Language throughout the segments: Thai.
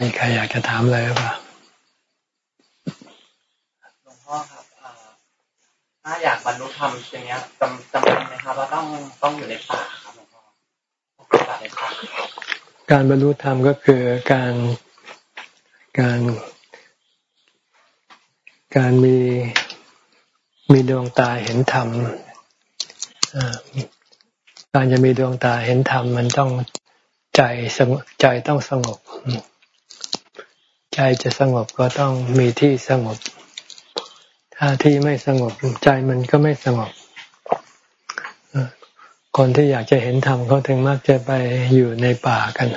มีใครอยากจะถามอะไรหรือเปล่าหลวงพ่อครับถ้าอยากบรรลุธรรมอย่างเงี้ยจำจำเป็นไหมครับว่าต้องต้องอยู่ในป่าครับหลวงพ่อปฏิบัติในป่าการบรรลุธรรมก็คือการการการมีมีดวงตาเห็นธรรมการจะมีดวงตาเห็นธรรมมันต้องใจสงบใจต้องสงบ ใจจะสงบก็ต้องมีที่สงบ ถ้าที่ไม่สงบใจมันก็ไม่สงบ คนที่อยากจะเห็นธรรมเขาถึงมักจะไปอยู่ในป่ากัน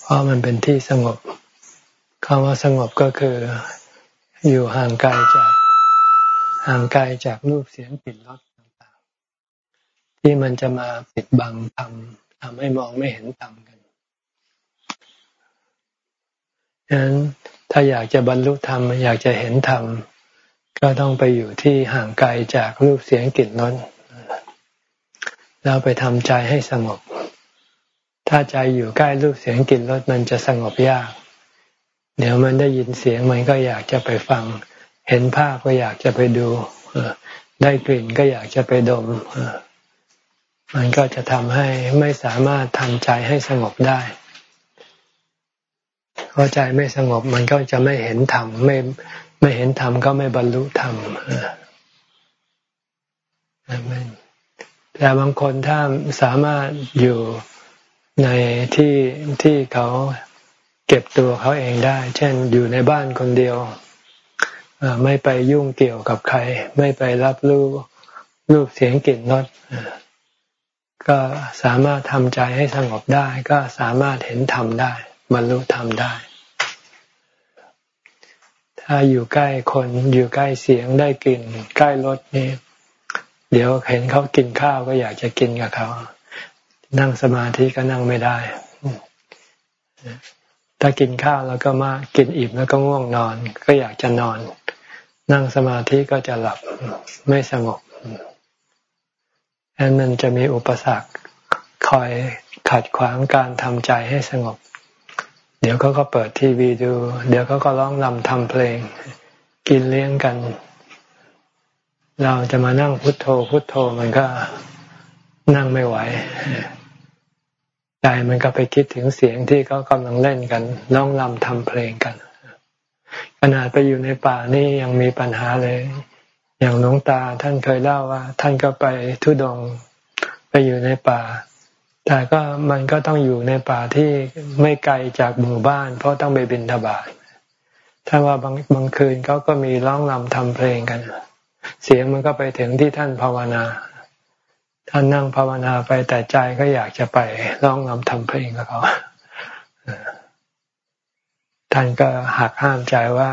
เพราะมันเป็นที่สงบคำว่าสงบก็คืออยู่ห่างไกลจากห่างไกลจากรูปเสียงกลิ่นรสต่างๆ ที่มันจะมาปิดบังทำทำให้มองไม่เห็นธรรมกัน ฉะนั้นถ้าอยากจะบรรลุธรรม อยากจะเห็นธรรม ก็ต้องไปอยู่ที่ห่างไกลจากรูปเสียงกลิ่นรสแล้วไปทำใจให้สงบ ถ้าใจอยู่ใกล้รูปเสียงกลิ่นรสมันจะสงบยาก เดี๋ยวมันได้ยินเสียงมันก็อยากจะไปฟัง เห็นภาพก็อยากจะไปดู ได้กลิ่นก็อยากจะไปดม มันก็จะทำให้ไม่สามารถทำใจให้สงบได้ ราะใจไม่สงบมันก็จะไม่เห็นธรรมไม่ไม่เห็นธรรมก็ไม่บรรลุธรรมแต่บางคนถ้าสามารถอยู่ในที่ที่เขาเก็บตัวเขาเองได้ เช่นอยู่ในบ้านคนเดียวไม่ไปยุ่งเกี่ยวกับใคร ไม่ไปรับรู้รูปเสียงกลิ่นรสก็สามารถทำใจให้สงบได้ ก็สามารถเห็นธรรมได้ บรรลุธรรมได้ ถ้าอยู่ใกล้คนอยู่ใกล้เสียงได้กลิ่นใกล้รสนี่เดี๋ยวเห็นเขากินข้าวก็อยากจะกินกับเขา นั่งสมาธิก็นั่งไม่ได้ ถ้ากินข้าวแล้วก็มากินอิ่มแล้วก็ง่วงนอน ก็อยากจะนอน นั่งสมาธิก็จะหลับไม่สงบอันมันจะมีอุปสรรคคอยขัดขวางการทำใจให้สงบ เดี๋ยวเขาก็เปิดทีวีดู เดี๋ยวเขาก็ร้องรำทำเพลง กินเลี้ยงกัน เราจะมานั่งพุทโธพุทโธมันก็นั่งไม่ไหวใจมันก็ไปคิดถึงเสียงที่เขากำลังเล่นกันร้องรำทำเพลงกัน ขนาดไปอยู่ในป่านี่ยังมีปัญหาเลย อย่างหลวงตาท่านเคยเล่าว่า ท่านก็ไปทุดงไปอยู่ในป่า แต่ก็มันก็ต้องอยู่ในป่าที่ไม่ไกลจากหมู่บ้าน เพราะต้องไปบินทบาทถ้าว่าบางบางคืนเขาก็มีร้องรำทำเพลงกัน เสียงมันก็ไปถึงที่ท่านภาวนา ท่านนั่งภาวนาไปแต่ใจก็อยากจะไปร้องรำทำเพลงกับเขาท่านก็หักห้ามใจว่า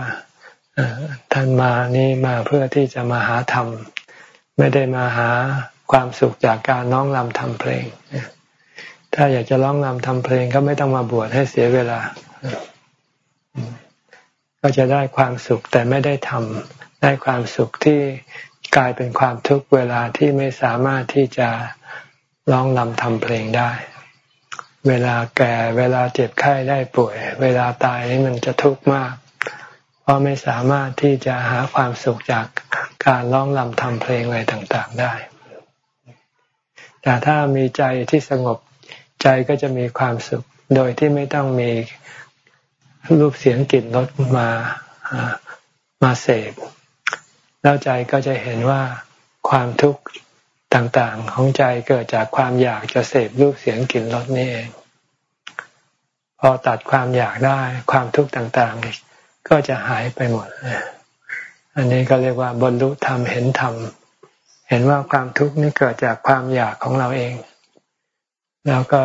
ท่านมานี่มาเพื่อที่จะมาหาธรรม ไม่ได้มาหาความสุขจากการร้องรำทำเพลง ถ้าอยากจะร้องรำทำเพลงก็ไม่ต้องมาบวชให้เสียเวลา ก็จะได้ความสุขแต่ไม่ได้ทำได้ความสุขที่กลายเป็นความทุกข์เวลาที่ไม่สามารถที่จะร้องนำทำเพลงได้ เวลาแก่เวลาเจ็บไข้ได้ป่วย เวลาตายนี่มันจะทุกข์มาก เพราะไม่สามารถที่จะหาความสุขจากการร้องนำทำเพลงอะไรต่างๆได้ แต่ถ้ามีใจที่สงบ ใจก็จะมีความสุข โดยที่ไม่ต้องมีรูปเสียงกลิ่นรสมามาเสพแล้วใจก็จะเห็นว่าความทุกข์ต่างๆ ของใจเกิดจากความอยากจะเสพรูปเสียงกลิ่นรสนี่เอง พอตัดความอยากได้ความทุกข์ต่างๆ ก็จะหายไปหมด อันนี้ก็เรียกว่าบรรลุธรรมเห็นธรรม เห็นว่าความทุกข์นี่เกิดจากความอยากของเราเอง แล้วก็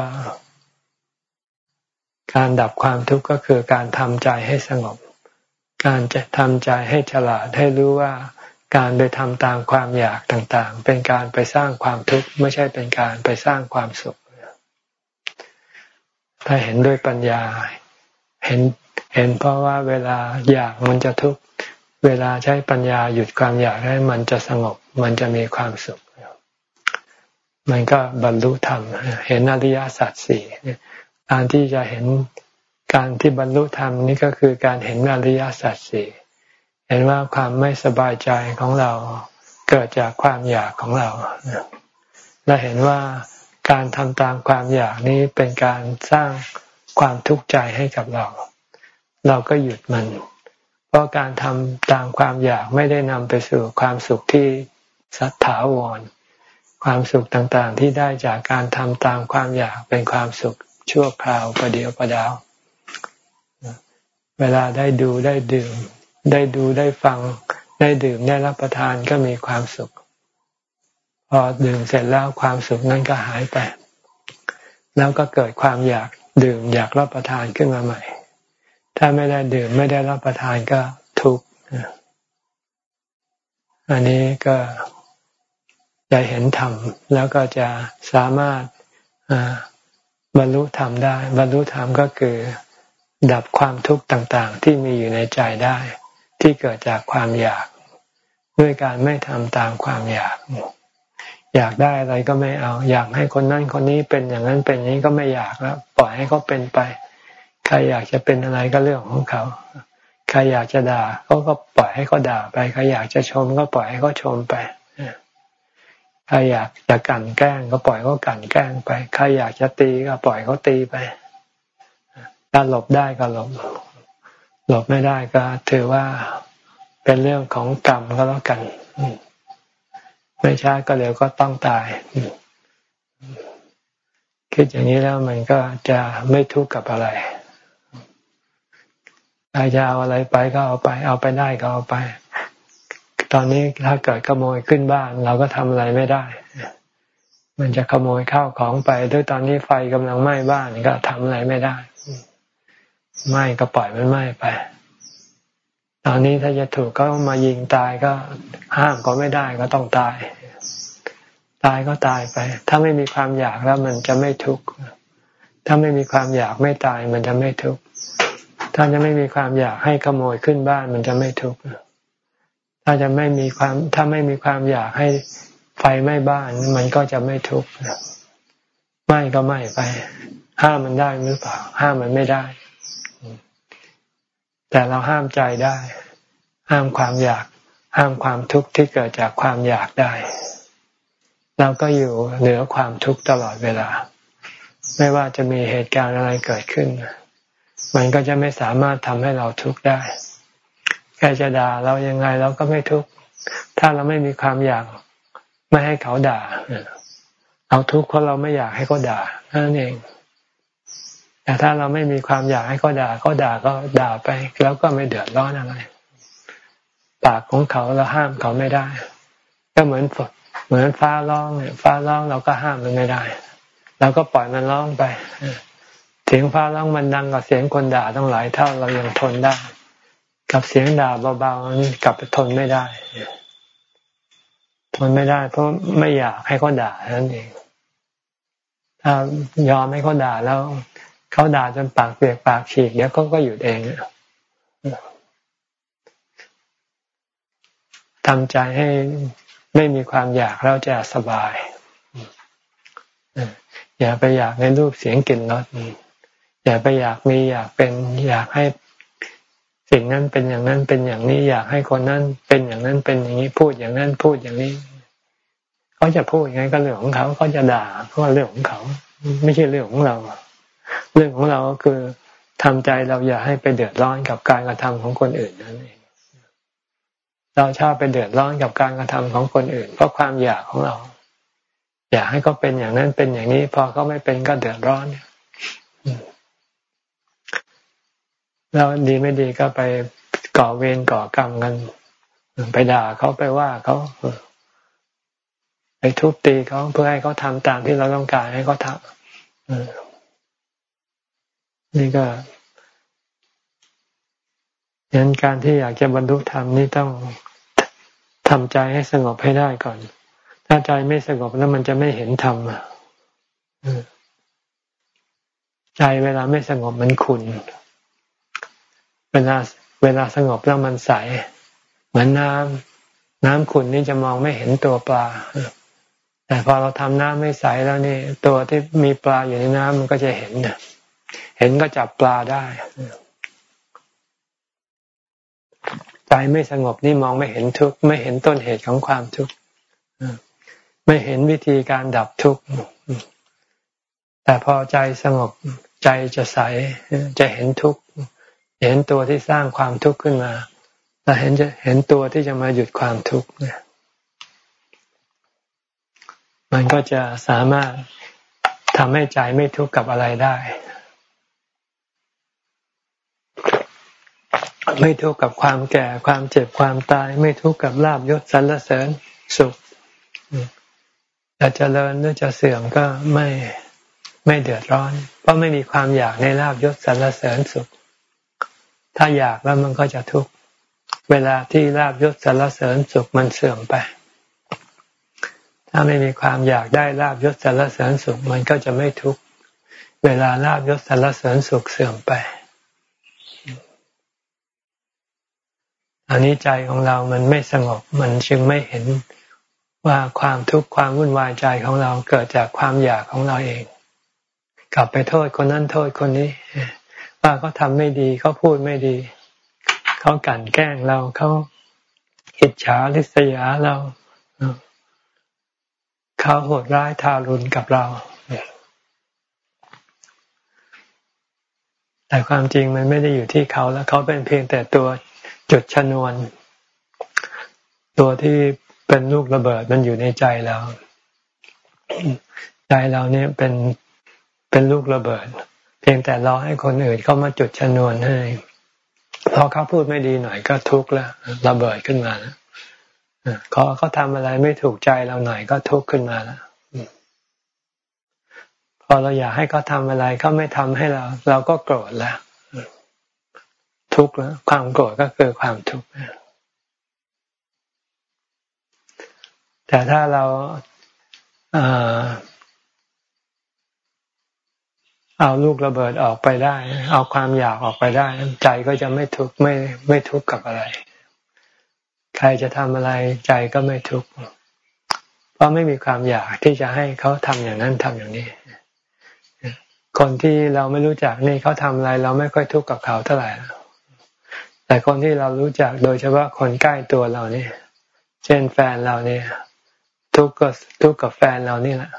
การดับความทุกข์ก็คือการทำใจให้สงบ การจะทำใจให้ฉลาดให้รู้ว่าการไปทำตามความอยากต่างๆ เป็นการไปสร้างความทุกข์ไม่ใช่เป็นการไปสร้างความสุข ถ้าเห็นด้วยปัญญา เห็นเห็นเพราะว่าเวลาอยากมันจะทุกข์ เวลาใช้ปัญญาหยุดความอยากให้มันจะสงบ มันจะมีความสุข มันก็บรรลุธรรม เห็นอริยสัจสี่การที่จะเห็นการที่บรรลุธรรมนี่ก็คือการเห็นอริยสัจสี่เห็นว่าความไม่สบายใจของเราเกิดจากความอยากของเรา และเห็นว่าการทำตามความอยากนี้เป็นการสร้างความทุกข์ใจให้กับเรา เราก็หยุดมัน เพราะการทำตามความอยากไม่ได้นำไปสู่ความสุขที่สัทธาวร ความสุขต่างๆ ที่ได้จากการทำตามความอยากเป็นความสุขชั่วคราวประเดียวประดาว เวลาได้ดูได้ดื่ม ได้ดูได้ฟัง ได้ดื่มได้รับประทานก็มีความสุข พอดื่มเสร็จแล้วความสุขนั้นก็หายไป แล้วก็เกิดความอยากดื่มอยากรับประทานขึ้นมาใหม่ ถ้าไม่ได้ดื่มไม่ได้รับประทานก็ทุกข์อันนี้ก็ จะเห็นธรรมแล้วก็จะสามารถบรรลุธรรมได้ บรรลุธรรมก็คือดับความทุกข์ต่างๆ ที่มีอยู่ในใจได้ ที่เกิดจากความอยาก ด้วยการไม่ทำตามความอยาก อยากได้อะไรก็ไม่เอา อยากให้คนนั้นคนนี้เป็นอย่างนั้นเป็นอย่างนี้ก็ไม่อยากแล้วปล่อยให้เขาเป็นไป ใครอยากจะเป็นอะไรก็เรื่องของเขาใครอยากจะด่าเขาก็ปล่อยให้เขาด่าไปใครอยากจะชมก็ปล่อยให้เขาชมไป ใครอยากจะกันแกล้งก็ปล่อยเขากันแกล้งไปใครอยากจะตีก็ปล่อยเขาตีไปถ้าหลบได้ก็หลบ หลบไม่ได้ก็ถือว่าเป็นเรื่องของกรรมก็แล้วกันไม่ช้าก็เร็วก็ต้องตายคิดอย่างนี้แล้วมันก็จะไม่ทุกข์กับอะไรใครจะเอาอะไรไปก็เอาไป เอาไปได้ก็เอาไป ตอนนี้ถ้าเกิดขโมยขึ้นบ้าน เราก็ทำอะไรไม่ได้ มันจะขโมยข้าวของไป ด้วยตอนนี้ไฟกำลังไหม้บ้านก็ทำอะไรไม่ได้ไหม้ก็ปล่อยมันไหม้ไป ตอนนี้ถ้าจะถูกก็มายิงตายก็ห้ามก็ไม่ได้ก็ต้องตาย ตายก็ตายไป ถ้าไม่มีความอยากแล้วมันจะไม่ทุกข์ถ้าไม่มีความอยากไม่ตายมันจะไม่ทุกข์ถ้าจะไม่มีความอยากให้ขโมยขึ้นบ้านมันจะไม่ทุกข์ ถ้าจะไม่มีความถ้าไม่มีความอยากให้ไฟไหม้บ้าน มันก็จะไม่ทุกข์ไหม้ก็ไหม้ไป ห้ามมันได้หรือเปล่า ห้ามมันไม่ได้ แต่เราห้ามใจได้ ห้ามความอยาก ห้ามความทุกข์ที่เกิดจากความอยากได้ เราก็อยู่เหนือความทุกข์ตลอดเวลา ไม่ว่าจะมีเหตุการณ์อะไรเกิดขึ้น มันก็จะไม่สามารถทำให้เราทุกข์ได้ ใครจะด่าเรายังไงเราก็ไม่ทุกข์ถ้าเราไม่มีความอยากไม่ให้เขาด่าเราทุกข์เพราะเราไม่อยากให้เขาด่านั่นเองแต่ถ้าเราไม่มีความอยากให้เขาด่าเขาด่าก็ด่าไป แล้วก็ไม่เดือดร้อนอะไร ปากของเขาเราห้ามเขาไม่ได้ ก็เหมือนฝนเหมือนฟ้าร้องเนี่ยฟ้าร้องเราก็ห้ามมันไม่ได้เราก็ปล่อยมันร้องไปเสียงฟ้าร้องมันดังกว่าเสียงคนด่าต้องหลายเท่าเรายังทนได้ กับเสียงด่าเบาๆนี่กลับทนไม่ได้ ทนไม่ได้ เพราะไม่อยากให้เขาด่านั่นเอง ถ้ายอมให้เขาด่าแล้วเขาด่าจนปากเปียกปากฉีกเดี๋ยวเขาก็หยุดเองทำใจให้ไม่มีความอยากแล้วจะสบาย อย่าไปอยากในรูปเสียงกลิ่นรสอย่าไปอยากมีอยากเป็น อยากให้ สิ่งนั้นเป็นอย่างนั้นเป็นอย่างนี้อยากให้คนนั้นเป็นอย่างนั้นเป็นอย่างนี้พูดอย่างนั้นพูดอย่างนี้เขาจะพูดยังไงก็เรื่องของเขาเขาจะด่าก็เรื่องของเขา ไม่ใช่เรื่องของเรา เรื่องของเราก็คือทำใจเราอย่าให้ไปเดือดร้อนกับการกระทำของคนอื่นนั่นเองเราชอบไปเดือดร้อนกับการกระทำของคนอื่น เพราะความอยากของเรา อยากให้เขาเป็นอย่างนั้นเป็นอย่างนี้ พอเขาไม่เป็นก็เดือดร้อน แล้วดีไม่ดีก็ไปก่อเวรก่อกรรมกันไปด่าเขาไปว่าเขาไปทุบตีเขาเพื่อให้เขาทำตามที่เราต้องการให้เขาทำนี่ก็ยันการที่อยากจะบรรลุธรรมนี่ต้องทำใจให้สงบให้ได้ก่อน ถ้าใจไม่สงบแล้วมันจะไม่เห็นธรรมใจเวลาไม่สงบมันขุน เวลาเวลาสงบแล้วมันใส เหมือนน้ำน้ำขุ่นนี่จะมองไม่เห็นตัวปลา แต่พอเราทำน้ำไม่ใสแล้วนี่ ตัวที่มีปลาอยู่ในน้ำมันก็จะเห็นเห็นก็จับปลาได้ใจไม่สงบนี่มองไม่เห็นทุกข์ไม่เห็นต้นเหตุของความทุกข์ไม่เห็นวิธีการดับทุกข์แต่พอใจสงบใจจะใสจะเห็นทุกข์ เห็นตัวที่สร้างความทุกข์ขึ้นมาแต่เห็นจะเห็นตัวที่จะมาหยุดความทุกข์เนี่ย มันก็จะสามารถทำให้ใจไม่ทุกข์กับอะไรได้ ไม่ทุกข์กับความแก่ความเจ็บความตาย ไม่ทุกข์กับลาบยศสรรเสริญสุขจะเจริญหรือจะเสื่อมก็ไม่ไม่เดือดร้อน เพราะไม่มีความอยากในลาบยศสรรเสริญสุข ถ้าอยากแล้วมันก็จะทุกข์เวลาที่ลาบยศสรรเสริญสุขมันเสื่อมไป ถ้าไม่มีความอยากได้ลาบยศสรรเสริญสุขมันก็จะไม่ทุกข์เวลาลาบยศสรรเสริญสุขเสื่อมไปอันนี้ใจของเรามันไม่สงบมันจึงไม่เห็นว่าความทุกข์ความวุ่นวายใจของเราเกิดจากความอยากของเราเอง กลับไปโทษคนนั้นโทษคนนี้ ว่าเขาทำไม่ดีเขาพูดไม่ดี เขากันแกล้งเราเขาอิจฉาริษยาเราเขาโหดร้ายทารุณกับเราแต่ความจริงมันไม่ได้อยู่ที่เขาแล้วเขาเป็นเพียงแต่ตัวจุดชนวน ตัวที่เป็นลูกระเบิดมันอยู่ในใจเรา ใจเราเนี่ยเป็นเป็นลูกระเบิด เพียงแต่รอให้คนอื่นเข้ามาจุดชนวนให้พอเขาพูดไม่ดีหน่อยก็ทุกข์แล้วระเบิดขึ้นมาแล้วเขาเขาทำอะไรไม่ถูกใจเราหน่อยก็ทุกข์ขึ้นมาแล้วพอเราอยากให้เขาทำอะไรเขาไม่ทำให้เรา เราก็โกรธแล้วทุกข์แล้วความโกรธก็คือความทุกข์แต่ถ้าเรา เอาลูกระเบิดออกไปได้ เอาความอยากออกไปได้ ใจก็จะไม่ทุกข์ไม่ไม่ทุกข์กับอะไร ใครจะทำอะไรใจก็ไม่ทุกข์เพราะไม่มีความอยากที่จะให้เขาทำอย่างนั้นทำอย่างนี้ คนที่เราไม่รู้จักนี่เขาทำอะไร เราไม่ค่อยทุกข์กับเขาเท่าไหร่แต่คนที่เรารู้จักโดยเฉพาะคนใกล้ตัวเรานี่เช่นแฟนเราเนี่ย ทุกข์ก็ทุกข์กับแฟนเรานี่แหละ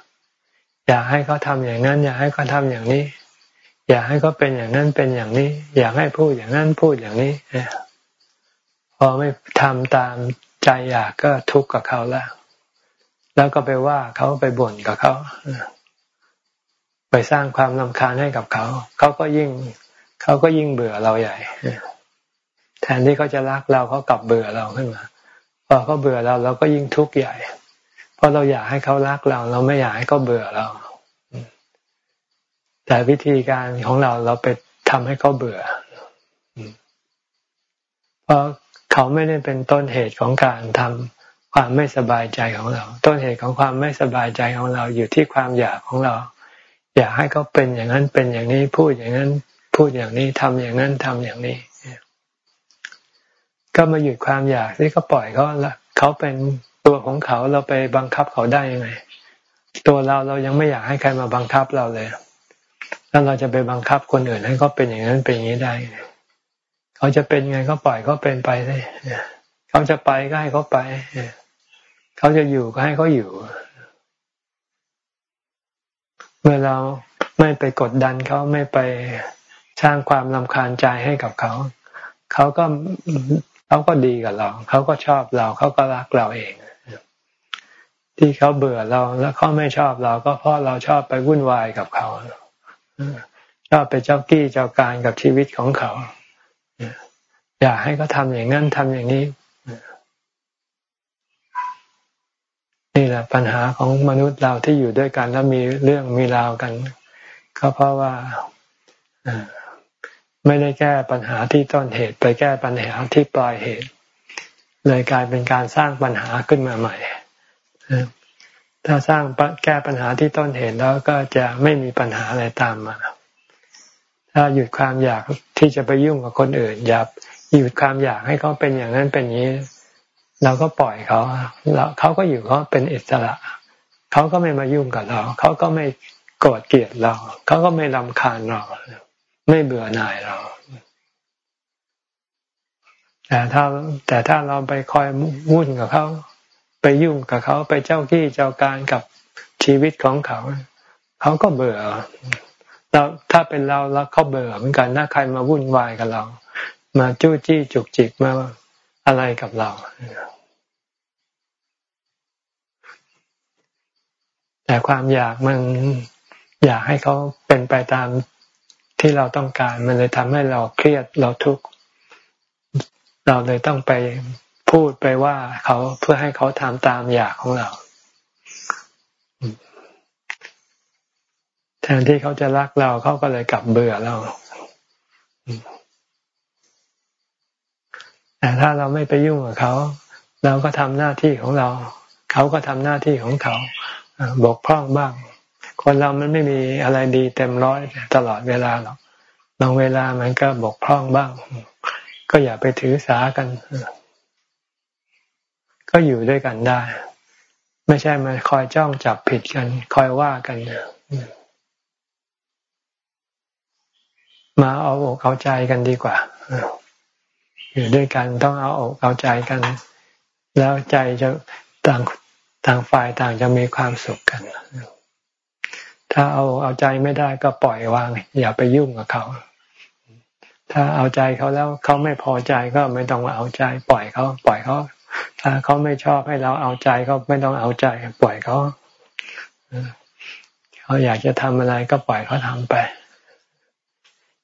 อยากให้เขาทำอย่างนั้น อยากให้เขาทำอย่างนี้ อยากให้เขาเป็นอย่างนั้นเป็นอย่างนี้ อยากให้พูดอย่างนั้นพูดอย่างนี้พอไม่ทำตามใจอยากก็ทุกข์กับเขาแล้วแล้วก็ไปว่าเขาไปบ่นกับเขาไปสร้างความลำคาญให้กับเขา เขาก็ยิ่งเขาก็ยิ่งเบื่อเราใหญ่ แทนที่เขาจะรักเราเขากลับเบื่อเราขึ้นมา พอเขาเบื่อเราเราก็ยิ่งทุกข์ใหญ่ เพราะเราอยากให้เขารักเรา เราไม่อยากให้เขาเบื่อเรา แต่วิธีการของเราเราไปทำให้เขาเบื่อ เพราะเขาไม่ได้เป็นต้นเหตุของการทำความไม่สบายใจของเรา ต้นเหตุของความไม่สบายใจของเราอยู่ที่ความอยากของเรา อยากให้เขาเป็นอย่างนั้นเป็นอย่างนี้พูดอย่างนั้นพูดอย่างนี้ทำอย่างนั้นทำอย่างนี้ ก็มาหยุดความอยากที่เขาปล่อยเขาละเขาเป็นตัวของเขาเราไปบังคับเขาได้ยังไง ตัวเราเรายังไม่อยากให้ใครมาบังคับเราเลย แล้วเราจะไปบังคับคนอื่นให้เขาเป็นอย่างนั้นเป็นอย่างนี้ได้เขาจะเป็นไงก็ปล่อยเขาเป็นไปเลยเขาจะไปก็ให้เขาไปเขาจะอยู่ก็ให้เขาอยู่ เมื่อเราไม่ไปกดดันเขาไม่ไปสร้างความลำคาญใจให้กับเขาเขาก็เขาก็ดีกับเราเขาก็ชอบเราเขาก็รักเราเองที่เขาเบื่อเราแล้วเขาไม่ชอบเราก็เพราะเราชอบไปวุ่นวายกับเขา ชอบไปเจ้ากี้เจ้าการกับชีวิตของเขา อยากให้เขาทำอย่างนั้นทำอย่างนี้ นี่แหละปัญหาของมนุษย์เราที่อยู่ด้วยกันแล้วมีเรื่องมีราวกัน ก็เพราะว่าไม่ได้แก้ปัญหาที่ต้นเหตุ ไปแก้ปัญหาที่ปลายเหตุ เลยกลายเป็นการสร้างปัญหาขึ้นมาใหม่ ถ้าสร้างแก้ปัญหาที่ต้นเหตุแล้วก็จะไม่มีปัญหาอะไรตามมา ถ้าหยุดความอยากที่จะไปยุ่งกับคนอื่นอย่าหยุดความอยากให้เขาเป็นอย่างนั้นเป็นนี้ เราก็ปล่อยเขาแล้วเขาก็อยู่เขาเป็นอิสระเขาก็ไม่มายุ่งกับเราเขาก็ไม่โกรธเกลียดเราเขาก็ไม่ลำคาญเราไม่เบื่อหน่ายเราแต่ถ้าแต่ถ้าเราไปคอยวุ่นกับเขา ไปยุ่งกับเขาไปเจ้ากี้เจ้าการกับชีวิตของเขา เขาก็เบื่อเราถ้าเป็นเราแล้วเขาเบื่อเหมือนกันถ้าใครมาวุ่นวายกับเรา มาจู้จี้จุกจิกมาอะไรกับเราแต่ความอยากมันอยากให้เขาเป็นไปตามที่เราต้องการ มันเลยทำให้เราเครียดเราทุกข์เราเลยต้องไป พูดไปว่าเขาเพื่อให้เขาทำตามอยากของเรา แทนที่เขาจะรักเราเขาก็เลยกลับเบื่อเราแต่ถ้าเราไม่ไปยุ่งกับเขาเราก็ทำหน้าที่ของเรา เขาก็ทำหน้าที่ของเขาบกพร่องบ้าง คนเรามันไม่มีอะไรดีเต็มร้อยตลอดเวลาหรอกบางเวลามันก็บกพร่องบ้าง ก็อย่าไปถือสากัน ก็อยู่ด้วยกันได้ ไม่ใช่มาคอยจ้องจับผิดกัน คอยว่ากันมาเอาอกเอาใจกันดีกว่าอยู่ด้วยกันต้องเอาอกเอาใจกัน แล้วใจจะต่างต่างฝ่ายต่างจะมีความสุขกันถ้าเอาเอาใจไม่ได้ก็ปล่อยวาง อย่าไปยุ่งกับเขา ถ้าเอาใจเขาแล้วเขาไม่พอใจก็ไม่ต้องมาเอาใจ ปล่อยเขา ปล่อยเขา ถ้าเขาไม่ชอบให้เราเอาใจเขาไม่ต้องเอาใจ ปล่อยเขาเขาอยากจะทำอะไรก็ปล่อยเขาทำไป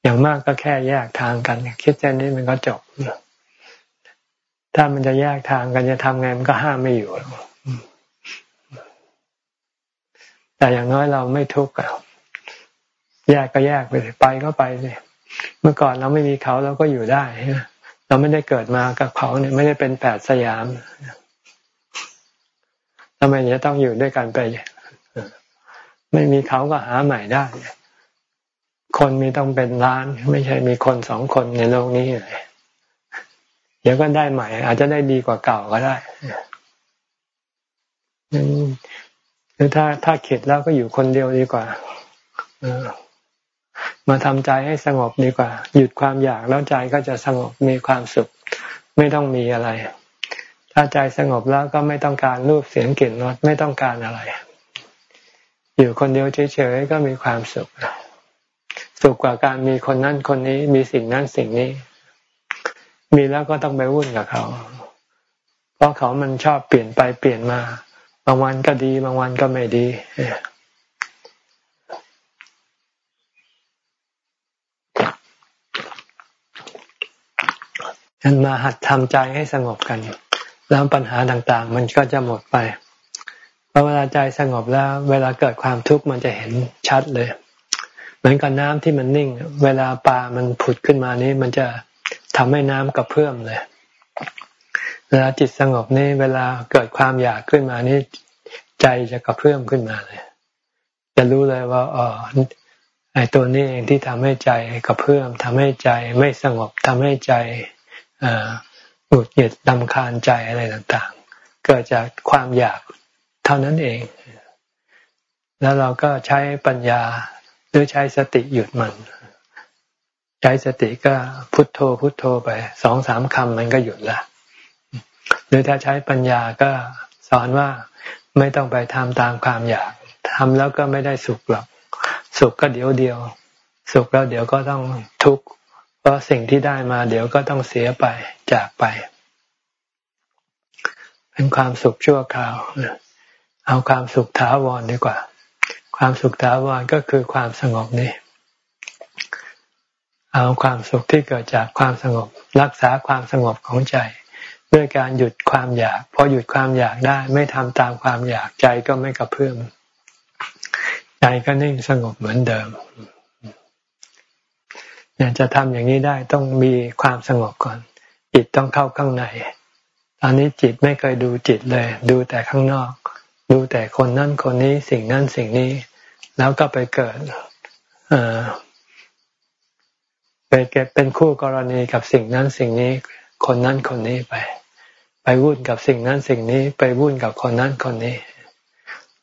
อย่างมากก็แค่แยกทางกัน คิดแค่นี้มันก็จบถ้ามันจะแยกทางกันจะทำไงมันก็ห้ามไม่อยู่แต่อย่างน้อยเราไม่ทุกข์แยกก็แยกไปไปก็ไปเลยเมื่อก่อนเราไม่มีเขาเราก็อยู่ได้ เราไม่ได้เกิดมากับเขาเนี่ยไม่ได้เป็นแปดสยามทำไมจะต้องอยู่ด้วยกันไปไม่มีเขาก็หาใหม่ได้ คนมีต้องเป็นล้าน ไม่ใช่มีคนสองคนในโลกนี้เลยเดี๋ยวก็ได้ใหม่ อาจจะได้ดีกว่าเก่าก็ได้หรือถ้าถ้าเข็ดแล้วก็อยู่คนเดียวดีกว่า มาทำใจให้สงบดีกว่า หยุดความอยากแล้วใจก็จะสงบมีความสุข ไม่ต้องมีอะไร ถ้าใจสงบแล้วก็ไม่ต้องการรูปเสียงกลิ่นรสไม่ต้องการอะไร อยู่คนเดียวเฉยๆก็มีความสุข สุขกว่าการมีคนนั้นคนนี้มีสิ่งนั้นสิ่งนี้ มีแล้วก็ต้องไปวุ่นกับเขา เพราะเขามันชอบเปลี่ยนไปเปลี่ยนมา บางวันก็ดี บางวันก็ไม่ดี ฉันมาหัดทำใจให้สงบกัน แล้วปัญหาต่างๆ มันก็จะหมดไปพอเวลาใจสงบแล้ว เวลาเกิดความทุกข์มันจะเห็นชัดเลย เหมือนกับน้ำที่มันนิ่ง เวลาปลามันผุดขึ้นมานี้ มันจะทำให้น้ำกระเพื่อมเลย เวลาจิตสงบนี่เวลาเกิดความอยากขึ้นมานี่ใจจะกระเพื่อมขึ้นมาเลย จะรู้เลยว่าอ๋อไอ้ตัวนี้เองที่ทำให้ใจกระเพื่อมทำให้ใจไม่สงบทำให้ใจ หงุดหงิดดำคาญใจอะไรต่างๆ เกิดจากความอยากเท่านั้นเอง แล้วเราก็ใช้ปัญญาหรือใช้สติหยุดมัน ใช้สติก็พุทโธพุทโธไปสองสามคำมันก็หยุดละหรือถ้าใช้ปัญญาก็สอนว่าไม่ต้องไปทำตามความอยากทำแล้วก็ไม่ได้สุขหรอก สุขก็เดี๋ยวเดียว สุขแล้วเดี๋ยวก็ต้องทุกข์ เพราะสิ่งที่ได้มาเดี๋ยวก็ต้องเสียไปจากไป เป็นความสุขชั่วคราว เอาความสุขถาวรดีกว่า ความสุขถาวรก็คือความสงบนี่ เอาความสุขที่เกิดจากความสงบ รักษาความสงบของใจ ด้วยการหยุดความอยากพอหยุดความอยากได้ไม่ทำตามความอยากใจก็ไม่กระเพื่อมใจก็นิ่งสงบเหมือนเดิม เนี่ยจะทำอย่างนี้ได้ต้องมีความสงบก่อน จิตต้องเข้าข้างใน ตอนนี้จิตไม่เคยดูจิตเลย ดูแต่ข้างนอก ดูแต่คนนั่นคนนี้สิ่งนั้นสิ่งนี้ แล้วก็ไปเกิดไปเก็บเป็นคู่กรณีกับสิ่งนั้นสิ่งนี้ คนนั้นคนนี้ไป ไปวุ่นกับสิ่งนั้นสิ่งนี้ ไปวุ่นกับคนนั้นคนนี้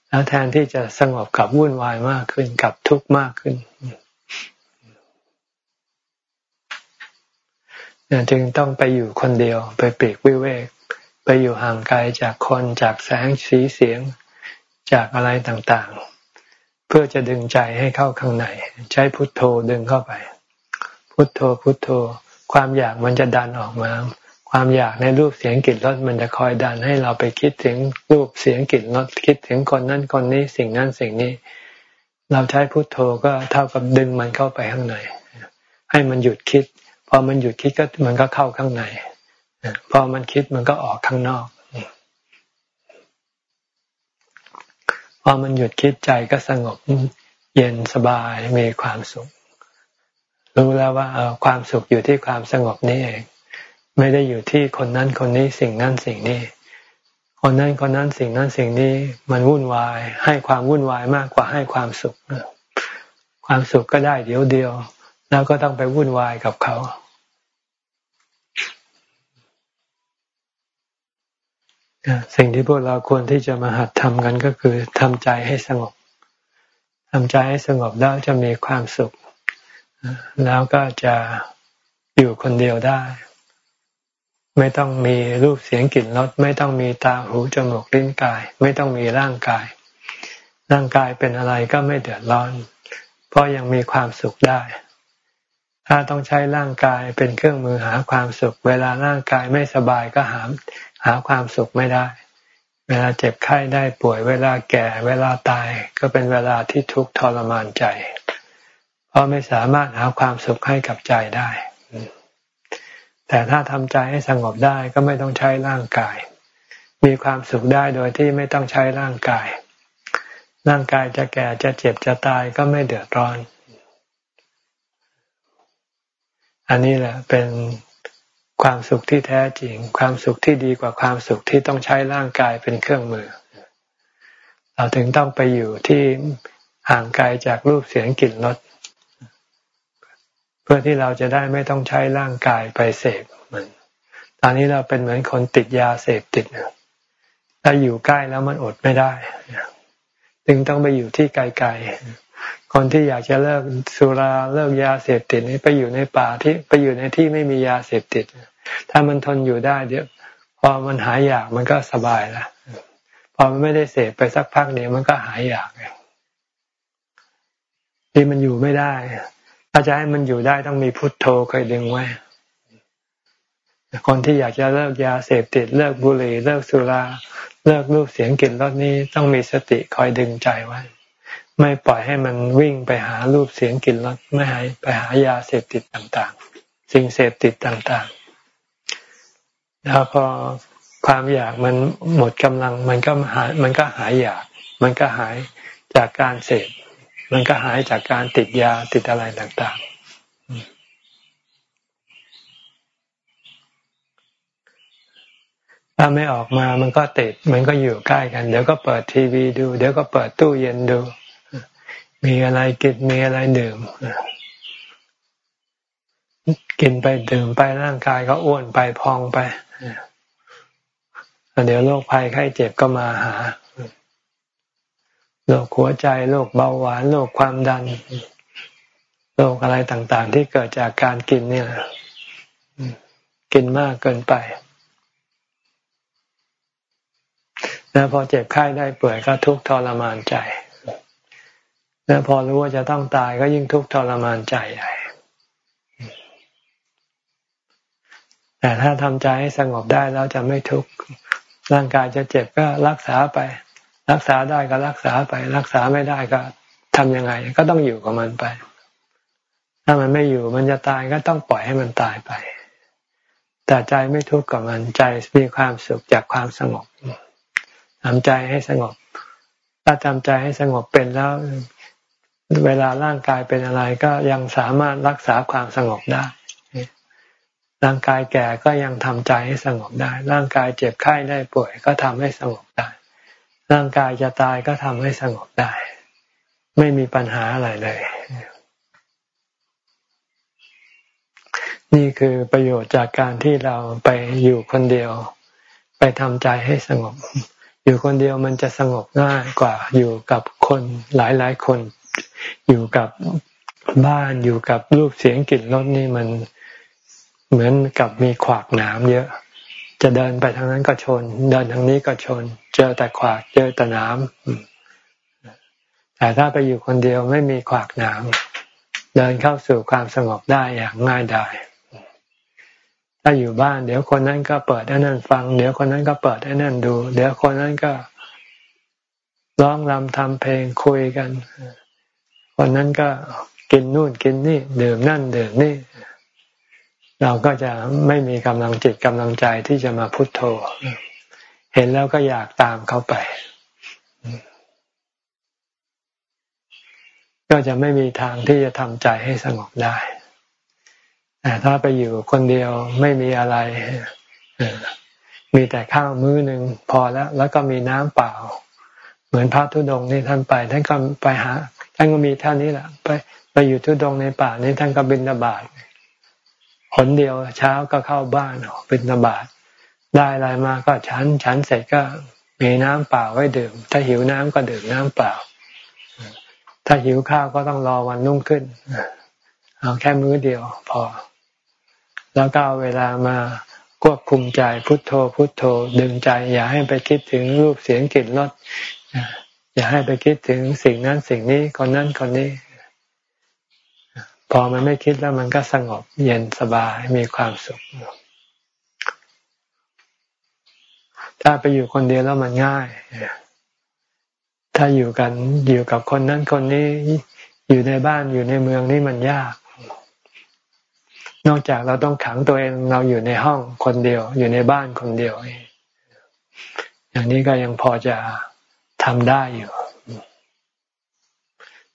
แล้วแทนที่จะสงบกับวุ่นวายมากขึ้นกับทุกข์มากขึ้น จึงต้องไปอยู่คนเดียว ไปปีกวิเวก ไปอยู่ห่างไกลจากคนจากแสงสีเสียงจากอะไรต่างๆ เพื่อจะดึงใจให้เข้าข้างใน ใช้พุทโธดึงเข้าไป พุทโธพุทโธ ความอยากมันจะดันออกมา ความอยากในรูปเสียงกลิ่นรสมันจะคอยดันให้เราไปคิดถึงรูปเสียงกลิ่นรสคิดถึงคนนั้นคนนี้สิ่งนั้นสิ่งนี้ เราใช้พุทโธก็เท่ากับดึงมันเข้าไปข้างในให้มันหยุดคิด อมันหยุดคิดก็มันก็เข้าข้างในพอมันคิดมันก็ออกข้างนอกพอมันหยุดคิดใจก็สงบเย็นสบายมีความสุข รู้แล้วว่าความสุขอยู่ที่ความสงบนี้เอง ไม่ได้อยู่ที่คนนั้นคนนี้สิ่งนั้นสิ่งนี้ คนนั้นคนนั้นสิ่งนั้นสิ่งนี้มันวุ่นวาย ให้ความวุ่นวายมากกว่าให้ความสุขความสุขก็ได้เดี๋ยวเดียว แล้วก็ต้องไปวุ่นวายกับเขา สิ่งที่พวกเราควรที่จะมาหัดทำกันก็คือทำใจให้สงบทำใจให้สงบแล้วจะมีความสุข แล้วก็จะอยู่คนเดียวได้ ไม่ต้องมีรูปเสียงกลิ่นรสไม่ต้องมีตาหูจมูกลิ้นกาย ไม่ต้องมีร่างกาย ร่างกายเป็นอะไรก็ไม่เดือดร้อน เพราะยังมีความสุขได้ ถ้าต้องใช้ร่างกายเป็นเครื่องมือหาความสุข เวลาร่างกายไม่สบายก็หา หาความสุขไม่ได้ เวลาเจ็บไข้ได้ป่วย เวลาแก่ เวลาตายก็เป็นเวลาที่ทุกข์ทรมานใจ เพราะไม่สามารถหาความสุขให้กับใจได้ แต่ถ้าทำใจให้สงบได้ก็ไม่ต้องใช้ร่างกาย มีความสุขได้โดยที่ไม่ต้องใช้ร่างกาย ร่างกายจะแก่จะเจ็บจะตายก็ไม่เดือดร้อน อันนี้แหละเป็น ความสุขที่แท้จริง ความสุขที่ดีกว่าความสุขที่ต้องใช้ร่างกายเป็นเครื่องมือ เราถึงต้องไปอยู่ที่ห่างไกลจากรูปเสียงกลิ่นรสเพื่อที่เราจะได้ไม่ต้องใช้ร่างกายไปเสพมันตอนนี้เราเป็นเหมือนคนติดยาเสพติดถ้าอยู่ใกล้แล้วมันอดไม่ได้จึงต้องไปอยู่ที่ไกลๆ คนที่อยากจะเลิกสุราเลิกยาเสพติดนี่ไปอยู่ในป่าที่ไปอยู่ในที่ไม่มียาเสพติด ถ้ามันทนอยู่ได้เดี๋ยวพอมันหายอยากมันก็สบายละพอมันไม่ได้เสพไปสักพักเดียวมันก็หายอยากที่มันอยู่ไม่ได้ ถ้าจะให้มันอยู่ได้ต้องมีพุทโธคอยดึงไว้คนที่อยากจะเลิกยาเสพติด เลิกบุหรี่ เลิกสุรา เลิกรูปเสียงกลิ่นรสนี้ต้องมีสติคอยดึงใจไว้ ไม่ปล่อยให้มันวิ่งไปหารูปเสียงกลิ่นรสไม่ให้ไปหายาเสพติดต่างๆ สิ่งเสพติดต่างๆ แล้วพอความอยากมันหมดกำลังมันก็หายมันก็หายอยาก มันก็หายจากการเสพมันก็หายจากการติดยาติดอะไรต่างๆ ถ้าไม่ออกมามันก็ติด มันก็อยู่ใกล้กัน เดี๋ยวก็เปิดทีวีดู เดี๋ยวก็เปิดตู้เย็นดู มีอะไรกินมีอะไรดื่มกินไปดื่มไปร่างกายก็อ้วนไปพองไปเดี๋ยวโรคภัยไข้เจ็บก็มาหาโรคหัวใจโรคเบาหวานโรคความดันโรคอะไรต่างๆ ที่เกิดจากการกินเนี่ยกินมากเกินไป แล้วพอเจ็บไข้ได้ป่วยก็ทุกข์ทรมานใจ แล้วพอรู้ว่าจะต้องตายก็ยิ่งทุกข์ทรมานใจใหญ่แต่ถ้าทำใจให้สงบได้แล้วจะไม่ทุกข์ร่างกายจะเจ็บก็รักษาไป รักษาได้ก็รักษาไป รักษาไม่ได้ก็ทำยังไง ก็ต้องอยู่กับมันไป ถ้ามันไม่อยู่มันจะตายก็ต้องปล่อยให้มันตายไป แต่ใจไม่ทุกข์กับมันใจมีความสุขจากความสงบทำใจให้สงบ ถ้าทำใจให้สงบเป็นแล้ว เวลาร่างกายเป็นอะไรก็ยังสามารถรักษาความสงบได้ ร่างกายแก่ก็ยังทำใจให้สงบได้ ร่างกายเจ็บไข้ได้ป่วยก็ทำให้สงบได้ ร่างกายจะตายก็ทำให้สงบได้ ไม่มีปัญหาอะไรเลย นี่คือประโยชน์จากการที่เราไปอยู่คนเดียว ไปทำใจให้สงบ อยู่คนเดียวมันจะสงบง่ายกว่าอยู่กับคนหลายหลายคน อยู่กับบ้านอยู่กับรูปเสียงกลิ่นรสนี่มันเหมือนกับมีขวากหนามเยอะ จะเดินไปทางนั้นก็ชน เดินทางนี้ก็ชน เจอแต่ขวากเจอแต่น้ำแต่ถ้าไปอยู่คนเดียวไม่มีขวากหนามเดินเข้าสู่ความสงบได้อย่างง่ายดายถ้าอยู่บ้านเดี๋ยวคนนั้นก็เปิดให้นั่นฟัง เดี๋ยวคนนั้นก็เปิดให้นั่นดู เดี๋ยวคนนั้นก็ร้องรำทำเพลงคุยกัน คนนั้นก็กินนู่นกินนี่ดื่มนั่นดื่มนี่ เราก็จะไม่มีกำลังจิตกำลังใจที่จะมาพุโทโธ เห็นแล้วก็อยากตามเขาไป ก็จะไม่มีทางที่จะทำใจให้สงบได้แต่ถ้าไปอยู่คนเดียวไม่มีอะไรมีแต่ข้าวมื้อหนึ่งพอแล้ว แล้วก็มีน้ำเปล่า เหมือนพระธุดงค์นี่ท่านไปท่านก็ไปหา ท่านก็มีเท่านี้แหละไปไปอยู่ทุดงในป่านี้ท่านก็บินนาบาตหนเดียวเช้าก็เข้าบ้านบินนาบาตได้อะไรมาก็ฉันฉันเสร็จก็มีน้ำเปล่าไว้ดื่ม ถ้าหิวน้ำก็ดื่มน้ำเปล่า ถ้าหิวข้าวก็ต้องรอวันนุ่งขึ้นเอาแค่มื้อเดียวพอ แล้วก็เอาเวลามาควบคุมใจพุทโธ พุทโธดึงใจ อย่าให้ไปคิดถึงรูปเสียงกลิ่นรส อย่าให้ไปคิดถึงสิ่งนั้นสิ่งนี้คนนั้นคนนี้ พอมันไม่คิดแล้วมันก็สงบเย็นสบายมีความสุข ถ้าไปอยู่คนเดียวแล้วมันง่าย ถ้าอยู่กันอยู่กับคนนั้นคนนี้ อยู่ในบ้านอยู่ในเมืองนี่มันยาก นอกจากเราต้องขังตัวเองเราอยู่ในห้องคนเดียว อยู่ในบ้านคนเดียวอย่างนี้ก็ยังพอจะ ทำได้อยู่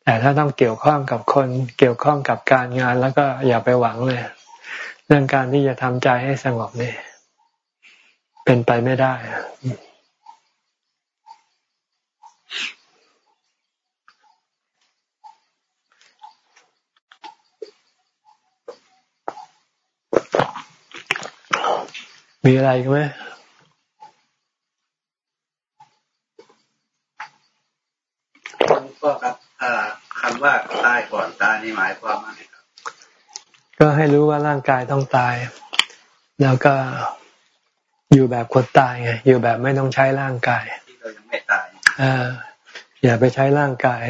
แต่ถ้าต้องเกี่ยวข้องกับคนเกี่ยวข้องกับการงานแล้วก็อย่าไปหวังเลย เรื่องการที่จะทำใจให้สงบนี่เป็นไปไม่ได้มีอะไรกันไหม ก็ครับคำว่าตายก่อนตายนี่หมายความว่าไงครับ ก็ให้รู้ว่าร่างกายต้องตาย แล้วก็อยู่แบบคนตายไงอยู่แบบไม่ต้องใช้ร่างกายที่เรายังไม่ตายอ่าอย่าไปใช้ร่างกาย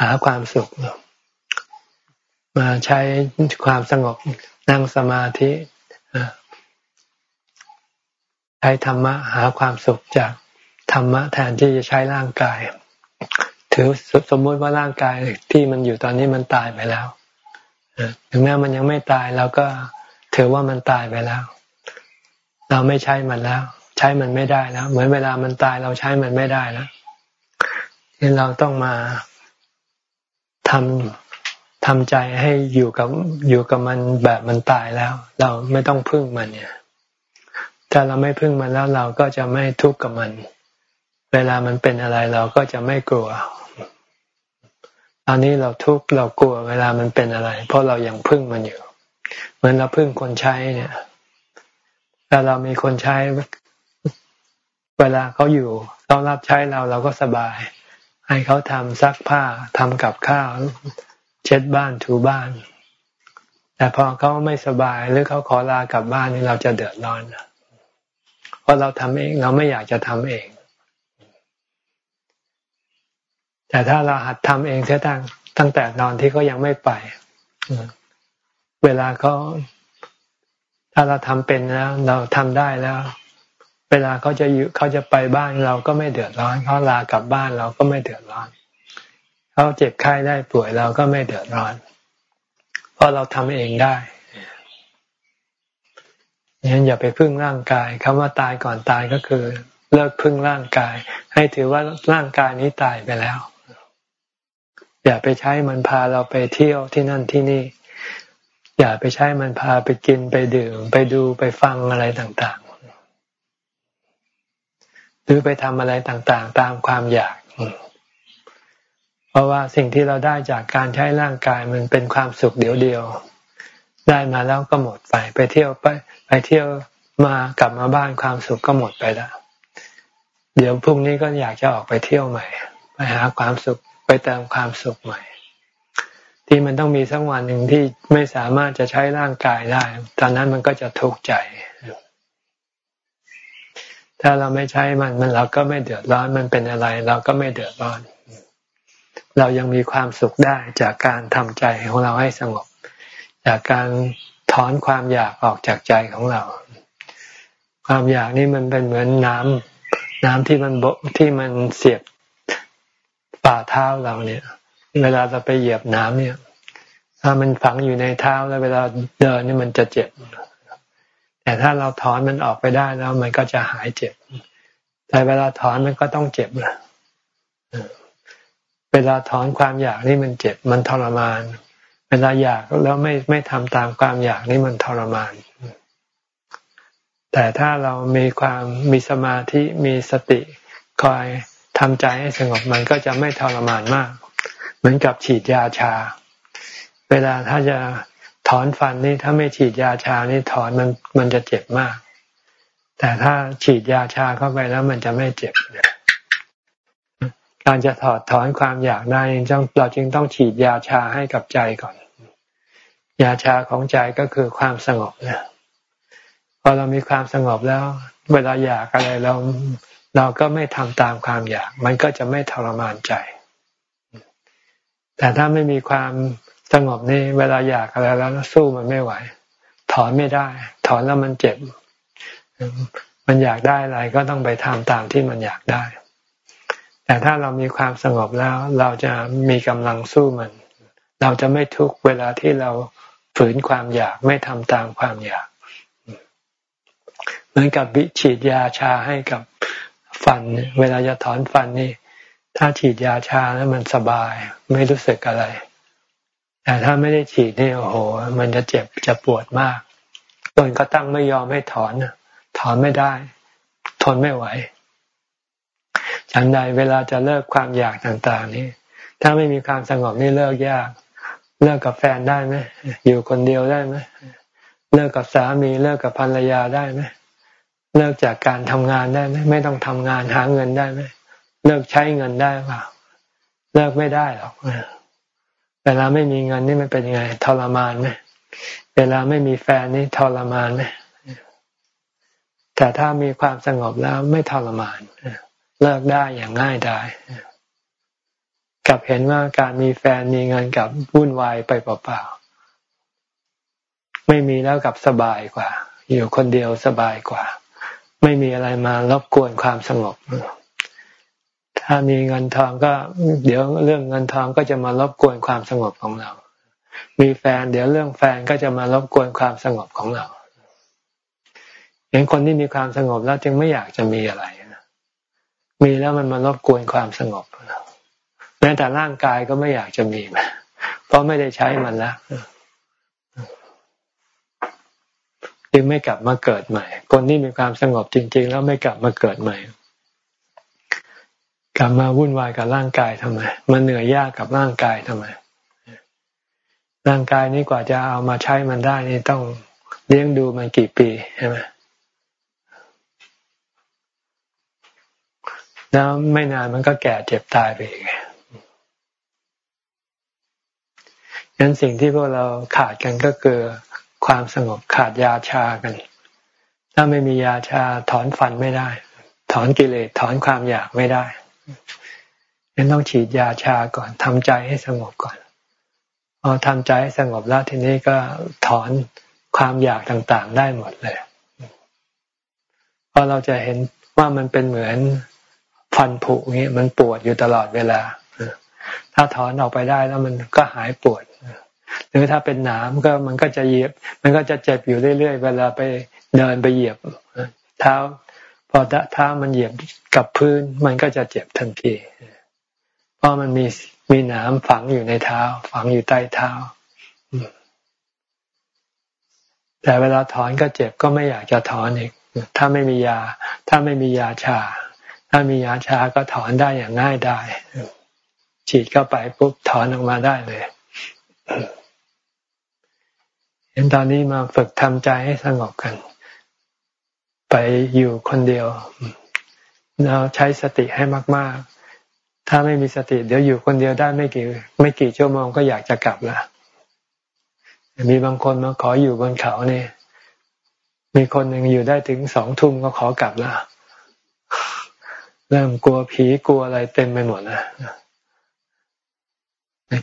หาความสุขมาใช้ความสงบนั่งสมาธิใช้ธรรมะหาความสุขจากธรรมะแทนที่จะใช้ร่างกาย ถือสมมติว่าร่างกายที่มันอยู่ตอนนี้มันตายไปแล้วถึงแม้มันยังไม่ตายเราก็ถือว่ามันตายไปแล้ว เราไม่ใช้มันแล้ว ใช้มันไม่ได้แล้ว เหมือนเวลามันตายเราใช้มันไม่ได้แล้วที่เราต้องมาทำทำใจให้อยู่กับอยู่กับมันแบบมันตายแล้ว เราไม่ต้องพึ่งมันเนี่ยถ้าเราไม่พึ่งมันแล้วเราก็จะไม่ทุกข์กับมัน เวลามันเป็นอะไรเราก็จะไม่กลัว ตอนนี้เราทุกข์เรากลัวเวลามันเป็นอะไร เพราะเรายัางพึ่งมันอยู่ เหมือนเราพึ่งคนใช้เนี่ยถ้าเรามีคนใช้ เวลาเขาอยู่ต้องรับใช้เราเราก็สบาย ให้เขาทำซักผ้าทำกับข้าว เช็ดบ้านถูบ้าน แต่พอเขาไม่สบายหรือเขาขอลากลับบ้านนี่เราจะเดือดร้อนเพราะเราทำเองเราไม่อยากจะทำเอง แต่ถ้าเราหัดทำเองเสียตั้งตั้งแต่นอนที่เขายังไม่ไป เวลาเขาถ้าเราทำเป็นแล้ว เราทำได้แล้ว เวลาเขาจะอยู่เขาจะไปบ้านเราก็ไม่เดือดร้อนเขาลากลับบ้านเราก็ไม่เดือดร้อนเขาเจ็บไข้ได้ป่วยเราก็ไม่เดือดร้อน เพราะเราทำเองได้งั้นอย่าไปพึ่งร่างกายคำว่าตายก่อนตายก็คือ เลิกพึ่งร่างกาย ให้ถือว่าร่างกายนี้ตายไปแล้ว อย่าไปใช้มันพาเราไปเที่ยวที่นั่นที่นี่ อย่าไปใช้มันพาไปกินไปดื่ม ไปดูไปฟังอะไรต่างๆ หรือไปทำอะไรต่างๆ ตามความอยาก เพราะว่าสิ่งที่เราได้จากการใช้ร่างกายมันเป็นความสุขเดียวๆได้มาแล้วก็หมดไปไปเที่ยวไป ไปเที่ยวมากลับมาบ้านความสุขก็หมดไปแล้วเดี๋ยวพรุ่งนี้ก็อยากจะออกไปเที่ยวใหม่ ไปหาความสุข ไปเติมความสุขใหม่ ที่มันต้องมีสักวันหนึ่งที่ไม่สามารถจะใช้ร่างกายได้ ตอนนั้นมันก็จะทุกข์ใจ ถ้าเราไม่ใช้มันมันเราก็ไม่เดือดร้อนมันเป็นอะไร เราก็ไม่เดือดร้อน เรายังมีความสุขได้จากการทำใจของเราให้สงบ จากการถอนความอยากออกจากใจของเรา ความอยากนี่มันเป็นเหมือนน้ำน้ำที่มันบที่มันเสียบ ฝ่าเท้าเราเนี่ย เวลาเราไปเหยียบน้ำเนี่ย ถ้ามันฝังอยู่ในเท้าแล้วเวลาเดินนี่มันจะเจ็บ แต่ถ้าเราถอนมันออกไปได้แล้วมันก็จะหายเจ็บ แต่เวลาถอนมันก็ต้องเจ็บนะเวลาถอนความอยากนี่มันเจ็บ มันทรมาน เวลาอยากแล้วไม่ไม่ทำตามความอยากนี่มันทรมาน แต่ถ้าเรามีความมีสมาธิมีสติคอย ทำใจให้สงบมันก็จะไม่ทรมานมาก เหมือนกับฉีดยาชา เวลาถ้าจะถอนฟันนี่ถ้าไม่ฉีดยาชานี่ถอนมันมันจะเจ็บมาก แต่ถ้าฉีดยาชาเข้าไปแล้วมันจะไม่เจ็บการจะถอดถอนความอยากได้เราจึงต้องฉีดยาชาให้กับใจก่อน ยาชาของใจก็คือความสงบนะพอเรามีความสงบแล้ว เวลาอยากอะไรเรา เราก็ไม่ทำตามความอยาก มันก็จะไม่ทรมานใจ แต่ถ้าไม่มีความสงบนี่เวลาอยากอะไรแล้วสู้มันไม่ไหว ถอนไม่ได้ ถอนแล้วมันเจ็บ มันอยากได้อะไรก็ต้องไปทำตามที่มันอยากได้ แต่ถ้าเรามีความสงบแล้ว เราจะมีกำลังสู้มัน เราจะไม่ทุกเวลาที่เราฝืนความอยากไม่ทำตามความอยาก เหมือนกับบิฉีดยาชาให้กับ ฟัน เวลาจะถอนฟันนี่ ถ้าฉีดยาชาแล้วมันสบาย ไม่รู้สึกอะไร แต่ถ้าไม่ได้ฉีดนี่โอ้โห มันจะเจ็บจะปวดมากตนก็ตั้งไม่ยอมให้ถอนถอนไม่ได้ ทนไม่ไหวฉันใดเวลาจะเลิกความอยากต่างๆ นี่ถ้าไม่มีความสงบนี่เลิกยาก เลิกกับแฟนได้ไหมอยู่คนเดียวได้ไหมเลิกกับสามีเลิกกับภรรยาได้ไหม เลิกจากการทำงานได้ไหมไม่ต้องทำงานหาเงินได้ไหมเลิกใช้เงินได้เปล่าเลิกไม่ได้หรอกเวลาไม่มีเงินนี่มันเป็นยังไงทรมานไหมเวลาไม่มีแฟนนี่ทรมานไหมแต่ถ้ามีความสงบแล้วไม่ทรมานเลิกได้อย่างง่ายได้กับเห็นว่าการมีแฟนมีเงินกับวุ่นวายไปเปล่าๆไม่มีแล้วกับสบายกว่า อยู่คนเดียวสบายกว่า ไม่มีอะไรมารบกวนความสงบ ถ้ามีเงินทองก็ เดี๋ยวเรื่องเงินทองก็จะมารบกวนความสงบของเรา มีแฟน เดี๋ยวเรื่องแฟนก็จะมารบกวนความสงบของเราเห็นคนที่มีความสงบแล้วจึงไม่อยากจะมีอะไรมีแล้วมันมารบกวนความสงบแม้แต่ร่างกายก็ไม่อยากจะมีเพราะไม่ได้ใช้มันแล้ว จึงไม่กลับมาเกิดใหม่ คนที่มีความสงบจริง ๆ แล้วไม่กลับมาเกิดใหม่ กลับมาวุ่นวายกับร่างกายทำไมมันเหนื่อยยากกับร่างกายทำไมร่างกายนี้กว่าจะเอามาใช้มันได้นี่ต้องเลี้ยงดูมันกี่ปีใช่ไหมแล้วไม่นานมันก็แก่เจ็บตายไปเองงั้นสิ่งที่พวกเราขาดกันก็คือ ความสงบขาดยาชากัน ถ้าไม่มียาชาถอนฟันไม่ได้ ถอนกิเลสถอนความอยากไม่ได้ยังต้องฉีดยาชาก่อนทำใจให้สงบก่อนพอทำใจให้สงบแล้วทีนี้ก็ถอนความอยากต่างๆได้หมดเลยพราะเราจะเห็นว่ามันเป็นเหมือนฟันผุงี้มันปวดอยู่ตลอดเวลาถ้าถอนออกไปได้แล้วมันก็หายปวด หรือถ้าเป็นหนามก็มันก็จะเหยียบ มันก็จะเจ็บอยู่เรื่อยๆ เวลาไปเดินไปเหยียบเท้า พอเท้ามันเหยียบกับพื้น มันก็จะเจ็บทันที เพราะมันมีมีหนามฝังอยู่ในเท้า ฝังอยู่ใต้เท้า แต่เวลาถอนก็เจ็บก็ไม่อยากจะถอนอีก ถ้าไม่มียา ถ้าไม่มียาชา ถ้ามียาชาก็ถอนได้อย่างง่ายได้ฉีดเข้าไปปุ๊บถอนออกมาได้เลย เห็นตอนนี้มาฝึกทำใจให้สงบกัน ไปอยู่คนเดียวเราใช้สติให้มาก ๆ ถ้าไม่มีสติเดี๋ยวอยู่คนเดียวได้ไม่กี่ไม่กี่ชั่วโมงก็อยากจะกลับละมีบางคนมาขออยู่บนเขาเนี่ยมีคนหนึ่งอยู่ได้ถึงสองทุ่มก็ขอกลับละเริ่มกลัวผีกลัวอะไรเต็มไปหมดนะ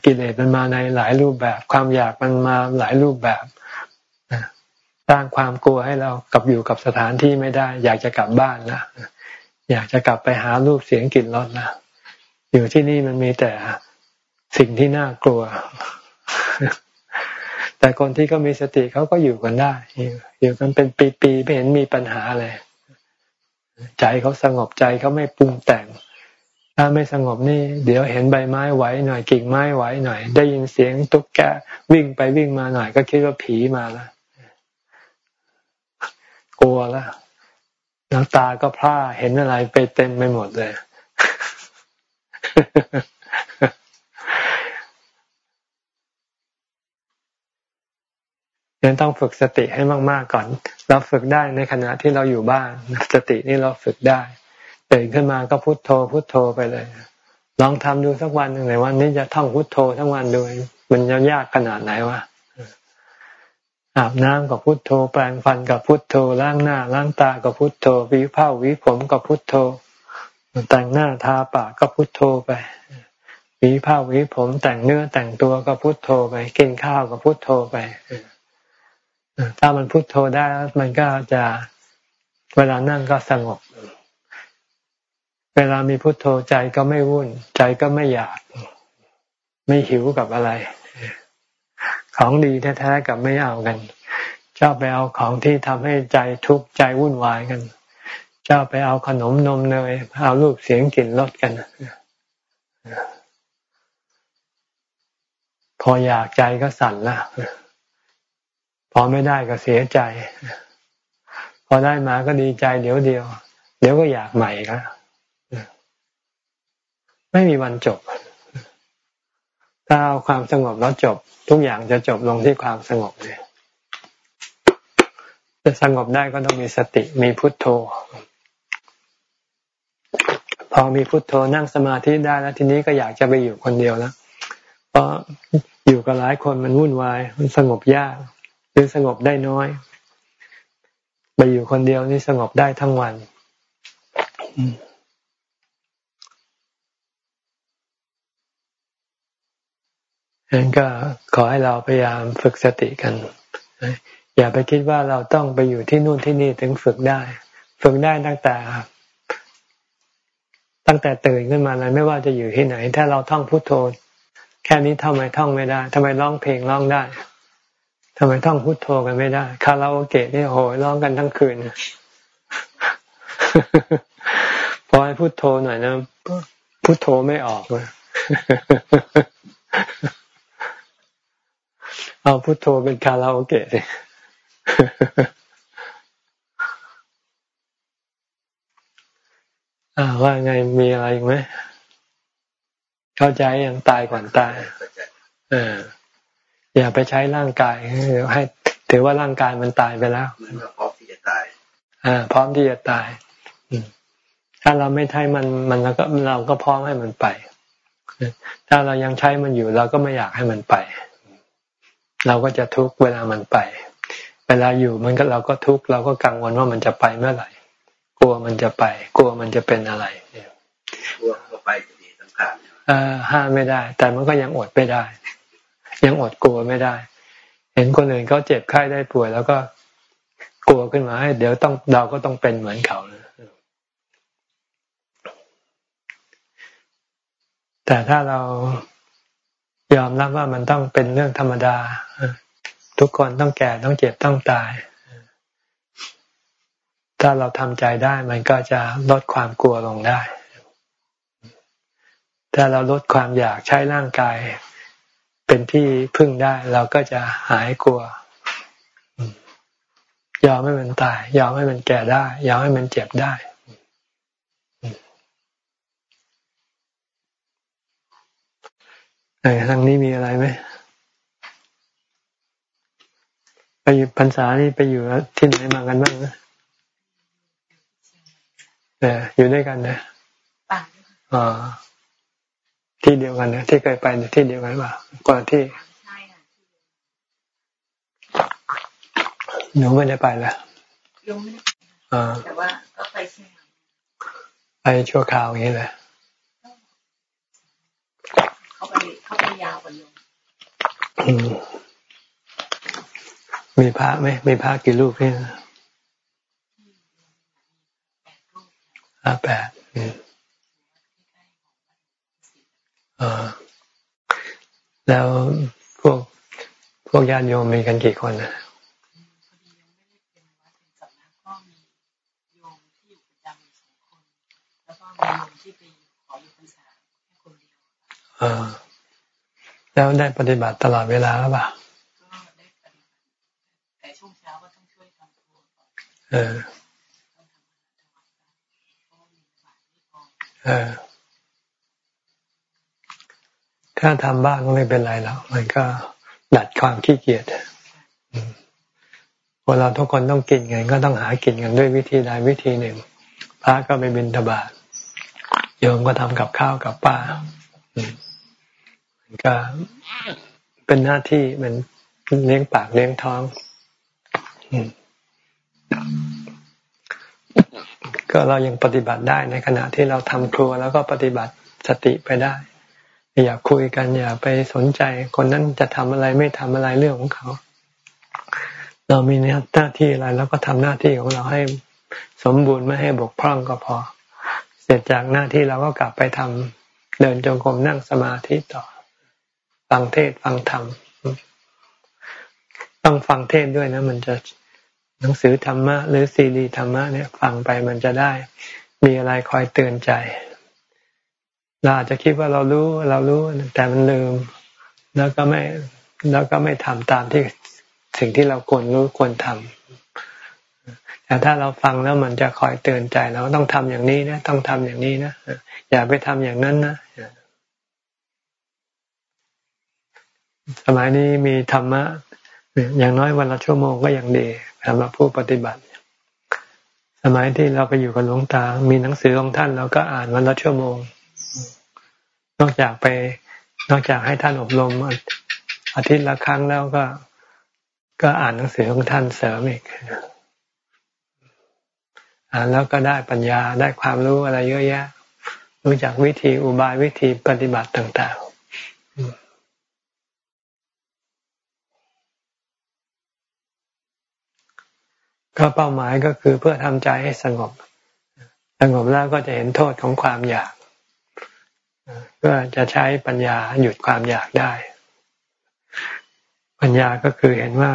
กิเลสมันมาในหลายรูปแบบ ความอยากมันมาหลายรูปแบบสร้างความกลัวให้เรากลับอยู่กับสถานที่ไม่ได้ อยากจะกลับบ้านนะอยากจะกลับไปหารูปเสียงกลิ่นรสนะอยู่ที่นี่มันมีแต่สิ่งที่น่ากลัว แต่คนที่ก็มีสติเขาก็อยู่กันได้ อยู่กันเป็นปีๆไม่เห็นมีปัญหาเลย ใจเขาสงบใจเขาไม่ปรุงแต่ง ถ้าไม่สงบนี่ เดี๋ยวเห็นใบไม้ไหวหน่อยกิ่งไม้ไหวหน่อย ได้ยินเสียงตุ๊กแกวิ่งไปวิ่งมาหน่อย ก็คิดว่าผีมาล้วกลัวแล้วน้ำตาก็พร่าเห็นอะไรไปเต็มไปหมดเลย ยังต้องฝึกสติให้มาก ๆ ก่อน เราฝึกได้ในขณะที่เราอยู่บ้าน สตินี่เราฝึกได้ ตื่นขึ้นมาก็พุโทโธ พุโทโธไปเลย ลองทำดูสักวันหนึ่งเลยวันนี้จะท่องพุโทโธทั้งวันดูมันจะยากขนาดไหนวะอาบน้ำกับพุโทโธ แปรงฟันกับพุโทโธล้างหน้าล้างตากับพุโทโธวิผ้าวิผมกับพุโทโธ แต่งหน้าทาปากก็พุโทโธไปวิผ้าวิผมแต่งเนื้อแต่งตัวก็พุโทโธไป กินข้าวก็พุโทโธไปถ้ามันพุโทโธได้มันก็จะเวลานั่งก็สงบ เวลามีพุทโธใจก็ไม่วุ่น ใจก็ไม่อยาก ไม่หิวกับอะไร ของดีแท้ๆกับไม่เอากันชอบไปเอาของที่ทำให้ใจทุกข์ใจวุ่นวายกันชอบไปเอาขนมนมเนยเอารูปเสียงกลิ่นรสกันพออยากใจก็สั่นละพอไม่ได้ก็เสียใจ พอได้มาก็ดีใจเดี๋ยวเดียว เดี๋ยวก็อยากใหม่ก็ ไม่มีวันจบ ถ้าเอาความสงบแล้วจบ ทุกอย่างจะจบลงที่ความสงบเลยจะสงบได้ก็ต้องมีสติมีพุทโธ พอมีพุทโธนั่งสมาธิได้แล้วทีนี้ก็อยากจะไปอยู่คนเดียวแล้วเพราะอยู่กับหลายคนมันวุ่นวาย มันสงบยากหรือสงบได้น้อย ไปอยู่คนเดียวนี่สงบได้ทั้งวันฉะ นั้นก็ขอให้เราพยายามฝึกสติกัน อย่าไปคิดว่าเราต้องไปอยู่ที่นู่นที่นี่ถึงฝึกได้ ฝึกได้ตั้งแต่ ตั้งแต่ตื่นขึ้นมาเลยไม่ว่าจะอยู่ที่ไหน ถ้าเราท่องพุทโธ แค่นี้ทำไมท่องไม่ได้ทำไมร้องเพลงร้องได้ทำไมต้องพุโทโธกันไม่ได้คาราโอเกะนี่โหร้องกันทั้งคืนพอให้พุโทโธหน่อยนะพุโทโธไม่ออกเลย เอาพุโทโธเป็นคาราโอเกะเลยว่าไงมีอะไรไหมเข้าใจยังตายก่อนตายเอออย่าไปใช้ร่างกายให้ถือว่าร่างกายมันตายไปแล้วมันพร้อมที่จะตายอ่าพร้อมที่จะตายถ้าเราไม่ใช้มันมันเราก็เราก็พร้อมให้มันไป ถ้าเรายังใช้มันอยู่เราก็ไม่อยากให้มันไป เราก็จะทุกข์เวลามันไป เวลาอยู่มันก็เราก็ทุกข์เราก็กังวลว่ามันจะไปเมื่อไหร่ กลัวมันจะไป กลัวมันจะเป็นอะไรกลัวก็ไปจะดีสำคัญอ่าห้ามไม่ได้ แต่มันก็ยังอดไม่ได้ ยังอดกลัวไม่ได้ เห็นคนอื่นเขาเจ็บไข้ได้ป่วย แล้วก็กลัวขึ้นมาให้เดี๋ยวต้องเราก็ต้องเป็นเหมือนเขาแต่ถ้าเรา ยอมรับว่ามันต้องเป็นเรื่องธรรมดา ทุกคนต้องแก่ต้องเจ็บต้องตาย ถ้าเราทำใจได้มันก็จะลดความกลัวลงได้ ถ้าเราลดความอยากใช้ร่างกาย เป็นที่พึ่งได้ เราก็จะหายกลัวยอมให้มันตาย ยอมให้มันแก่ได้ ยอมให้มันเจ็บได้ ไอ้ทางนี้มีอะไรไหมไปอยู่พรรษานี่ไปอยู่ที่ไหนมากันบ้างนะเอออยู่ด้วยกันนะอ๋อที่เดียวกันนะที่เคยไปที่เดียวกันป่ะก่อนที่หนูไม่ได้ไปแล้วยงไม่ได้แต่ว่าก็ไปใช่ไปชั่วคราวอย่างนี้เลยเขาไปเขาไป ยาวกว่าโยมมีพระไหมมีพระกี่รูปนี่ห้าแปดแล้วพวกพวกญาติโยมมีกันกี่คนนะ แล้วได้ปฏิบัติตลอดเวลาหรือเปล่าแต่ช่วงเช้าก็ต้องช่วยทำครัวเออ เออ ถ้าทำบ้างก็ไม่เป็นไรแล้ว มันก็ดัดความขี้เกียจพวกเราทุกคนต้องกินไงก็ต้องหากินกันด้วยวิธีใดวิธีหนึ่ง พระก็ไปบินทบาทโยมก็ทำกับข้าวกับป้า ก็เป็นหน้าที่มันเลี้ยงปากเลี้ยงท้องก็เรายังปฏิบัติได้ในขณะที่เราทำครัวแล้วก็ปฏิบัติสติไปได้ อย่าคุยกัน อย่าไปสนใจ คนนั้นจะทำอะไรไม่ทำอะไรเรื่องของเขา เรามีหน้าที่อะไรแล้วก็ทำหน้าที่ของเราให้สมบูรณ์ไม่ให้บกพร่องก็พอ เสร็จจากหน้าที่เราก็กลับไปทำเดินจงกรมนั่งสมาธิต่อ ฟังเทศฟังธรรมต้องฟังเทศด้วยนะ มันจะหนังสือธรรมะ หรือซีดีธรรมะเนี่ย ฟังไปมันจะได้ มีอะไรคอยเตือนใจเราอาจจะคิดว่าเรารู้เรารู้แต่มันลืม แล้วก็ไม่แล้วก็ไม่ทำตามที่สิ่งที่เราควรรู้ควรทำแต่ถ้าเราฟังแล้วมันจะคอยเตือนใจเราต้องทำอย่างนี้นะ ต้องทำอย่างนี้นะอย่าไปทำอย่างนั้นนะ สมัยนี้มีธรรมะอย่างน้อยวันละชั่วโมงก็ยังดีสำหรับผู้ปฏิบัติ สมัยที่เราไปอยู่กับหลวงตา มีหนังสือของท่านเราก็อ่านวันละชั่วโมง นอกจากไป นอกจากให้ท่านอบรมอาทิตย์ละครั้งแล้วก็ ก็อ่านหนังสือของท่านเสริมอีกอ่านแล้วก็ได้ปัญญาได้ความรู้อะไรเยอะแยะ รู้จักวิธีอุบายวิธีปฏิบัติต่าง ๆ ก็เป้าหมายก็คือเพื่อทำใจให้สงบ สงบแล้วก็จะเห็นโทษของความอยากก็จะใช้ปัญญาหยุดความอยากได้ ปัญญาก็คือเห็นว่า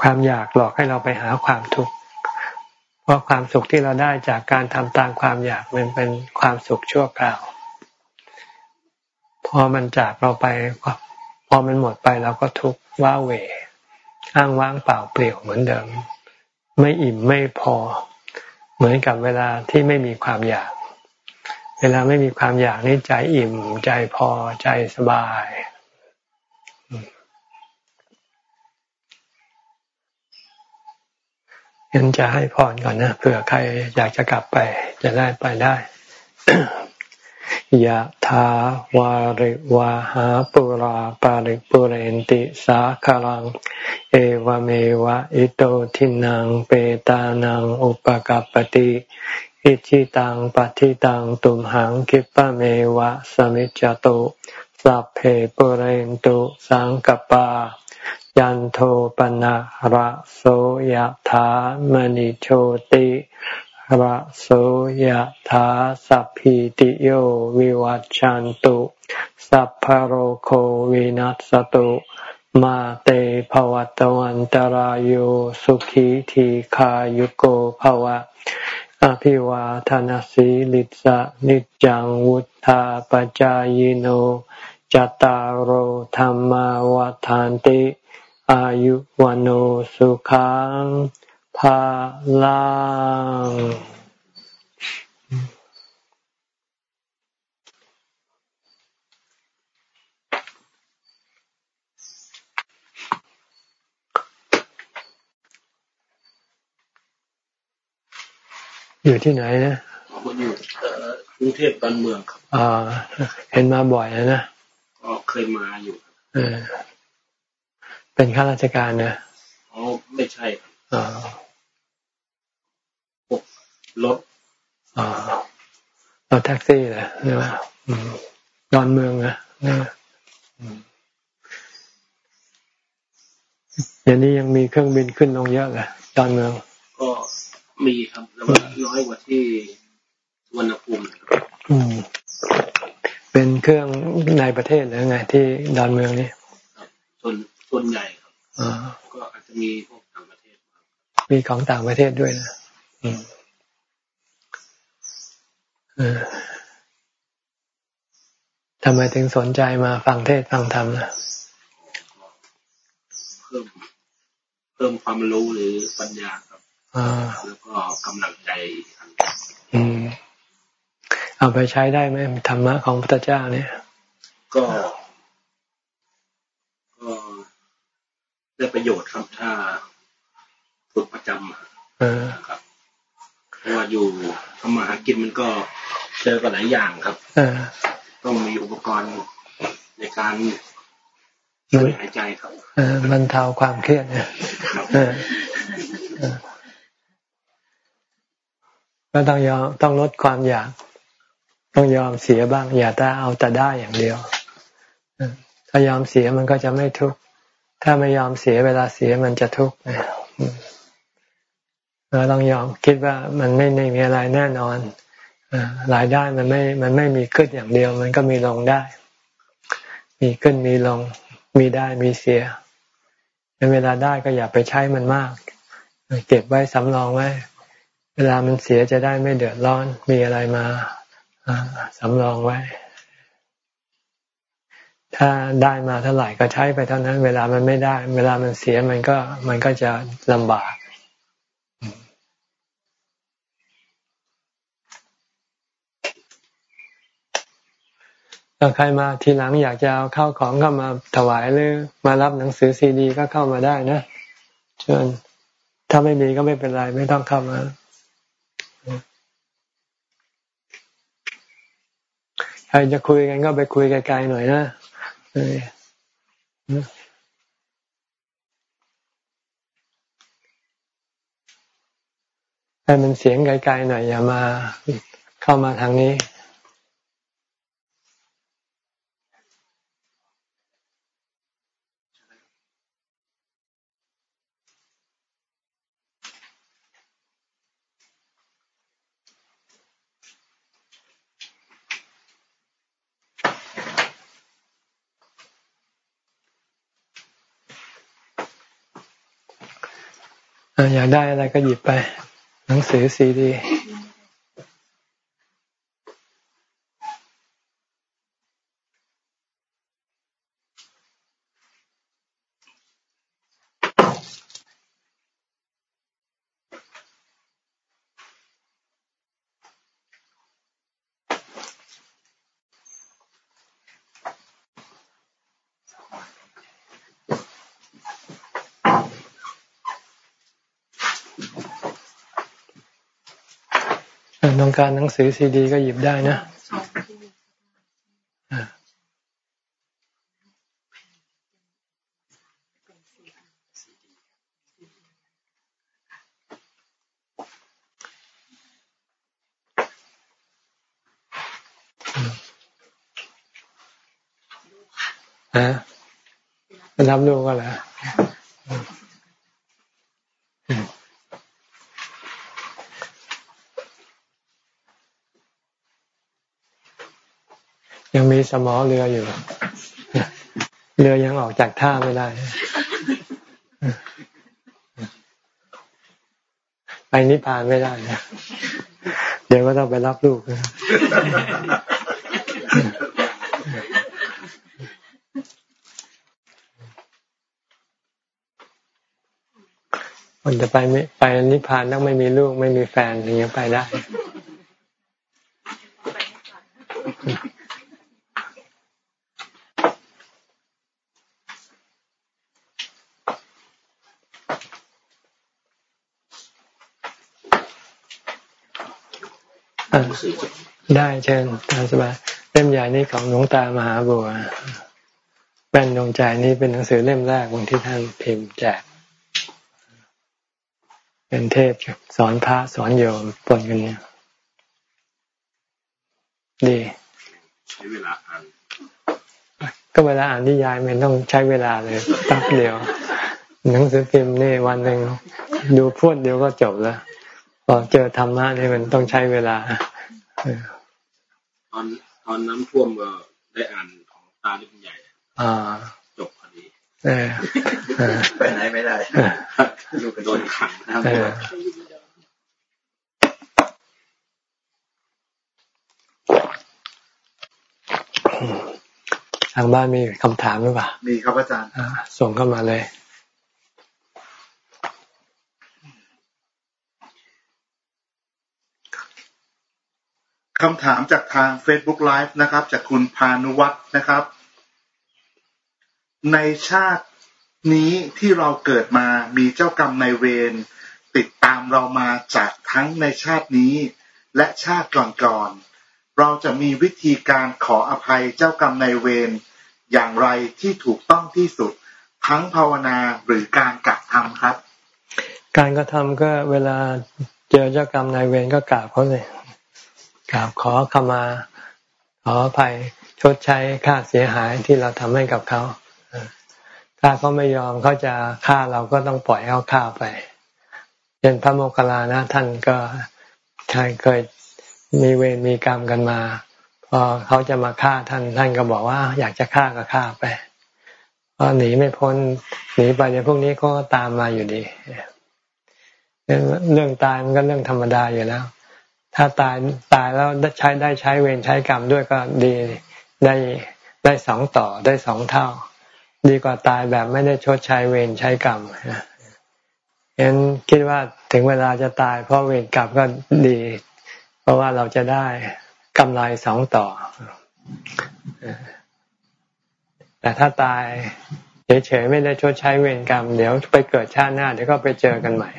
ความอยากหลอกให้เราไปหาความทุกข์ เพราะความสุขที่เราได้จากการทำตามความอยากมันเป็นความสุขชั่วคราว พอมันจากเราไป พอมันหมดไปเราก็ทุกข์ว้าเหวอ้างว้างเปล่าเปลี่ยวเหมือนเดิม ไม่อิ่มไม่พอ เหมือนกับเวลาที่ไม่มีความอยาก เวลาไม่มีความอยากนี่ใจอิ่ม ใจพอใจสบายยังจะให้พรก่อนนะเผื่อใครอยากจะกลับไป จะได้ไปได้ ยะถาวาริวาหาปุราปาริปุเรนติสาคลัง เอวเมวะอิโตทินังเปตานังอุปกัปติอิชิตังปฏิตังตุมหังคิปะเมวะสมิจจตุสัพเพปุเรนตุสังกปายันโทปนะระโสยถามณิโชติ ระโสยถาสัพพิติโยวิวัจจันตุสัพพโรโควินัสตุมาเตภวัตวันตารโยสุขีทีขายุโกภวะ อภิวาทานสีลิสะนิจังวุธาปจายโนจตารโหธรรมวาทานติ อายุวันสุขัง พาลังอยู่ที่ไหนนะคนอยู่เอ่อกรุงเทพตอนเมืองครับอ่าเห็นมาบ่อยนะนะก็เคยมาอยู่ครับเออเป็นข้าราชการนะอ๋อไม่ใช่ครับอ่า พวกรถ อ่า เราแท็กซี่เหรอใช่ไหมอืมดอนเมืองนะเนี่ยอืมเดี๋ยวนี้ยังมีเครื่องบินขึ้นลงเยอะเลยดอนเมือง ก็มีครับแต่ว่าน้อยกว่าที่สุวรรณภูมินะครับอืม เป็นเครื่องในประเทศหรือไง ที่ดอนเมืองนี่ส่วนส่วนใหญ่ครับอ่าก็อาจจะมีพวกต่างประเทศบ้างมีของต่างประเทศด้วยนะอืมเออ ทำไมถึงสนใจมาฟังเทศน์ฟังธรรมนะเพิ่มเพิ่มความรู้หรือปัญญาครับอ่าแล้วก็กำลังใจอีกอันอืม เอาไปใช้ได้ไหมธรรมะของพระพุทธเจ้าเนี่ย ก็ ก็ได้ประโยชน์ครับถ้าฝึกประจำอะเออนะครับ เพราะว่าอยู่ทำมาหากินมันก็เจอกับหลายอย่างครับเออต้องมีอุปกรณ์ในการช่วยหายใจครับเออบรรเทาความเครียดเนี่ยครับเออเออก็ต้องยอมต้องลดความอยาก ต้องยอมเสียบ้าง อย่าแต่เอาแต่ได้อย่างเดียวเออถ้ายอมเสียมันก็จะไม่ทุกข์ถ้าไม่ยอมเสียเวลาเสียมันจะทุกข์นะอืม เราต้องยอมคิดว่ามันไม่ไม่มีอะไรแน่นอนรายได้มันไม่ มันไม่มีขึ้นอย่างเดียว มันก็มีลงได้ มีขึ้นมีลง มีได้มีเสียในเวลาได้ก็อย่าไปใช้มันมาก เก็บไว้สำรองไว้ เวลามันเสียจะได้ไม่เดือดร้อน มีอะไรมาสำรองไว้ ถ้าได้มาเท่าไหร่ก็ใช้ไปเท่านั้น เวลามันไม่ได้ เวลามันเสียมันก็ มันก็จะลำบาก ถ้าใครมาทีหลังอยากจะเอาเข้าของเข้ามาถวายหรือมารับหนังสือซีดี ก็เข้ามาได้นะเชิญถ้าไม่มีก็ไม่เป็นไรไม่ต้องเข้ามาใครจะคุยกันก็ไปคุยไกลๆหน่อยนะให้มันเสียงไกลๆหน่อยอย่ามาเข้ามาทางนี้ อยากได้อะไรก็หยิบไป หนังสือซีดี ต้องการหนังสือซีดีก็หยิบได้นะฮะไปรับลูกก็แล้วยัง มีสมอเรืออยู่ เรือยังออกจากท่าไม่ได้ ไปนิพพานไม่ได้นะเดี๋ยวก็ต้องไปรับลูกนะคนจะไปไม่ไปนิพพานต้องไม่มีลูก ไม่มีแฟนถึงจะไปได้ น อ่า หนังสือจะ ได้เชิญตามสบายเล่มใหญ่นี่ของหลวงตามหาบัวแป้นดวงใจนี่เป็นหนังสือเล่มแรกของที่ท่านพิมพ์แจกเป็นเทศสอนพระสอนโยมปนกันเนี่ยดีใช้เวลาอ่านก็เวลาอ่านนิยายมันต้องใช้เวลาเลยแป๊บเดียว หนังสือพิมพ์นี่วันหนึ่งดูพรวดเดียวก็จบแล้วพอเจอธรรมะนี่มันต้องใช้เวลา ตอนตอนน้ำท่วมก็ได้อ่านของตาที่เป็นใหญ่อ่าจบพอดีเออเออไปไหนไม่ได้เอออยู่กันโดนขังน้ำเอท่วอมทางบ้านมีคำถามหรือเปล่า มีครับอาจารย์อ่าส่งเข้ามาเลย คำถามจากทาง Facebook Live นะครับ จากคุณพานุวัฒน์นะครับ ในชาตินี้ที่เราเกิดมามีเจ้ากรรมนายเวรติดตามเรามาจากทั้งในชาตินี้ และชาติก่อนๆเราจะมีวิธีการขออภัยเจ้ากรรมนายเวรอย่างไรที่ถูกต้องที่สุด ทั้งภาวนาหรือการกระทำครับ การกระทำก็เวลาเจอเจ้ากรรมนายเวรก็กราบเขาเลย กราบขอขมาขออภัยชดใช้ค่าเสียหายที่เราทำให้กับเขา ถ้าเขาไม่ยอมเขาจะฆ่าเราก็ต้องปล่อยเขาฆ่าไปเป็นพระโมคคัลลานะท่านก็ใช่เคยมีเวรมีกรรมกันมาพอเขาจะมาฆ่าท่านท่านก็บอกว่า อยากจะฆ่าก็ฆ่าไปพอหนีไม่พ้นหนีไปเดี๋ยวพวกนี้ก็ตามมาอยู่ดีเรื่องตายมันก็เรื่องธรรมดาอยู่แล้ว ถ้าตายตายแล้วใช้ได้ใช้เวรใช้กรรมด้วยก็ดีได้ได้สองต่อได้สองเท่า ดีกว่าตายแบบไม่ได้ชดใช้เวรใช้กรรมเห็นคิดว่าถึงเวลาจะตาย เพราะเวรกรรมก็ดี เพราะว่าเราจะได้กำไรสองต่อ แต่ถ้าตายเฉยๆไม่ได้ชดใช้เวรกรรม เดี๋ยวไปเกิดชาติหน้าเดี๋ยวก็ไปเจอกันใหม่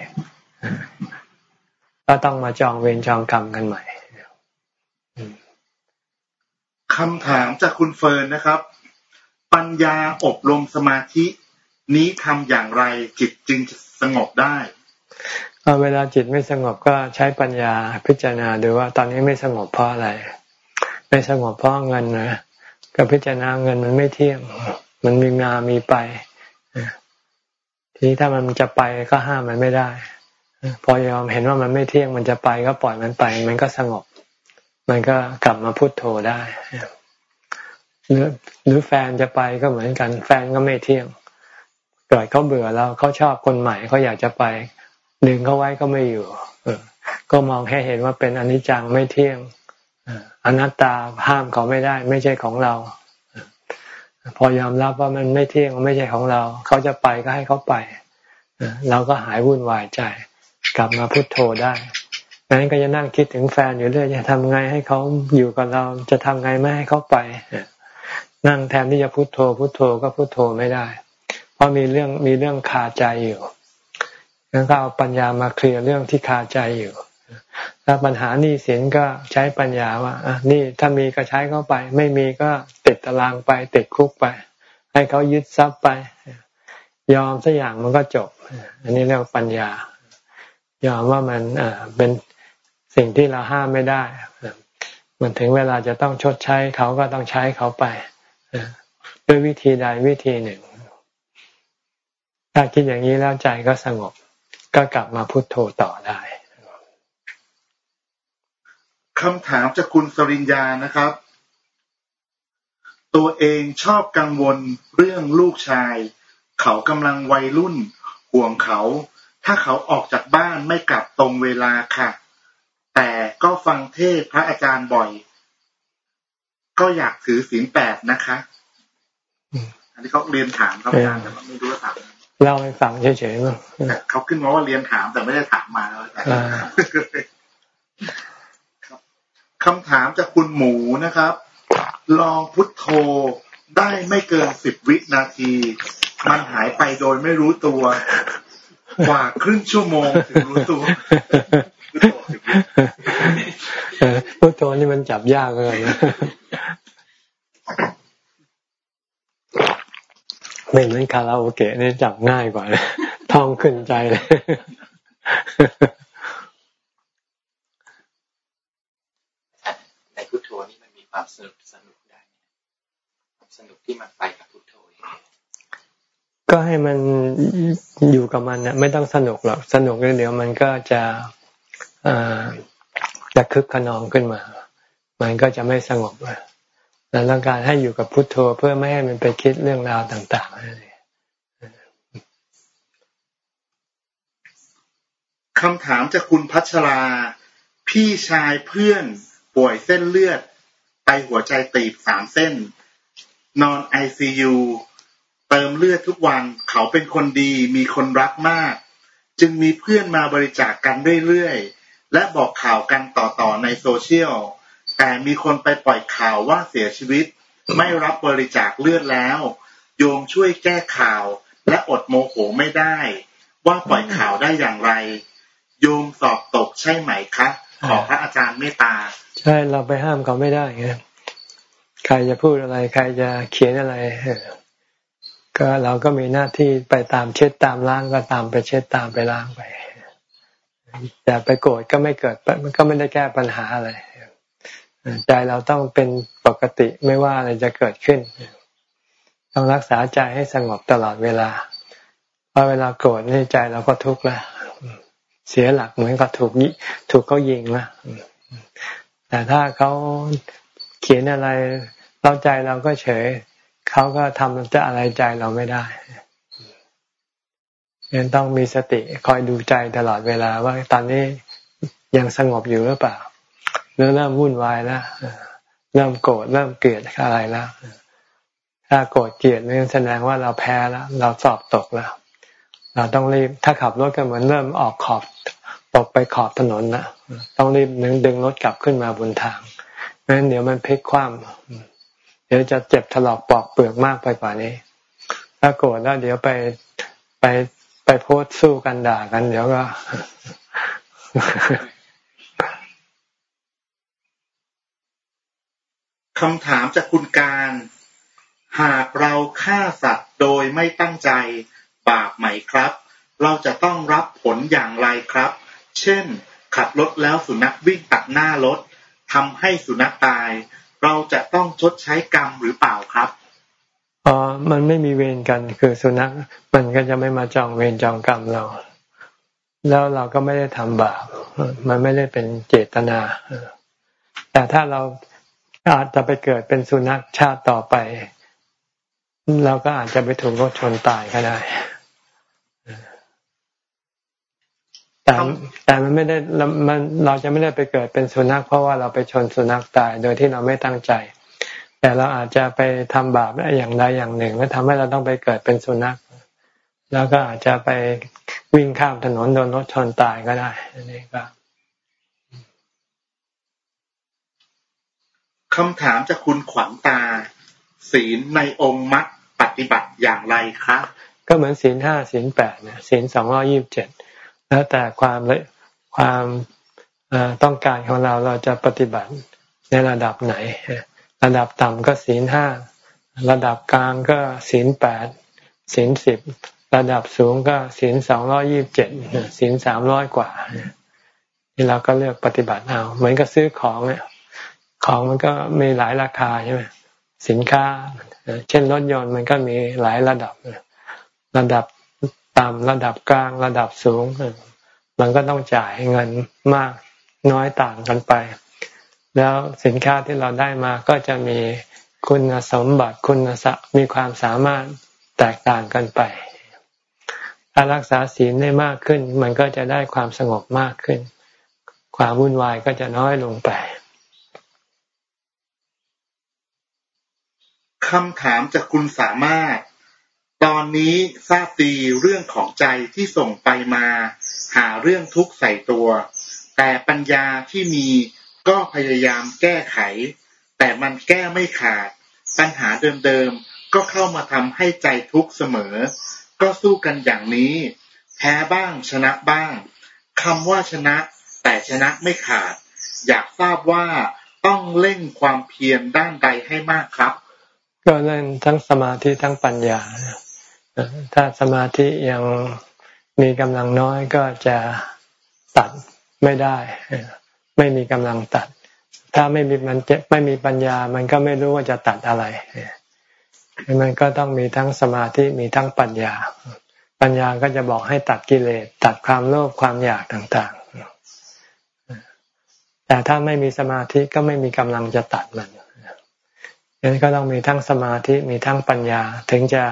ก็ต้องมาจองเวรจองกรรมกันใหม่คำถามจากคุณเฟิร์นนะครับ ปัญญาอบรมสมาธินี้ทำอย่างไรจิตจึงจะสงบได้เวลาจิตไม่สงบก็ใช้ปัญญาพิจารณาดูว่า ตอนนี้ไม่สงบเพราะอะไร ไม่สงบเพราะเงินนะก็พิจารณาเงินมันไม่เที่ยง มันมีมามีไป ทีนี้ถ้ามันจะไปก็ห้ามมันไม่ได้ พอยอมเห็นว่ามันไม่เที่ยงมันจะไปก็ปล่อยมันไป มันก็สงบ มันก็กลับมาพุโทโธได้หรือหรือแฟนจะไปก็เหมือนกัน แฟนก็ไม่เที่ยงเกิดเขาเบื่อแล้วเขาชอบคนใหม่เขาอยากจะไป ดึงเขาไว้ก็ไม่อยู่ เออ ก็มองแค่เห็นว่าเป็นอนิจจังไม่เที่ยงอนัตตาห้ามเขาไม่ได้ ไม่ใช่ของเรา พอยอมรับว่ามันไม่เที่ยงไม่ใช่ของเรา เขาจะไปก็ให้เขาไปเราก็หายวุ่นวายใจ กลับมาพุโทโธได้นั้นก็จะนั่งคิดถึงแฟนอยู่เรื่อยจะทำไงให้เขาอยู่กับเราจะทำไงไม่ให้เขาไป นั่งแทนที่จะพุโทโธ พุโทโธก็พุโทโธไม่ได้ เพราะมีเรื่องมีเรื่องคาใจอยู่งั้นก็เอาปัญญามาเคลียร์เรื่องที่คาใจอยู่ถ้าปัญหาหนี้สินก็ใช้ปัญญาว่าอะนี่ถ้ามีก็ใช้เข้าไป ไม่มีก็ติดตารางไป ติดคุกไป ให้เขายึดทรัพย์ไป ยอมสักอย่างมันก็จบ อันนี้เรียกปัญญา ยอมว่ามันเป็นสิ่งที่เราห้ามไม่ได้มันถึงเวลาจะต้องชดใช้เขาก็ต้องใช้เขาไปด้วยวิธีใดวิธีหนึ่ง ถ้าคิดอย่างนี้แล้วใจก็สงบ ก็กลับมาพุโทโธต่อได้คำถามจากคุณสริญญานะครับ ตัวเองชอบกังวลเรื่องลูกชาย เขากำลังวัยรุ่น ห่วงเขา ถ้าเขาออกจากบ้านไม่กลับตรงเวลาค่ะ แต่ก็ฟังเทศน์พระอาจารย์บ่อย ก็อยากถือศีลแปดนะคะ อันนี้เขาเรียนถามครับอาจารย์แต่ว่าไม่รู้ว่าถามเล่าให้ฟังเฉยๆมั้งแต่เขาขึ้นมาว่าเรียนถามแต่ไม่ได้ถามมาแล้วอาจารย์อ่าครับคำถามจากคุณหมูนะครับ ลองพุทโธได้ไม่เกินสิบวินาที มันหายไปโดยไม่รู้ตัว กว่าครึ่งชั่วโมงถึงรู้ตัวเออนี่มันจับยากเลยนะไม่เหมือนคาราโอเกะนี่จับง่ายกว่าท่องขึ้นใจเลยในพุทโธนี่มันมีความสนุกสนุกได้ความสนุกที่มันไปกับพุทโธ ก็ให้มันอยู่กับมันนะไม่ต้องสนุกหรอกสนุกเดี๋ยวมันก็จะจะคึกขนองขึ้นมา มันก็จะไม่สงบเราต้องการให้อยู่กับพุทโธเพื่อไม่ให้มันไปคิดเรื่องราวต่างๆนั่นเองคำถามจากคุณพัชรา พี่ชายเพื่อนป่วยเส้นเลือดไตหัวใจตีบสามเส้น นอนไอซียู เติมเลือดทุกวันเขาเป็นคนดีมีคนรักมาก จึงมีเพื่อนมาบริจาคกกันเรื่อยๆ และบอกข่าวกันต่อๆในโซเชียล แต่มีคนไปปล่อยข่าวว่าเสียชีวิต ไม่รับบริจาคเลือดแล้ว โยมช่วยแก้ข่าว และอดโมโหไม่ได้ ว่าปล่อยข่าวได้อย่างไร โยมสอบตกใช่ไหมคะขอพระอาจารย์เมตตา ใช่เราไปห้ามเขาไม่ได้ไงใครจะพูดอะไร ใครจะเขียนอะไร ก็เราก็มีหน้าที่ไปตามเช็ดตามล้างก็ตามไปเช็ดตามไปล้างไป แต่ไปโกรธก็ไม่เกิดมันก็ไม่ได้แก้ปัญหาอะไรใจเราต้องเป็นปกติไม่ว่าอะไรจะเกิดขึ้น ต้องรักษาใจให้สงบตลอดเวลาเพราะเวลาโกรธนี่ใจเราก็ทุกข์แล้วเสียหลักเหมือนกับถูกถูกเขายิงล้วแต่ถ้าเขาเขียนอะไรเราใจเราก็เฉย เขาก็ทำจะอะไรใจเราไม่ได้ยังต้องมีสติคอยดูใจตลอดเวลาว่าตอนนี้ยังสงบอยู่หรือเปล่าหรือเริ่มวุ่นวายแล้วเริ่มโกรธเริ่มเกลียดอะไรแล้วถ้าโกรธเกลียดนี่แสดงว่าเราแพ้แล้ว เราสอบตกแล้ว เราต้องรีบถ้าขับรถก็เหมือนเริ่มออกขอบตกไปขอบถนนนะต้องรีบนึงดึงรถกลับขึ้นมาบนทางไม่งั้นเดี๋ยวมันพลิกคว่ำ เดี๋ยวจะเจ็บถลอกปอกเปลือกมากไปกว่านี้ ถ้าโกรธแล้วเดี๋ยวไปไปไปโพสสู้กันด่ากัน เดี๋ยวก็คำถามจากคุณการ หากเราฆ่าสัตว์โดยไม่ตั้งใจบาปไหมครับ เราจะต้องรับผลอย่างไรครับ เช่น ขับรถแล้วสุนัขวิ่งตัดหน้ารถทำให้สุนัขตาย เราจะต้องชดใช้กรรมหรือเปล่าครับอ๋อมันไม่มีเวรกันคือสุนัขมันก็จะไม่มาจองเวรจองกรรมเรา แล้วเราก็ไม่ได้ทำบาปมันไม่ได้เป็นเจตนา แต่ถ้าเราอาจจะไปเกิดเป็นสุนัขชาติต่อไป เราก็อาจจะไปถูกรถชนตายก็ได้ แต่แต่มันไม่ได้มันเราจะไม่ได้ไปเกิดเป็นสุนัขเพราะว่าเราไปชนสุนัขตายโดยที่เราไม่ตั้งใจ แต่เราอาจจะไปทำบาปอย่างใดอย่างหนึ่งแล้วทำให้เราต้องไปเกิดเป็นสุนัข แล้วก็อาจจะไปวิ่งข้ามถนนโดนรถชนตายก็ได้นี่ก็คำถามจากคุณขวัญตา ศีลในองค์มัดปฏิบัติอย่างไรครับก็เหมือนศีลห้าศีลแปดเนี่ยศีลสองร้อยี่บเจ็ด แล้วแต่ความความต้องการของเราเราจะปฏิบัติในระดับไหน ระดับต่ำก็ศีลห้าระดับกลางก็ศีลแปดศีลสิบระดับสูงก็ศีลสองร้อยี่บเจ็ดศีลสามร้อยกว่าที่เราก็เลือกปฏิบัติเอาเหมือนกับซื้อของเนี่ยของมันก็มีหลายราคาใช่ไหมสินค้า เช่นรถยนต์มันก็มีหลายระดับ ระดับ ต่ำระดับกลางระดับสูง มันก็ต้องจ่ายเงินมากน้อยต่างกันไป แล้วสินค้าที่เราได้มาก็จะมีคุณสมบัติคุณศักดิ์มีความสามารถแตกต่างกันไป ถ้ารักษาศีลได้มากขึ้น มันก็จะได้ความสงบมากขึ้น ความวุ่นวายก็จะน้อยลงไปคำถามจากคุณสามารถ ตอนนี้ทราบดีเรื่องของใจที่ส่งไปมา หาเรื่องทุกข์ใส่ตัว แต่ปัญญาที่มีก็พยายามแก้ไข แต่มันแก้ไม่ขาด ปัญหาเดิมๆก็เข้ามาทำให้ใจทุกข์เสมอ ก็สู้กันอย่างนี้ แพ้บ้างชนะบ้างคำว่าชนะ แต่ชนะไม่ขาด อยากทราบว่าต้องเล่นความเพียรด้านใดให้มากครับ ก็เล่นทั้งสมาธิทั้งปัญญา ถ้าสมาธิยังมีกำลังน้อยก็จะตัดไม่ได้ ไม่มีกำลังตัด ถ้าไม่มีมันไม่มีปัญญา มันก็ไม่รู้ว่าจะตัดอะไรมันก็ต้องมีทั้งสมาธิมีทั้งปัญญา ปัญญาก็จะบอกให้ตัดกิเลสตัดความโลภความอยากต่างๆ แต่ถ้าไม่มีสมาธิก็ไม่มีกำลังจะตัดมันดังนั้นก็ต้องมีทั้งสมาธิมีทั้งปัญญา ถึงจะ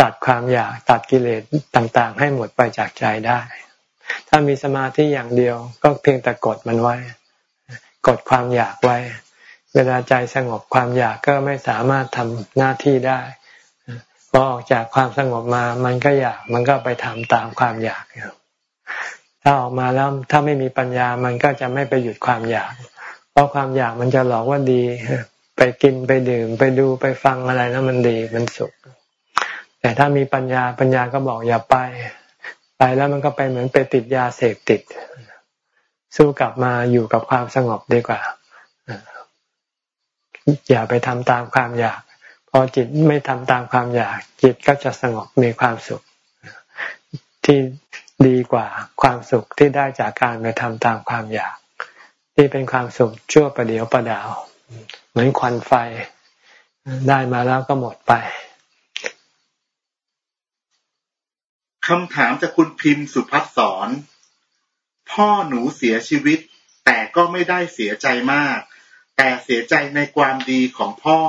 ตัดความอยากตัดกิเลสต่างๆ ให้หมดไปจากใจได้ ถ้ามีสมาธิอย่างเดียวก็เพียงแต่กดมันไว้ กดความอยากไว้ เวลาใจสงบความอยากก็ไม่สามารถทำหน้าที่ได้พอออกจากความสงบมามันก็อยากมันก็ไปทำตามความอยากถ้าออกมาแล้วถ้าไม่มีปัญญามันก็จะไม่ไปหยุดความอยาก เพราะความอยากมันจะหลอกว่าดี ไปกินไปดื่มไปดูไปฟังอะไรแล้วมันดีมันสุข แต่ถ้ามีปัญญาปัญญาก็บอกอย่าไป ไปแล้วมันก็ไปเหมือนไปติดยาเสพติด สู้กลับมาอยู่กับความสงบดีกว่าอย่าไปทำตามความอยาก พอจิตไม่ทำตามความอยาก จิตก็จะสงบมีความสุข ที่ดีกว่าความสุขที่ได้จากการไปทำตามความอยาก ที่เป็นความสุขชั่วประเดียวประดาว เหมือนควันไฟ ได้มาแล้วก็หมดไป คำถามจากคุณพิมพ์สุพัฒสอนพ่อหนูเสียชีวิต แต่ก็ไม่ได้เสียใจมาก แต่เสียใจในความดีของพ่อ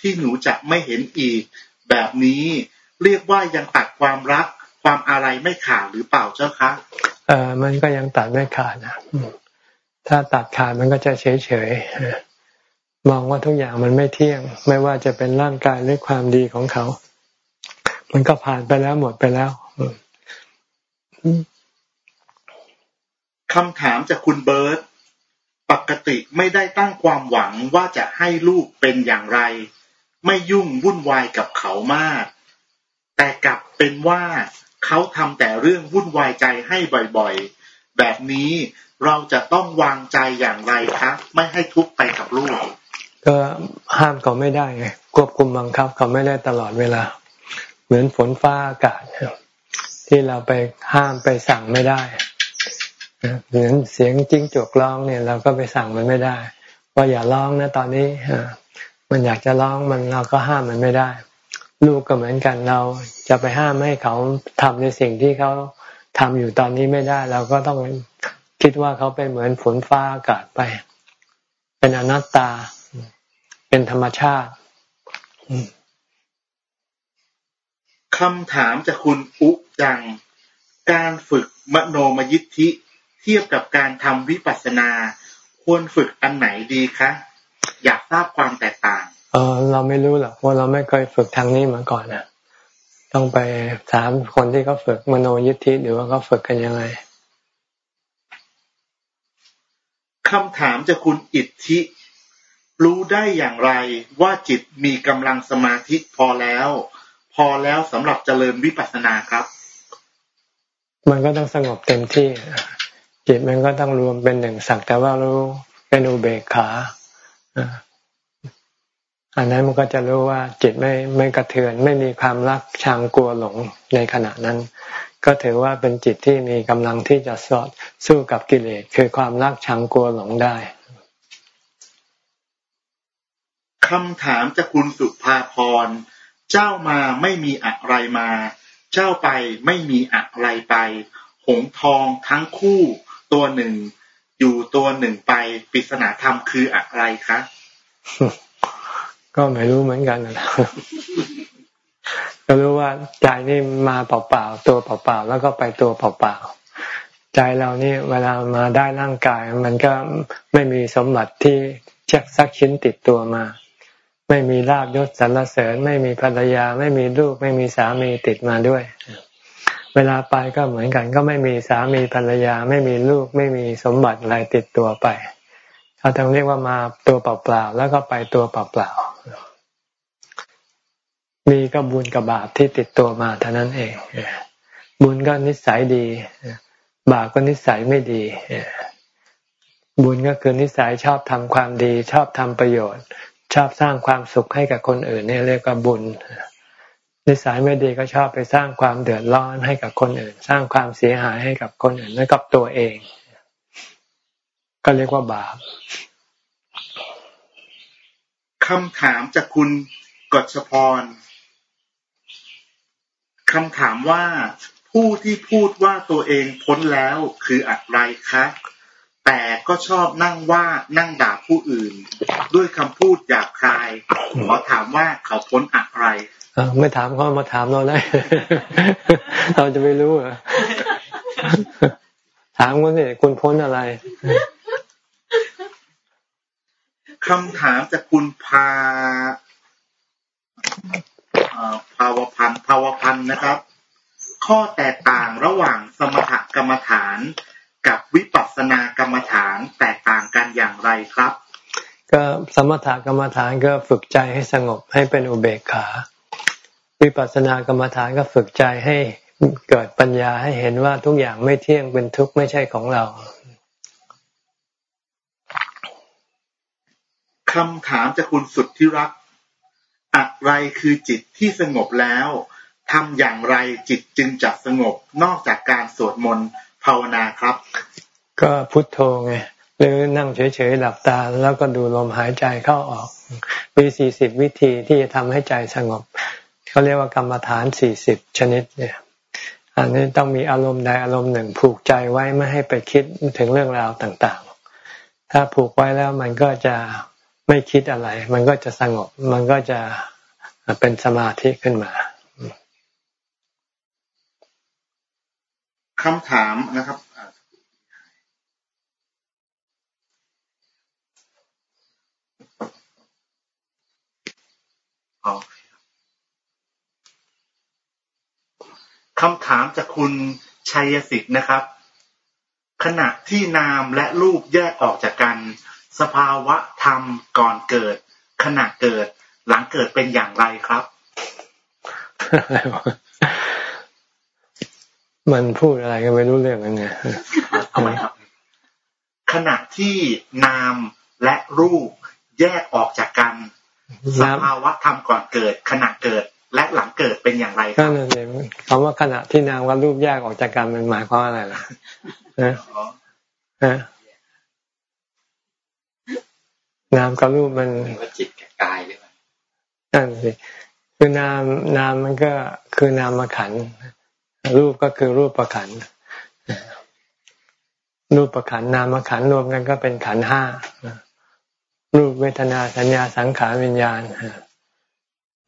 ที่หนูจะไม่เห็นอีก แบบนี้เรียกว่ายังตัดความรักความอะไรไม่ขาดหรือเปล่าเจ้าคะเออมันก็ยังตัดไม่ขาดนะถ้าตัดขาดมันก็จะเฉยเฉยมองว่าทุกอย่างมันไม่เที่ยง ไม่ว่าจะเป็นร่างกายหรือความดีของเขา มันก็ผ่านไปแล้วหมดไปแล้ว คำถามจากคุณเบิร์ตปกติไม่ได้ตั้งความหวังว่าจะให้ลูกเป็นอย่างไร ไม่ยุ่งวุ่นวายกับเขามาก แต่กลับเป็นว่าเขาทำแต่เรื่องวุ่นวายใจให้บ่อยๆ แบบนี้เราจะต้องวางใจอย่างไรคะไม่ให้ทุกข์ไปกับลูก ก็ห้ามเขาไม่ได้ไงควบคุมบังคับเขาไม่ได้ตลอดเวลา เหมือนฝนฟ้าอากาศ ที่เราไปห้ามไปสั่งไม่ได้เหมือนเสียงจิ้งจกร้องเนี่ย เราก็ไปสั่งมันไม่ได้ ว่าอย่าร้องนะตอนนี้มันอยากจะร้องมันเราก็ห้ามมันไม่ได้ ลูกก็เหมือนกันเราจะไปห้ามให้เขาทำในสิ่งที่เขาทำอยู่ตอนนี้ไม่ได้ เราก็ต้องคิดว่าเขาเป็นเหมือนฝนฟ้าอากาศไป เป็นอนัตตา เป็นธรรมชาติคำถามจากคุณอุ จัง การฝึกมโนมยิทธิเทียบกับการทำวิปัสสนา ควรฝึกอันไหนดีคะ อยากทราบความแตกต่าง เออเราไม่รู้หรอกว่าเราไม่เคยฝึกทางนี้มาก่อนนะต้องไปถามคนที่เขาฝึกมโนยิทธิหรือว่าเขาฝึกกันยังไงคำถามจะคุณอิทธิ รู้ได้อย่างไรว่าจิตมีกำลังสมาธิพอแล้ว พอแล้วสำหรับเจริญวิปัสสนาครับ มันก็ต้องสงบเต็มที่ จิตมันก็ต้องรวมเป็นหนึ่งสักแต่ว่ารู้เป็นอุเบกขาอันนั้นมันก็จะรู้ว่าจิตไม่ไม่กระเทือน ไม่มีความรักชังกลัวหลงในขณะนั้น ก็ถือว่าเป็นจิตที่มีกำลังที่จะสอดสู้กับกิเลสคือความรักชังกลัวหลงได้คำถามจากคุณสุภาพร เจ้ามาไม่มีอะไรมา เจ้าไปไม่มีอะไรไป หงทองทั้งคู่ตัวหนึ่ง อยู่ตัวหนึ่งไปปริศนาธรรมคืออะไรคะก็ไม่รู้เหมือนกันนะก็รู้ว่าใจนี่มาเปล่าๆตัวเปล่าๆแล้วก็ไปตัวเปล่าๆใจเรานี่เวลามาได้ร่างกาย มันก็ไม่มีสมบัติที่เช็คสักชิ้นติดตัวมา ไม่มีลาบยศสรรเสริญ ไม่มีภรรยา ไม่มีลูก ไม่มีสามีติดมาด้วย เวลาไปก็เหมือนกัน ก็ไม่มีสามีภรรยา ไม่มีลูก ไม่มีสมบัติอะไรติดตัวไปเขาต้องเรียกว่ามาตัวเปล่าๆแล้วก็ไปตัวเปล่าๆมีก็บุญกับบาปที่ติดตัวมาเท่านั้นเองบุญก็นิสัยดีบาปก็นิสัยไม่ดีบุญก็คือนิสัยชอบทำความดี ชอบทำประโยชน์ ชอบสร้างความสุขให้กับคนอื่นนี่เรียกว่าบุญนิสัยไม่ดีก็ชอบไปสร้างความเดือดร้อนให้กับคนอื่น สร้างความเสียหายให้กับคนอื่นและกับตัวเอง ก็เรียกว่าบาปคำถามจากคุณกฎชพรคำถามว่าผู้ที่พูดว่าตัวเองพ้นแล้วคืออะไรคะ แต่ก็ชอบนั่งว่านั่งด่าผู้อื่น ด้วยคำพูดหยาบคายขอถามว่าเขาพ้นอะไรไม่ถามเขามาถามเราได้ เราจะไม่รู้เหรอถามคนสิคุณพ้นอะไรคำถามจากคุณพาภาวพันธ์ภาวพันธ์นะครับ ข้อแตกต่างระหว่างสมถกรรมฐาน กับวิปัสสนากรรมฐานแตกต่างกันอย่างไรครับ ก็สมถกรรมฐานก็ฝึกใจให้สงบให้เป็นอุเบกขา วิปัสสนากรรมฐานก็ฝึกใจให้เกิดปัญญาให้เห็นว่าทุกอย่างไม่เที่ยงเป็นทุกข์ไม่ใช่ของเราคำถามจากคุณสุดที่รัก อะไรคือจิตที่สงบแล้วทำอย่างไรจิตจึงจะสงบนอกจากการสวดมนต์ ภาวนาครับ ก็พุทโธไงหรือนั่งเฉยๆหลับตา แล้วก็ดูลมหายใจเข้าออก มีสี่สิบวิธีที่จะทำให้ใจสงบเขาเรียกว่ากรรมฐานสี่สิบชนิดเนี่ยอันนี้ต้องมีอารมณ์ใดอารมณ์หนึ่งผูกใจไว้ไม่ให้ไปคิดถึงเรื่องราวต่างๆ ถ้าผูกไว้แล้วมันก็จะไม่คิดอะไร มันก็จะสงบ มันก็จะเป็นสมาธิขึ้นมา คำถามนะครับคำถามจากคุณชัยสิทธิ์นะครับ ขณะที่นามและรูปแยกออกจากกัน สภาวะธรรมก่อนเกิด ขณะเกิด หลังเกิดเป็นอย่างไรครับ มันพูดอะไรก็ไม่รู้เรื่องกันไงเอาไหมครับ ขณะที่นามและรูปแยกออกจากกันสภาวะธรรมก่อนเกิด ขณะเกิดและหลังเกิดเป็นอย่างไรครับก็นั่นเองคำว่าขณะที่นามกับรูปแยกออกจากกันมันหมายความอะไรล่ะนะนามกับรูปมันว่าจิตกับกายหรือเปล่านั่นสิคือนามนามมันก็คือนามขัน รูปก็คือรูปประขันรูปประขันนามขันรวมกันก็เป็นขันห้ารูปเวทนาสัญญาสังขารวิญญาณ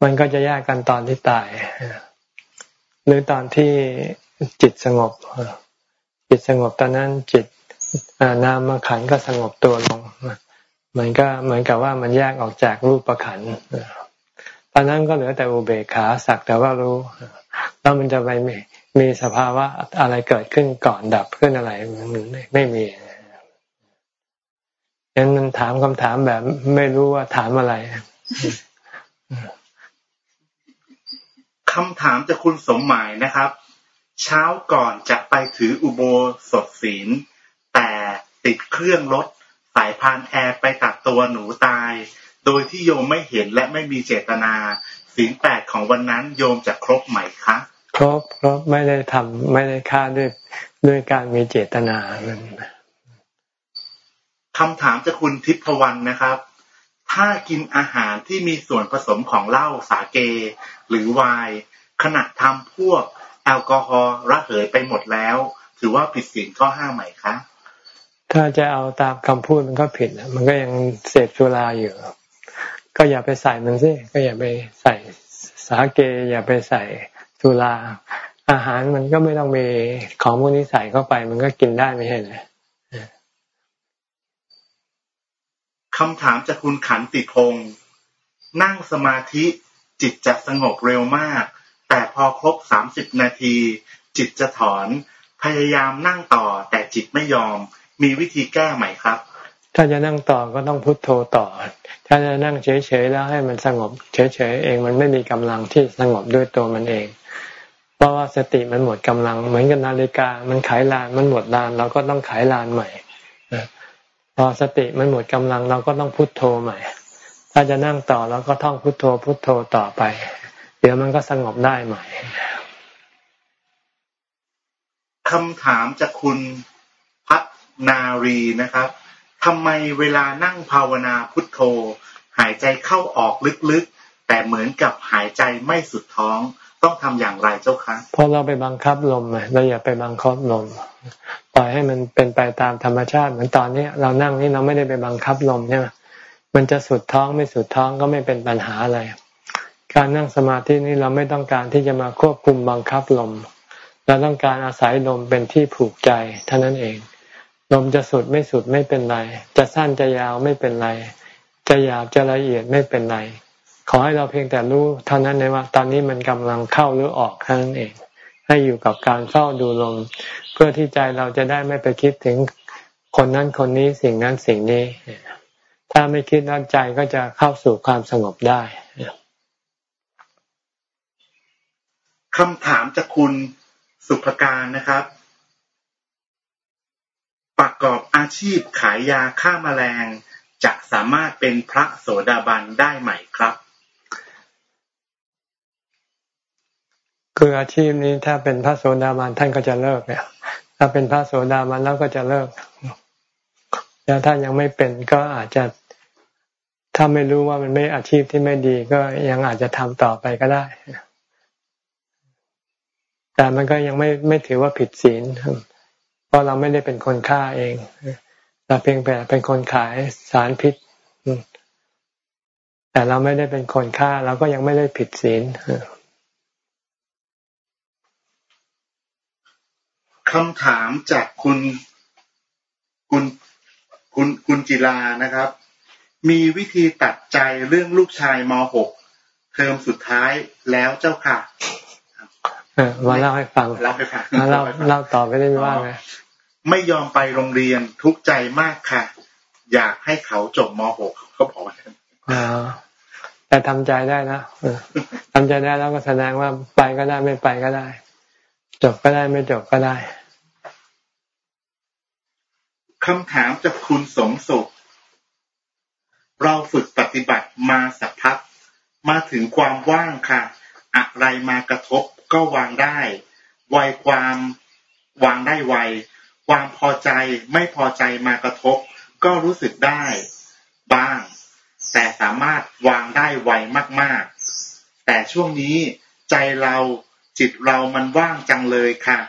มันก็จะแยกกันตอนที่ตายหรือตอนที่จิตสงบจิตสงบตอนนั้นจิตนามขันก็สงบตัวลงมันก็เหมือนกับว่ามันแยกออกจากรูปประขันตอนนั้นก็เหลือแต่อุเบกขาสักแต่ว่ารู้แล้วมันจะไป มีสภาวะอะไรเกิดขึ้นก่อนดับขึ้นอะไรมันไม่ไม่มีฉะนั้นมันถามคำถามแบบไม่รู้ว่าถามอะไรคำถามจากคุณสมหมายนะครับ เช้าก่อนจะไปถืออุโบสถศีล แต่ติดเครื่องรถสายพานแอร์ไปตัดตัวหนูตาย โดยที่โยมไม่เห็นและไม่มีเจตนาศีลแปดของวันนั้นโยมจะครบไหมคะ ครบครบไม่ได้ทำไม่ได้ฆ่าด้วยด้วยการมีเจตนาคำถามจากคุณทิพวรรณนะครับ ถ้ากินอาหารที่มีส่วนผสมของเหล้าสาเก หรือไวน์ขณะทำพวกแอลกอฮอล์ระเหยไปหมดแล้ว ถือว่าผิดศีลข้อห้าไหมคะ ถ้าจะเอาตามคำพูดมันก็ผิดมันก็ยังเสพสุราอยู่ ก็อย่าไปใส่มันสิก็อย่าไปใส่สาเก อย่าไปใส่ สุราอาหารมันก็ไม่ต้องมีของพวกนี้ใส่เข้าไป มันก็กินได้ไม่ใช่เลยคำถามจากคุณขันติพงศ์นั่งสมาธิจิตจะสงบเร็วมาก แต่พอครบสามสิบนาที จิตจะถอน พยายามนั่งต่อแต่จิตไม่ยอม มีวิธีแก้ไหมครับ ถ้าจะนั่งต่อก็ต้องพุทโธต่อ ถ้าจะนั่งเฉยๆแล้วให้มันสงบ เฉยๆเองมันไม่มีกำลังที่สงบด้วยตัวมันเอง เพราะว่าสติมันหมดกำลัง เหมือนกับนาฬิกา มันขายลานมันหมดลานเราก็ต้องขายลานใหม่พอสติมันหมดกำลังเราก็ต้องพุทโธใหม่ ถ้าจะนั่งต่อเราก็ท่องพุทโธ พุทโธต่อไป เดี๋ยวมันก็สงบได้ใหม่คำถามจากคุณพัฒนารีนะครับ ทำไมเวลานั่งภาวนาพุทโธ หายใจเข้าออกลึกๆ แต่เหมือนกับหายใจไม่สุดท้อง ต้องทำอย่างไรเจ้าคะเพราะเราไปบังคับลมเราอย่าไปบังคับลมปล่อยให้มันเป็นไปตามธรรมชาติเหมือนตอนนี้เรานั่งนี่เราไม่ได้ไปบังคับลมใช่ไหมมันจะสุดท้องไม่สุดท้องก็ไม่เป็นปัญหาอะไร การนั่งสมาธินี้เราไม่ต้องการที่จะมาควบคุมบังคับลม เราต้องการอาศัยลมเป็นที่ผูกใจเท่านั้นเอง ลมจะสุดไม่สุดไม่เป็นไร จะสั้นจะยาวไม่เป็นไร จะหยาบจะละเอียดไม่เป็นไร ขอให้เราเพียงแต่รู้เท่านั้นเลยว่า ตอนนี้มันกำลังเข้าหรือออกเท่านั้นเอง ให้อยู่กับการเฝ้าดูลม เพื่อที่ใจเราจะได้ไม่ไปคิดถึงคนนั้นคนนี้สิ่งนั้นสิ่งนี้ ถ้าไม่คิดนั้นใจก็จะเข้าสู่ความสงบได้คำถามจากคุณสุภการนะครับ ประกอบอาชีพขายยาฆ่ามาแมลงจะสามารถเป็นพระโสดาบันได้ไหมครับ คืออาชีพนี้ถ้าเป็นพระโสดาบันท่านก็จะเลิกเนี่ย ถ้าเป็นพระโสดาบันแล้วก็จะเลิก แล้วถ้ายังไม่เป็นก็อาจจะ ถ้าไม่รู้ว่ามันไม่อาชีพที่ไม่ดีก็ยังอาจจะทำต่อไปก็ได้ แต่มันก็ยังไม่ไม่ถือว่าผิดศีล ราะเราไม่ได้เป็นคนฆ่าเองเราเพียงแต่เป็นคนขายสารพิษ แต่เราไม่ได้เป็นคนฆ่าเราก็ยังไม่ได้ผิดศีลคำถามจากคุณคุณคุณคุณจิลานะครับ มีวิธีตัดใจเรื่องลูกชายม .6 เทอมสุดท้ายแล้วเจ้าค่ะมาเล่าให้ฟังเล่าให้ฟังเล่าเล่าต่อไปได้ว่าไง ไม่ยอมไปโรงเรียนทุกใจมากค่ะ อยากให้เขาจบม .6 เขาบอกอ่าแต่ทำใจได้นะทำใจได้แล้วก็แสดงว่าไปก็ได้ไม่ไปก็ได้ จบก็ได้ไม่จบก็ได้คำถามจากคุณสมสุขเราฝึกปฏิบัติมาสักพักมาถึงความว่างค่ะ อะไรมากระทบก็วางได้ไวความวางได้ไว ความพอใจไม่พอใจมากระทบ ก็รู้สึกได้บ้าง แต่สามารถวางได้ไวมากๆ แต่ช่วงนี้ใจเราจิตเรามันว่างจังเลยค่ะ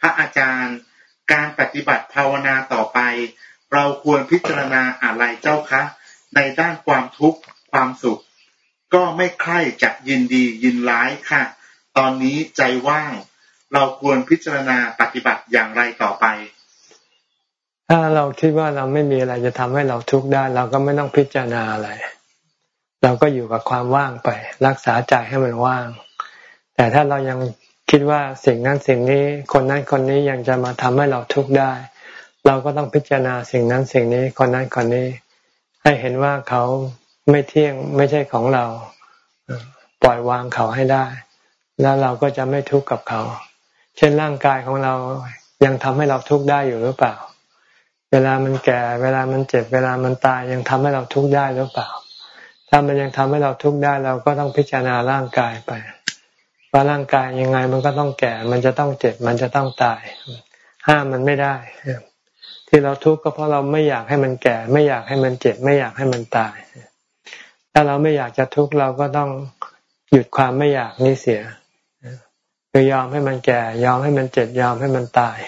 พระอาจารย์การปฏิบัติภาวนาต่อไป เราควรพิจารณาอะไรเจ้าคะ ในด้านความทุกข์ความสุข ก็ไม่ใคร่จะยินดียินร้ายค่ะ ตอนนี้ใจว่าง เราควรพิจารณาปฏิบัติอย่างไรต่อไป ถ้าเราคิดว่าเราไม่มีอะไรจะทำให้เราทุกข์ได้ เราก็ไม่ต้องพิจารณาอะไร เราก็อยู่กับความว่างไป รักษาใจให้มันว่าง แต่ถ้าเรายังคิดว่าสิ่งนั้นสิ่งนี้ คนนั้นคนนี้ยังจะมาทำให้เราทุกข์ได้ เราก็ต้องพิจารณาสิ่งนั้นสิ่งนี้ คนนั้นคนนี้ ให้เห็นว่าเขาไม่เที่ยงไม่ใช่ของเรา ปล่อยวางเขาให้ได้ แล้วเราก็จะไม่ทุกข์กับเขา เช่นร่างกายของเรายังทำให้เราทุกข์ได้อยู่หรือเปล่า เวลามันแก่ เวลามันเจ็บ เวลามันตายยังทำให้เราทุกข์ได้หรือเปล่า ถ้ามันยังทำให้เราทุกข์ได้เราก็ต้องพิจารณาร่างกายไป ว่าร่างกายยังไงมันก็ต้องแก่ มันจะต้องเจ็บ มันจะต้องตาย ห้ามมันไม่ได้ ที่เราทุกข์ก็เพราะเราไม่อยากให้มันแก่ ไม่อยากให้มันเจ็บ ไม่อยากให้มันตาย ถ้าเราไม่อยากจะทุกข์เราก็ต้องหยุดความไม่อยากนี้เสียคือยอมให้มันแก่ ยอมให้มันเจ็บ ยอมให้มันตาย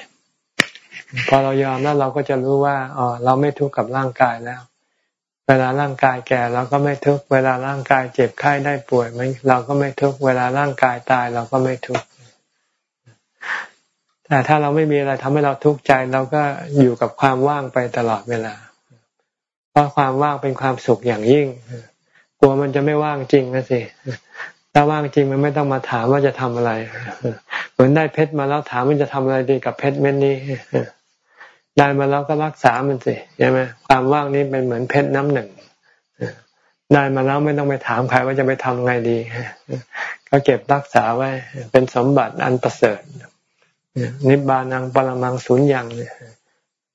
พอเรายอมแล้วเราก็จะรู้ว่าอ๋อเราไม่ทุกข์กับร่างกายแล้ว เวลาร่างกายแก่เราก็ไม่ทุกข์เวลาร่างกายเจ็บไข้ได้ป่วยมันเราก็ไม่ทุกข์เวลาร่างกายตายเราก็ไม่ทุกข์แต่ถ้าเราไม่มีอะไรทำให้เราทุกข์ใจเราก็อยู่กับความว่างไปตลอดเวลา เพราะความว่างเป็นความสุขอย่างยิ่งกลัวมันจะไม่ว่างจริงนะสิถ้าว่างจริงมันไม่ต้องมาถามว่าจะทำอะไร เหมือนได้เพชรมาแล้วถามมันจะทำอะไรดีกับเพชรเม็ดนี้ ได้มาแล้วก็รักษามันสิใช่ไหมความว่างนี้เป็นเหมือนเพชรน้ำหนึ่งได้มาแล้วไม่ต้องไปถามใครว่าจะไปทำไงดี ก็เก็บรักษาไว้ เป็นสมบัติอันประเสริฐนิบานังปรมังสุญญ์ยัง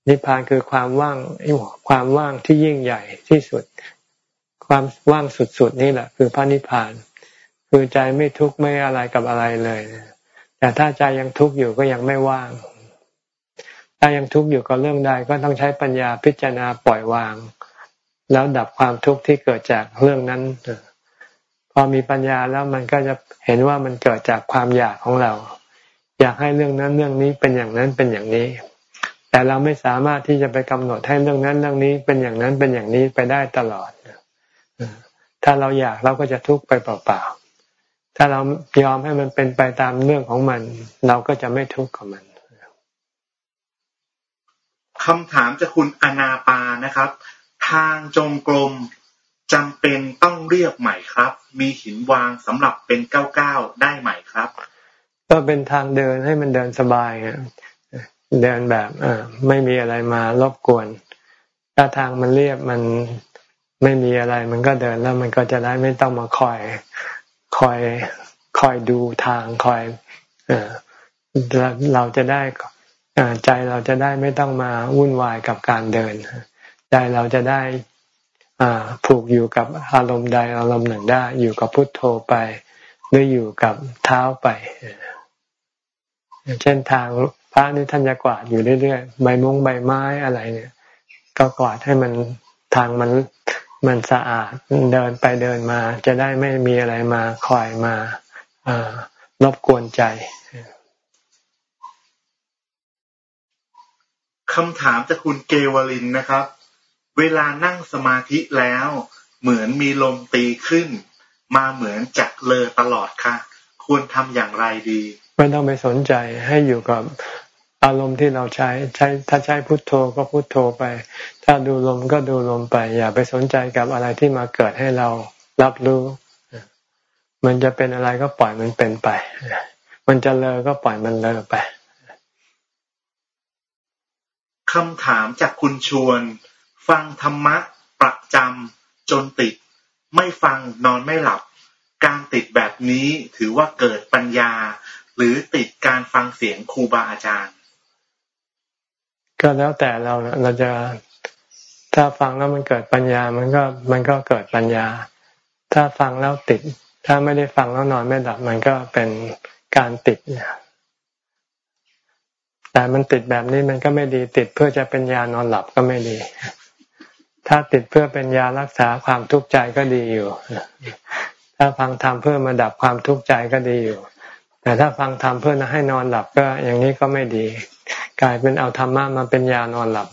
นิพพานคือความว่างความว่างที่ยิ่งใหญ่ที่สุด ความว่างสุดๆนี่แหละ คือพระนิพพาน คือใจไม่ทุกข์ไม่อะไรกับอะไรเลยแต่ถ้าใจยังทุกข์อยู่ก็ยังไม่ว่าง ถ้ายังทุกข์อยู่กับเรื่องใดก็ต้องใช้ปัญญาพิจารณาปล่อยวาง แล้วดับความทุกข์ที่เกิดจากเรื่องนั้นพอมีปัญญาแล้วมันก็จะเห็นว่ามันเกิดจากความอยากของเรา อยากให้เรื่องนั้นเรื่องนี้เป็นอย่างนั้นเป็นอย่างนี้ แต่เราไม่สามารถที่จะไปกำหนดให้เรื่องนั้นเรื่องนี้เป็นอย่างนั้นเป็นอย่างนี้ไปได้ตลอดถ้าเราอยากเราก็จะทุกข์ไปเปล่าๆถ้าเรายอมให้มันเป็นไปตามเรื่องของมัน เราก็จะไม่ทุกข์กับมัน คำถามจะคุณอนาปานะครับ ทางจงกรมจำเป็นต้องเรียบใหม่ครับ มีหินวางสำหรับเป็นเก้าเก้าได้ใหม่ครับ ก็เป็นทางเดินให้มันเดินสบายเดินแบบไม่มีอะไรมารบกวน ถ้าทางมันเรียบมันไม่มีอะไรมันก็เดินแล้วมันก็จะได้ไม่ต้องมาคอยคอยคอยดูทางคอยเอเราจะได้ ใจเราจะได้ไม่ต้องมาวุ่นวายกับการเดิน ใจเราจะได้ผูกอยู่กับอารมณ์ใดอารมณ์หนึ่งได้ อยู่กับพุทโธไป หรืออยู่กับเท้าไป เช่นทางพระนี่ท่านจะกวาดอยู่เรื่อยๆใบมุ้งใบไม้อะไรเนี่ย ก็กวาดให้มันทางมันมันสะอาดเดินไปเดินมา จะได้ไม่มีอะไรมาคอยมารบกวนใจ คำถามจากคุณเกวลินนะครับ เวลานั่งสมาธิแล้ว เหมือนมีลมตีขึ้น มาเหมือนจักเลอตลอดค่ะ ควรทำอย่างไรดี ไม่ต้องไปสนใจให้อยู่กับอารมณ์ที่เราใช้ใช้ถ้าใช้พุทโธก็พุทโธไป ถ้าดูลมก็ดูลมไป อย่าไปสนใจกับอะไรที่มาเกิดให้เรารับรู้ มันจะเป็นอะไรก็ปล่อยมันเป็นไป มันจะเลอก็ปล่อยมันเลอไป คำถามจากคุณชวน ฟังธรรมะประจำจนติด ไม่ฟังนอนไม่หลับ การติดแบบนี้ถือว่าเกิดปัญญา หรือติดการฟังเสียงครูบาอาจารย์ ก็แล้วแต่เราเราจะถ้าฟังแล้วมันเกิดปัญญา มันก็มันก็เกิดปัญญา ถ้าฟังแล้วติด ถ้าไม่ได้ฟังแล้วนอนไม่หลับ มันก็เป็นการติด แต่มันติดแบบนี้มันก็ไม่ดี ติดเพื่อจะเป็นยานอนหลับก็ไม่ดี ถ้าติดเพื่อเป็นยารักษาความทุกข์ใจก็ดีอยู่ ถ้าฟังธรรมเพื่อมาดับความทุกข์ใจก็ดีอยู่ แต่ถ้าฟังธรรมเพื่อให้นอนหลับก็อย่างนี้ก็ไม่ดี กลายเป็นเอาธรรมะมาเป็นยานอนหลับ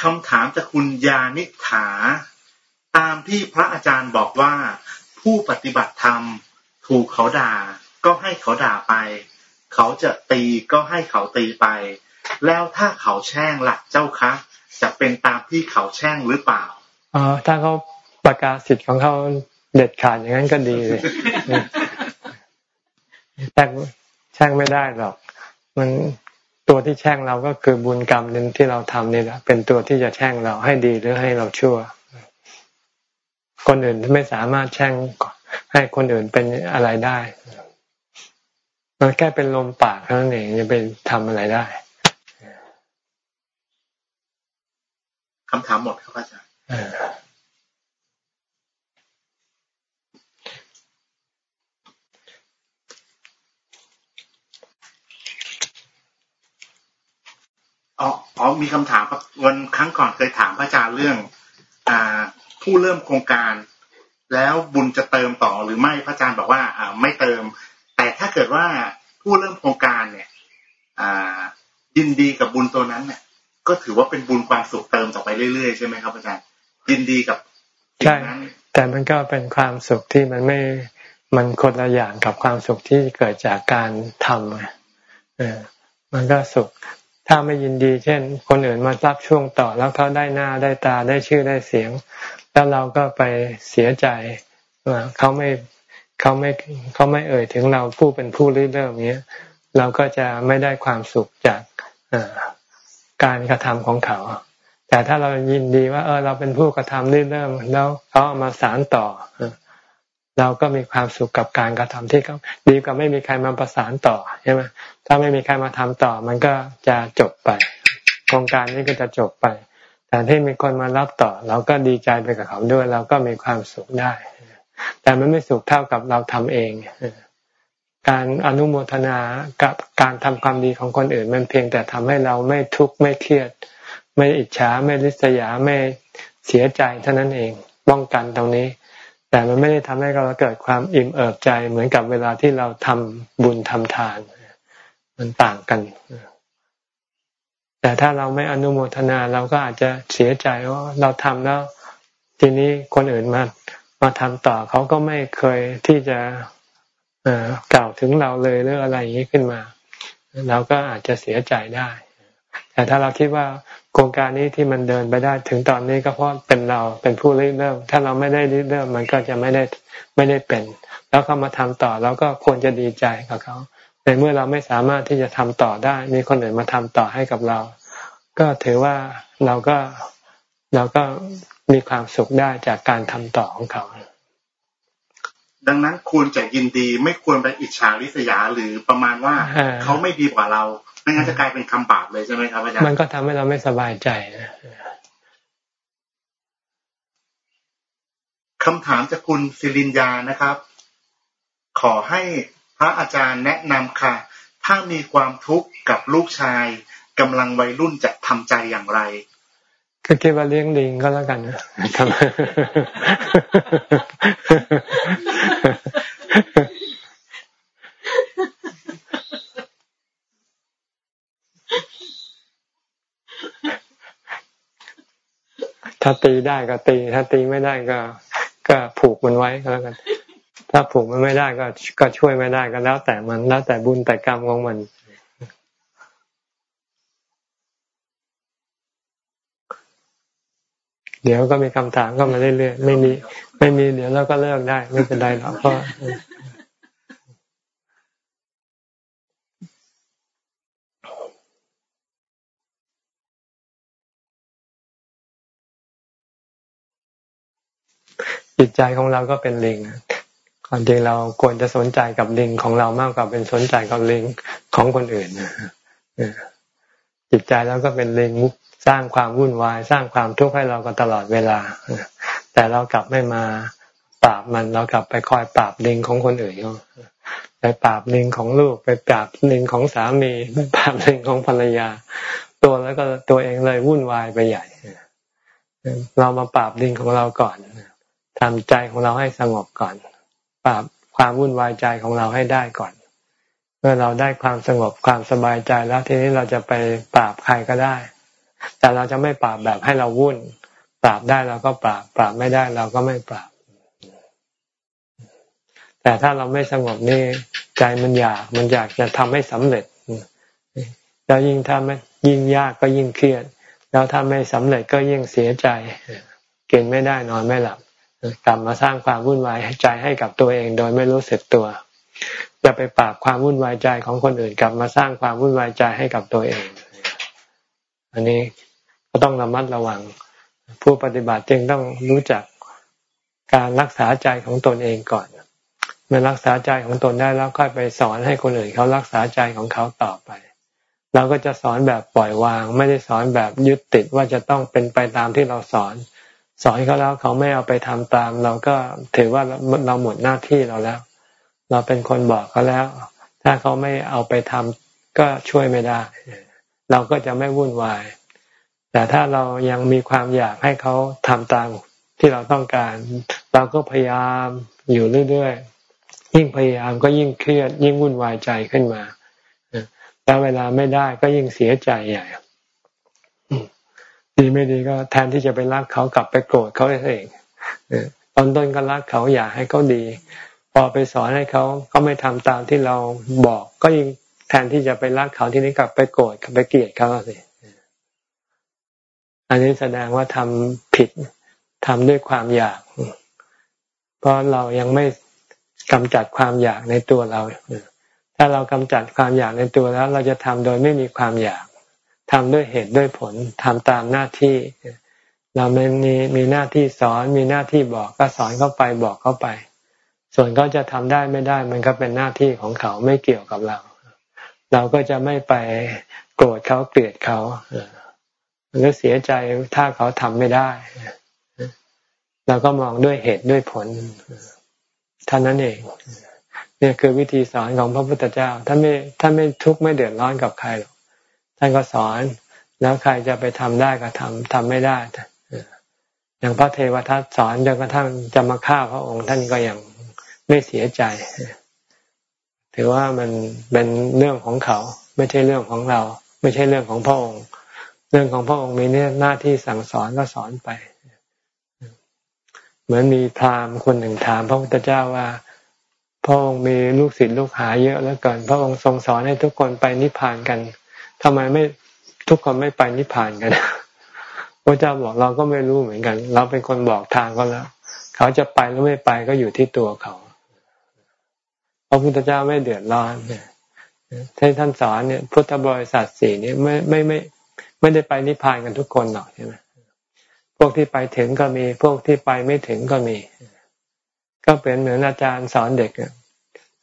คำถามจากคุณยานิถา ตามที่พระอาจารย์บอกว่า ผู้ปฏิบัติธรรม ถูกเขาด่า ก็ให้เขาด่าไป เขาจะตีก็ให้เขาตีไป แล้วถ้าเขาแช่งหลักเจ้าคะจะเป็นตามที่เขาแช่งหรือเปล่าอ๋อถ้าเขาประกาศสิทธิ์ของเขาเด็ดขาดอย่างนั้นก็ดีเลยแช่งแช่งไม่ได้หรอก มันตัวที่แช่งเราก็คือบุญกรรมนึงที่เราทำนี่แหละเป็นตัวที่จะแช่งเราให้ดีหรือให้เราชั่ว คนอื่นไม่สามารถแช่ง ให้คนอื่นเป็นอะไรได้มันแค่เป็นลมปากเท่านั้นเองจะไปทำอะไรได้คำถามหมดครับอาจารย์อ๋ออ๋อมีคำถามครับวันครั้งก่อนเคยถามพระอาจารย์เรื่อง อ่า ผู้เริ่มโครงการ แล้วบุญจะเติมต่อหรือไม่พระอาจารย์บอกว่าอ่าไม่เติม แต่ถ้าเกิดว่าผู้เริ่มโครงการเนี่ย อ่ายินดีกับบุญตัวนั้นเนี่ยก็ถือว่าเป็นบุญความสุขเติมต่อไปเรื่อยๆใช่ไหมครับอาจารย์ยินดีกับใช่แต่มันก็เป็นความสุขที่มันไม่มันคนละอย่างกับความสุขที่เกิดจากการทำเออมันก็สุข ถ้าไม่ยินดี เช่น คนอื่นมารับช่วงต่อ แล้วเขาได้หน้าได้ตาได้ชื่อได้เสียง แล้วเราก็ไปเสียใจว่าเขาไม่เขาไม่เขาไม่เอ่ยถึงเราผู้เป็นผู้ริเริ่มเนี้ยเราก็จะไม่ได้ความสุขจากการกระทำของเขา แต่ถ้าเรายินดีว่า เออ เราเป็นผู้กระทำริเริ่ม แล้วเขาเอามาสารต่อ เราก็มีความสุขกับการกระทำที่เขาดีกว่าไม่มีใครมาประสานต่อใช่ไหมถ้าไม่มีใครมาทำต่อ มันก็จะจบไปโครงการนี้ก็จะจบไป แต่ที่มีคนมารับต่อ เราก็ดีใจไปกับเขาด้วย เราก็มีความสุขได้ แต่มันไม่สุขเท่ากับเราทำเอง การอนุโมทนากับการทำความดีของคนอื่น มันเพียงแต่ทำให้เราไม่ทุกข์ไม่เครียด ไม่อิจฉาไม่ริษยาไม่เสียใจเท่านั้นเองป้องกันตรงนี้ แต่มันไม่ได้ทำให้เราเกิดความอิ่มเอิบใจเหมือนกับเวลาที่เราทำบุญทำทาน มันต่างกัน แต่ถ้าเราไม่อนุโมทนาเราก็อาจจะเสียใจว่าเราทำแล้ว ทีนี้คนอื่นมามาทำต่อเขาก็ไม่เคยที่จะกล่าวถึงเราเลยหรืออะไรอย่างนี้ขึ้นมา เราก็อาจจะเสียใจได้ แต่ถ้าเราคิดว่าโครงการนี้ที่มันเดินไปได้ถึงตอนนี้ก็เพราะเป็นเราเป็นผู้ริเริ่ม ถ้าเราไม่ได้ริเริ่มมันก็จะไม่ได้ไม่ได้เป็น แล้วเขามาทำต่อเราก็ควรจะดีใจกับเขาในเมื่อเราไม่สามารถที่จะทำต่อได้ มีคนอื่นมาทำต่อให้กับเรา ก็ถือว่าเราก็เราก็มีความสุขได้จากการทำต่อของเขา ดังนั้นควรจะยินดีไม่ควรไปอิจฉาริษยาหรือประมาณว่าเขาไม่ดีกว่าเราไม่งั้นจะกลายเป็นคำบาปเลยใช่ไหมครับอาจารย์มันก็ทำให้เราไม่สบายใจคำถามจากคุณศิรินยานะครับ ขอให้พระอาจารย์แนะนำค่ะ ถ้ามีความทุกข์กับลูกชาย กำลังวัยรุ่นจะทำใจอย่างไรก็คิดว่าเลี้ยงลิงก็แล้วกันนะครับถ้าตีได้ก็ตี ถ้าตีไม่ได้ก็ ก็ผูกมันไว้ก็แล้วกัน ถ้าผูกมันไม่ได้ก็ ก็ช่วยไม่ได้ก็แล้วแต่มันแล้วแต่บุญแต่กรรมของมัน เดี๋ยวก็มีคำถามก็มาเรื่อยๆ ไม่มี ไม่มี เดี๋ยวเราก็เลิกได้ ไม่เป็นไรหรอกเพราะจิตใจของเราก็เป็นลิงก่อนจริงเราควรจะสนใจกับลิงของเรามากกว่าเป็นสนใจกับลิงของคนอื่น จิตใจเราก็เป็นลิงสร้างความวุ่นวาย สร้างความทุกข์ให้เราก็ตลอดเวลา แต่เรากลับไม่มาปราบมันเรากลับไปคอยปราบลิงของคนอื่นไปปราบลิงของลูก ไปปราบลิงของสามีไปปราบลิงของภรรยา ตัวแล้วก็ตัวเองเลยวุ่นวายไปใหญ่เรามาปราบลิงของเราก่อนทำใจของเราให้สงบก่อน ปราบความวุ่นวายใจของเราให้ได้ก่อน มื่อเราได้ความสงบความสบายใจแล้วทีนี้เราจะไปปราบใครก็ได้ แต่เราจะไม่ปราบแบบให้เราวุ่น ปราบได้เราก็ปราบ ปราบไม่ได้เราก็ไม่ปราบ แต่ถ้าเราไม่สงบนี่ใจมันอยากมันอยากจะทำให้สำเร็จแล้วยิ่งทำยิ่งยากก็ยิ่งเครียด แล้วถ้าไม่สำเร็จก็ยิ่งเสียใจกินไม่ได้นอนไม่หลับกลับมาสร้างความวุ่นวายใจให้กับตัวเองโดยไม่รู้สึกตัว จะไปปราบความวุ่นวายใจของคนอื่นกลับมาสร้างความวุ่นวายใจให้กับตัวเอง อันนี้ก็ต้องระมัดระวัง ผู้ปฏิบัติจึงต้องรู้จักการรักษาใจของตนเองก่อนเมื่อรักษาใจของตนได้แล้วค่อยไปสอนให้คนอื่นเขารักษาใจของเขาต่อไป เราก็จะสอนแบบปล่อยวาง ไม่ได้สอนแบบยึดติดว่าจะต้องเป็นไปตามที่เราสอน สอนเขาแล้วเขาไม่เอาไปทำตาม เราก็ถือว่าเราหมดหน้าที่เราแล้ว เราเป็นคนบอกเขาแล้ว ถ้าเขาไม่เอาไปทำก็ช่วยไม่ได้ เราก็จะไม่วุ่นวาย แต่ถ้าเรายังมีความอยากให้เขาทำตามที่เราต้องการ เราก็พยายามอยู่เรื่อยๆ ยิ่งพยายามก็ยิ่งเครียด ยิ่งวุ่นวายใจขึ้นมา แล้วเวลาไม่ได้ก็ยิ่งเสียใจใหญ่ดีไม่ดีก็แทนที่จะไปรักเขากลับไปโกรธเขาเองตอนต้นก็รักเขาอยากให้เขาดี พอไปสอนให้เขาเขาไม่ทำตามที่เราบอก ก็ยิ่งแทนที่จะไปรักเขาที่นี้กลับไปโกรธกลับไปเกลียดเขาสิอันนี้แสดงว่าทำผิดทำด้วยความอยาก เพราะเรายังไม่กำจัดความอยากในตัวเรา ถ้าเรากำจัดความอยากในตัวแล้ว เราจะทำโดยไม่มีความอยากทำด้วยเหตุด้วยผลทำตามหน้าที่ เราไม่มีมีหน้าที่สอนมีหน้าที่บอกก็สอนเข้าไปบอกเข้าไป ส่วนเขาจะทำได้ไม่ได้ มันก็เป็นหน้าที่ของเขาไม่เกี่ยวกับเรา เราก็จะไม่ไปโกรธเขาเกลียดเขาหรือเสียใจถ้าเขาทำไม่ได้เราก็มองด้วยเหตุด้วยผลท่านั้นเองเนี่ยคือวิธีสอนของพระพุทธเจ้าท่านไม่ท่านไม่ทุกข์ไม่เดือดร้อนกับใครหรอกท่านก็สอน แล้วใครจะไปทำได้ก็ทำทำไม่ได้อย่างพระเทวทัตสอนจนกระทั่งจะมาฆ่าพระองค์ท่านก็ยัง ไม่เสียใจ ถือว่ามันเป็นเรื่องของเขา ไม่ใช่เรื่องของเรา ไม่ใช่เรื่องของพระองค์ เรื่องของพระองค์มีเนี่ยหน้าที่สั่งสอนก็สอนไป เหมือนมีพราหมณ์คนหนึ่งถามพระพุทธเจ้าว่าพระองค์มีลูกศิษย์ลูกหาเยอะแล้วเกิน พระองค์ทรงสอนให้ทุกคนไปนิพพานกันทำไมไม่ทุกคนไม่ไปนิพพานกันพระเจ้าบอกเราก็ไม่รู้เหมือนกัน เราเป็นคนบอกทางก็แล้ว เขาจะไปหรือไม่ไปก็อยู่ที่ตัวเขา พระพุทธเจ้าไม่เดือดร้อนเนี่ยที่ท่านสอนเนี่ย พุทธบริษัทสี่นี่ไม่ไม่ไม่ ไม่ได้ไปนิพพานกันทุกคนหรอกใช่ไหมพวกที่ไปถึงก็มี พวกที่ไปไม่ถึงก็มี ก็เป็นเหมือนอาจารย์สอนเด็ก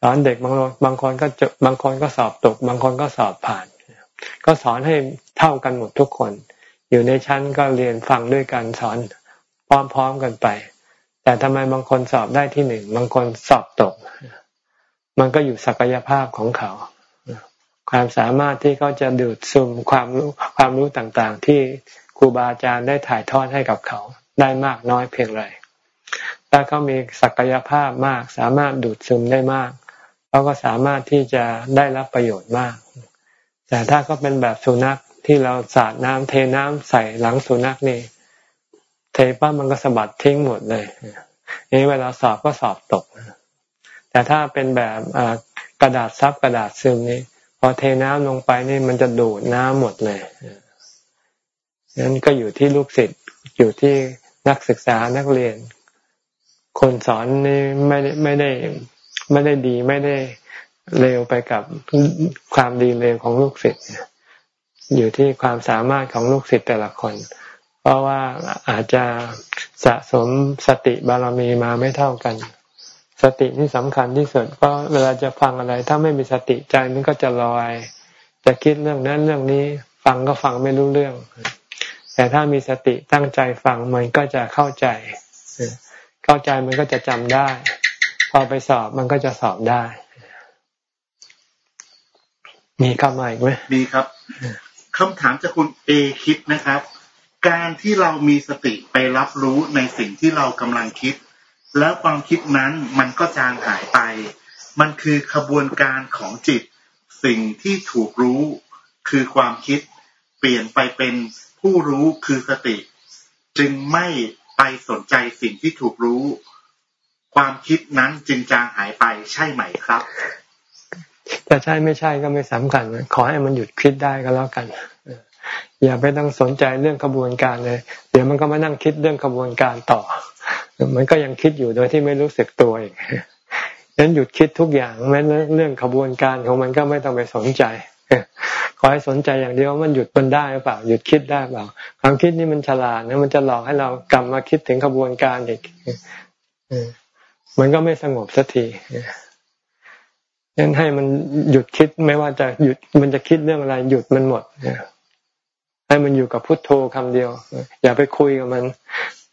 สอนเด็กบางบางคนก็จบางคนก็สอบตก บางคนก็สอบผ่าน ก็สอนให้เท่ากันหมดทุกคน อยู่ในชั้นก็เรียนฟังด้วยกันสอนพร้อมๆกันไป แต่ทำไมบางคนสอบได้ที่หนึ่งบางคนสอบตก มันก็อยู่ศักยภาพของเขา ความสามารถที่เขาจะดูดซึมความรู้ความรู้ต่างๆ ที่ครูบาอาจารย์ได้ถ่ายทอดให้กับเขา ได้มากน้อยเพียงไรถ้าเขามีศักยภาพมาก สามารถดูดซึมได้มากเขาก็สามารถที่จะได้รับประโยชน์มาก แต่ถ้าเขาเป็นแบบสุนัขที่เราสาดน้ำเทน้ำใส่หลังสุนัขนี่ เทป้ามันก็สะบัดทิ้งหมดเลยนี่เวลาสอบก็สอบตก แต่ถ้าเป็นแบบกระดาษซับกระดาษซึมนี่พอเทน้ำลงไปนี่มันจะดูดน้ำหมดเลยนั้นก็อยู่ที่ลูกศิษย์อยู่ที่นักศึกษานักเรียน คนสอนนี่ไม่ได้ไม่ได้ไม่ได้ดีไม่ได้เร็วไปกับความดีเร็วของลูกศิษย์อยู่ที่ความสามารถของลูกศิษย์แต่ละคน เพราะว่าอาจจะสะสมสติบารมีมาไม่เท่ากัน สตินี่สำคัญที่สุดเพราะเวลาจะฟังอะไร ถ้าไม่มีสติใจมันก็จะลอย จะคิดเรื่องนั้นเรื่องนี้ ฟังก็ฟังไม่รู้เรื่อง แต่ถ้ามีสติตั้งใจฟังมันก็จะเข้าใจ เข้าใจมันก็จะจำได้ พอไปสอบมันก็จะสอบได้มีคำใหม่ไหมมีครับคำถามจากคุณเอคิดนะครับ การที่เรามีสติไปรับรู้ในสิ่งที่เรากำลังคิด แล้วความคิดนั้นมันก็จางหายไป มันคือขบวนการของจิต สิ่งที่ถูกรู้ คือความคิดเปลี่ยนไปเป็นผู้รู้คือสติ จึงไม่ไปสนใจสิ่งที่ถูกรู้ ความคิดนั้นจึงจางหายไปใช่ไหมครับจะใช่ไม่ใช่ก็ไม่สำคัญขอให้มันหยุดคิดได้ก็แล้วกันอย่าไปต้องสนใจเรื่องกระบวนการเลย เดี๋ยวมันก็มานั่งคิดเรื่องกระบวนการต่อ มันก็ยังคิดอยู่โดยที่ไม่รู้สึกตัวอีกงั้นหยุดคิดทุกอย่างแม้เรื่องกระบวนการของมันก็ไม่ต้องไปสนใจขอให้สนใจอย่างเดียวมันหยุดมันได้หรือเปล่า หยุดคิดได้เปล่า ความคิดนี่มันฉลาดนะมันจะหลอกให้เรากลับมาคิดถึงกระบวนการอีกมันก็ไม่สงบสักทีงั้นให้มันหยุดคิดไม่ว่าจะหยุดมันจะคิดเรื่องอะไร หยุดมันหมดให้มันอยู่กับพุทโธคำเดียว อย่าไปคุยกับมัน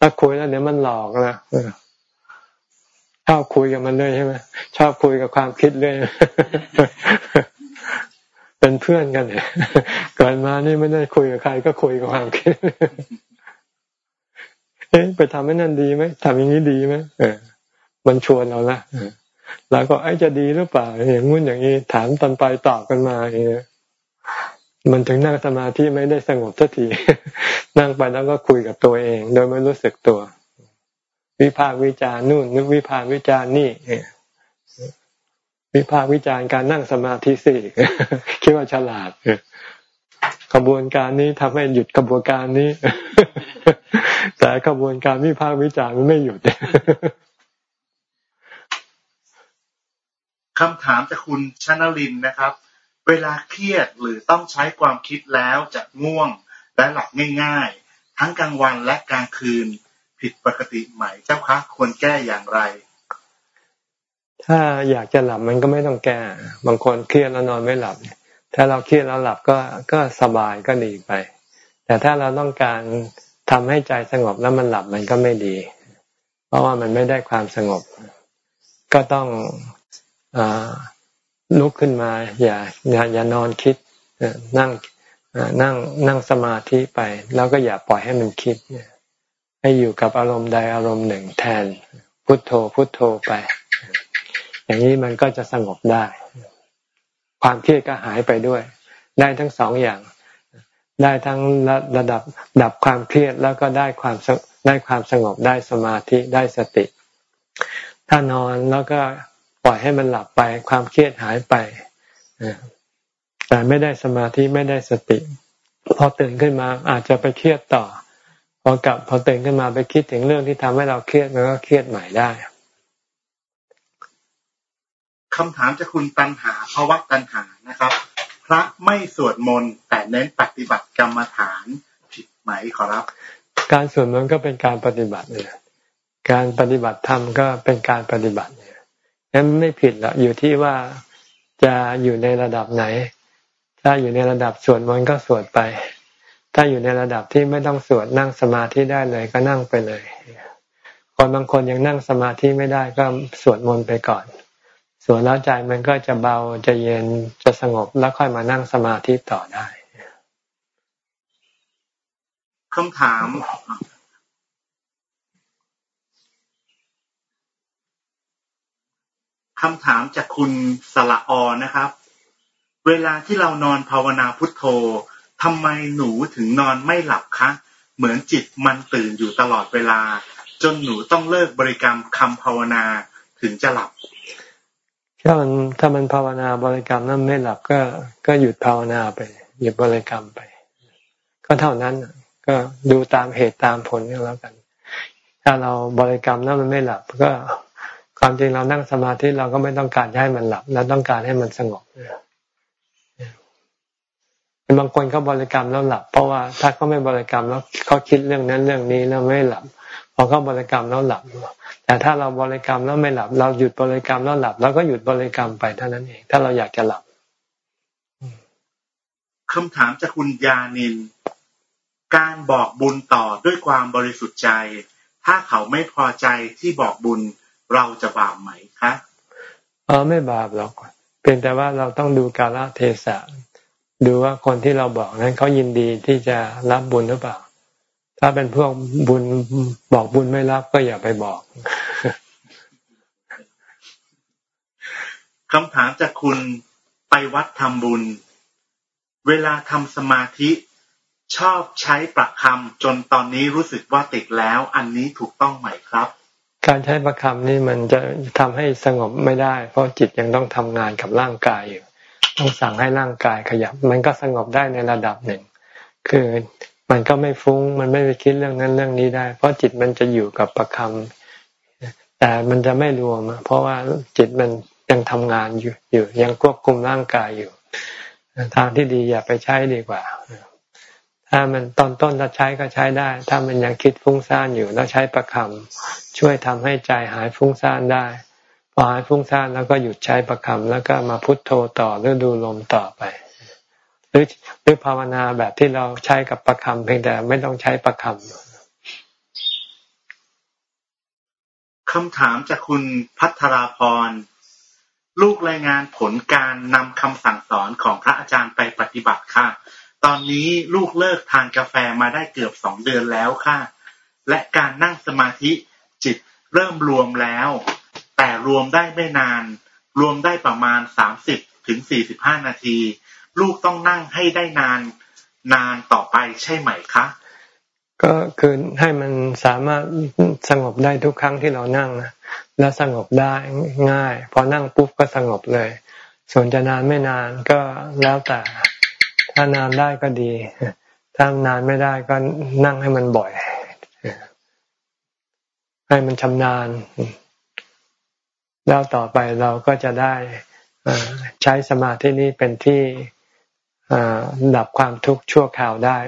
ถ้าคุยแล้วเดี๋ยวมันหลอกนะชอบคุยกับมันเลยใช่ไหมชอบคุยกับความคิดเลยเป็นเพื่อนกันเนี่ยก่อนมานี่ไม่ได้คุยกับใคร ก็คุยกับความคิดเอ๊ะไปทำให้นั่นดีไหมทำอย่างนี้ดีไหมเออ มันชวนเราละแล้วก็ไอ้จะดีหรือเปล่าอย่างงู้นอย่างนี้ถามตอนไปตอบกันมาอย่างเงี้ย มันถึงนั่งสมาธิไม่ได้สงบสักทีนั่งไปแล้วก็คุยกับตัวเอง โดยไม่รู้สึกตัว วิพากวิจารนู่นนึกวิพากวิจารนี่วิพากวิจารณ์การนั่งสมาธิสิคิดว่าฉลาดกระบวนการนี้ทำให้หยุดกระบวนการนี้ แต่กระบวนการวิพากวิจารณ์มันไม่หยุดคำถามจากคุณชนลินนะครับ เวลาเครียดหรือต้องใช้ความคิดแล้วจะง่วงและหลับง่าย ๆ ทั้งกลางวันและกลางคืนผิดปกติไหมเจ้าคะควรแก้อย่างไร ถ้าอยากจะหลับมันก็ไม่ต้องแก้ บางคนเครียดแล้วนอนไม่หลับ ถ้าเราเครียดแล้วหลับก็ก็สบายก็ดีไป แต่ถ้าเราต้องการทำให้ใจสงบแล้วมันหลับมันก็ไม่ดี เพราะว่ามันไม่ได้ความสงบ ก็ต้องอ ลุกขึ้นมา อย่าอย่าอย่านอนคิดนั่งนั่งนั่งสมาธิไป แล้วก็อย่าปล่อยให้มันคิดให้อยู่กับอารมณ์ใดอารมณ์หนึ่งแทน พุทโธพุทโธไป อย่างนี้มันก็จะสงบได้ ความเครียดก็หายไปด้วย ได้ทั้งสองอย่าง ได้ทั้งระระดับดับความเครียดแล้วก็ได้ความได้ความสงบได้สมาธิได้สติ ถ้านอนแล้วก็ ปล่อยให้มันหลับไป ความเครียดหายไปแต่ไม่ได้สมาธิไม่ได้สติ พอตื่นขึ้นมาอาจจะไปเครียดต่อ พอกลับพอตื่นขึ้นมาไปคิดถึงเรื่องที่ทำให้เราเครียดมันก็เครียดใหม่ได้คำถามจากคุณตันหาภาวะตันหานะครับ พระไม่สวดมนต์แต่เน้นปฏิบัติกรรมฐานผิดไหมขอรับ การสวดมนต์ก็เป็นการปฏิบัติเนี่ยการปฏิบัติธรรมก็เป็นการปฏิบัติเนั้นไม่ผิดหรอกอยู่ที่ว่าจะอยู่ในระดับไหน ถ้าอยู่ในระดับสวดมนต์ก็สวดไป ถ้าอยู่ในระดับที่ไม่ต้องสวดนั่งสมาธิได้เลยก็นั่งไปเลย คนบางคนยังนั่งสมาธิไม่ได้ก็สวดมนต์ไปก่อน สวดแล้วใจมันก็จะเบาจะเย็นจะสงบแล้วค่อยมานั่งสมาธิต่อได้คำถาม คำถามจากคุณสละออนะครับ เวลาที่เรานอนภาวนาพุทโธทำไมหนูถึงนอนไม่หลับคะ เหมือนจิตมันตื่นอยู่ตลอดเวลา จนหนูต้องเลิกบริกรรมคำภาวนาถึงจะหลับถ้ามันถ้ามันภาวนาบริกรรมนั้นไม่หลับก็ ก็หยุดภาวนาไป หยุดบริกรรมไป ก็เท่านั้นก็ดูตามเหตุตามผลก็แล้วกัน ถ้าเราบริกรรมแล้วมันไม่หลับก็ ความจริงเรานั่งสมาธิเราก็ไม่ต้องการให้มันหลับเราต้องการให้มันสงบบางคนเขาบริกรรมแล้วหลับ เพราะว่าถ้าเขาไม่บริกรรมแล้วเขาคิดเรื่องนั้นเรื่องนี้แล้วไม่หลับพอเขาบริกรรมแล้วหลับ แต่ถ้าเราบริกรรมแล้วไม่หลับ เราหยุดบริกรรมแล้วหลับเราก็หยุดบริกรรมไปเท่านั้นเอง ถ้าเราอยากจะหลับคำถามจากคุณยานิน การบอกบุญต่อด้วยความบริสุทธิ์ใจ ถ้าเขาไม่พอใจที่บอกบุญ เราจะบาปไหมคะอ๋อไม่บาปหรอกเพียงแต่ว่าเราต้องดูกาลเทศะดูว่าคนที่เราบอกนั้นเขายินดีที่จะรับบุญหรือเปล่า ถ้าเป็นพวกบุญบอกบุญไม่รับก็อย่าไปบอกคำถามจากคุณไปวัดทำบุญ เวลาทำสมาธิชอบใช้ประคำจนตอนนี้รู้สึกว่าติดแล้ว อันนี้ถูกต้องไหมครับ การใช้ประคำนี่มันจะทำให้สงบไม่ได้ เพราะจิตยังต้องทำงานกับร่างกายอยู่ ต้องสั่งให้ร่างกายขยับ มันก็สงบได้ในระดับหนึ่ง คือมันก็ไม่ฟุง้ง มันไม่ไปคิดเรื่องนั้นเรื่องนี้ได้ เพราะจิตมันจะอยู่กับประคำแต่มันจะไม่รวม เพราะว่าจิตมันยังทำงานอยู่อยู่ ยังควบคุมร่างกายอยู่ ทางที่ดีอย่าไปใช้ดีกว่า ถ้ามันตอนต้นถ้าใช้ก็ใช้ได้ ถ้ามันยังคิดฟุ้งซ่านอยู่แล้วใช้ประคำช่วยทำให้ใจหายฟุ้งซ่านได้ พอหายฟุ้งซ่านแล้วก็หยุดใช้ประคำแล้วก็มาพุทโธต่อหรือดูลมต่อไป หรือหรือภาวนาแบบที่เราใช้กับประคำเพียงแต่ไม่ต้องใช้ประคำคำถามจากคุณพัทราพรลูกรายงานผลการนำคำสั่งสอนของพระอาจารย์ไปปฏิบัติค่ะ ตอนนี้ลูกเลิกทานกาแฟมาได้เกือบสองเดือนแล้วค่ะ และการนั่งสมาธิจิตเริ่มรวมแล้ว แต่รวมได้ไม่นาน รวมได้ประมาณสามสิบถึงสี่สิบห้านาที ลูกต้องนั่งให้ได้นานนานต่อไปใช่ไหมคะ ก็คือให้มันสามารถสงบได้ทุกครั้งที่เรานั่งนะแล้วสงบได้ง่าย พอนั่งปุ๊บก็สงบเลย ส่วนจะนานไม่นานก็แล้วแต่ ถ้านานได้ก็ดี ถ้านานไม่ได้ก็นั่งให้มันบ่อย ให้มันชำนาญ แล้วต่อไปเราก็จะได้ใช้สมาธินี้เป็นที่ดับความทุกข์ชั่วคราวได้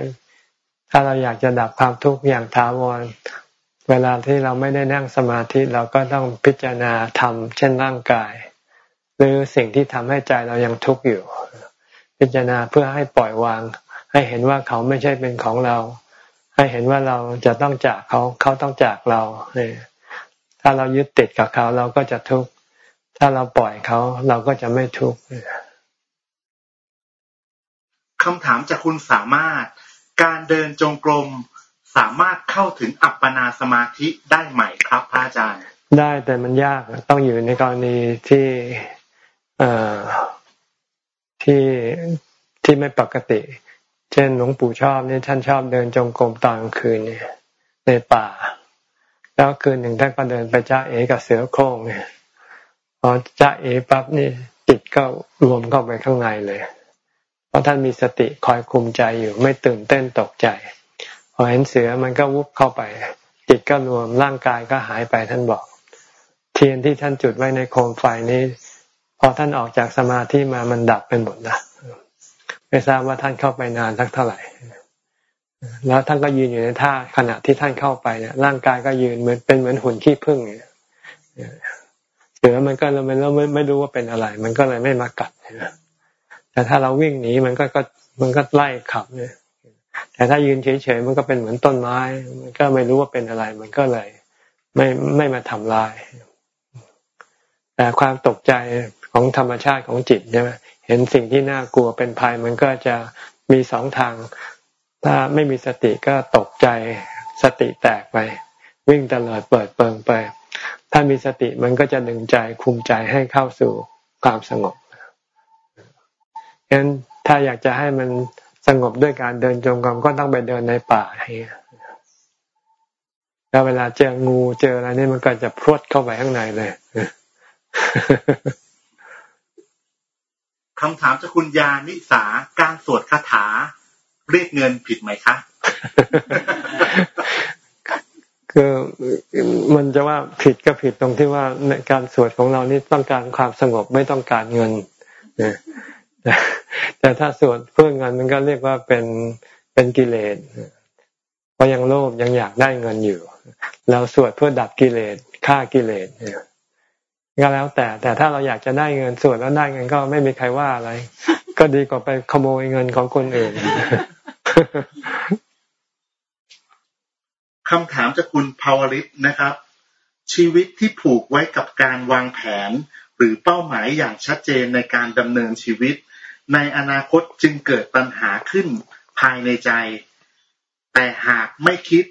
ถ้าเราอยากจะดับความทุกข์อย่างถาวร เวลาที่เราไม่ได้นั่งสมาธิเราก็ต้องพิจารณาทำเช่นร่างกาย หรือสิ่งที่ทำให้ใจเรายังทุกข์อยู่ พิจารณาเพื่อให้ปล่อยวาง ให้เห็นว่าเขาไม่ใช่เป็นของเรา ให้เห็นว่าเราจะต้องจากเขาเขาต้องจากเราเนี่ยถ้าเรายึดติดกับเขาเราก็จะทุกข์ถ้าเราปล่อยเขาเราก็จะไม่ทุกข์คำถามจากคุณสามารถการเดินจงกรมสามารถเข้าถึงอัปปนาสมาธิได้ไหมครับพระอาจารย์ ได้แต่มันยากต้องอยู่ในกรณีที่เอ่อ ที่ที่ไม่ปกติ เช่นหลวงปู่ชอบนี่ท่านชอบเดินจงกรมตอนกลางคืนเนี่ยในป่า แล้วคืนหนึ่งท่านก็เดินไปจ้าเอกับเสือโคร่งเนี่ยพอจ้าเอปั๊บนี่จิตก็รวมเข้าไปข้างในเลย เพราะท่านมีสติคอยคุมใจอยู่ไม่ตื่นเต้นตกใจ พอเห็นเสือมันก็วุบเข้าไป จิตก็รวมร่างกายก็หายไปท่านบอก เทียนที่ท่านจุดไว้ในโคมไฟนี้ พอท่านออกจากสมาธิมามันดับไปหมดนะไม่ทราบว่าท่านเข้าไปนานสักเท่าไหร่ แล้วท่านก็ยืนอยู่ในท่าขณะที่ท่านเข้าไปเนี่ยร่างกายก็ยืนเหมือนเป็นเหมือนหุ่นขี้ผึ้งเนี่ยเสือมันก็เลยไม่ไม่รู้ว่าเป็นอะไร มันก็เลยไม่มากัดแต่ถ้าเราวิ่งหนีมันก็ก็มันก็ไล่ขับเนี่ยแต่ถ้ายืนเฉยๆมันก็เป็นเหมือนต้นไม้ มันก็ไม่รู้ว่าเป็นอะไร มันก็เลย ไม่ไม่มาทำลาย แต่ความตกใจ ของธรรมชาติของจิตใช่ไหมเห็นสิ่งที่น่ากลัวเป็นภัยมันก็จะมีสองทาง ถ้าไม่มีสติก็ตกใจสติแตกไป วิ่งตลอดเปิดเปิงไป ถ้ามีสติมันก็จะดึงใจคุมใจให้เข้าสู่ความสงบงั้นถ้าอยากจะให้มันสงบด้วยการเดินจงกรมก็ต้องไปเดินในป่าแล้วเวลาเจองูเจออะไรนี่มันก็จะพรวดเข้าไปข้างในเลย คำถามจากคุณยานิสาการสวดคาถา เรียกเงินผิดไหมคะคือมันจะว่าผิดก็ผิดตรงที่ว่าการสวดของเรานี่ต้องการความสงบไม่ต้องการเงินแต่ถ้าสวดเพื่อเงินมันก็เรียกว่าเป็นเป็นกิเลสเพราะยังโลภยังอยากได้เงินอยู่ เราสวดเพื่อดับกิเลสฆ่ากิเลสเนี่ย ก็แล้วแต่ แต่ถ้าเราอยากจะได้เงินสวดแล้วได้เงินก็ไม่มีใครว่าอะไร ก็ดีกว่าไปขโมยเงินของคนอื่นคำถามจากคุณภาวริศนะครับ ชีวิตที่ผูกไว้กับการวางแผน หรือเป้าหมายอย่างชัดเจนในการดำเนินชีวิต ในอนาคตจึงเกิดปัญหาขึ้นภายในใจ แต่หากไม่คิด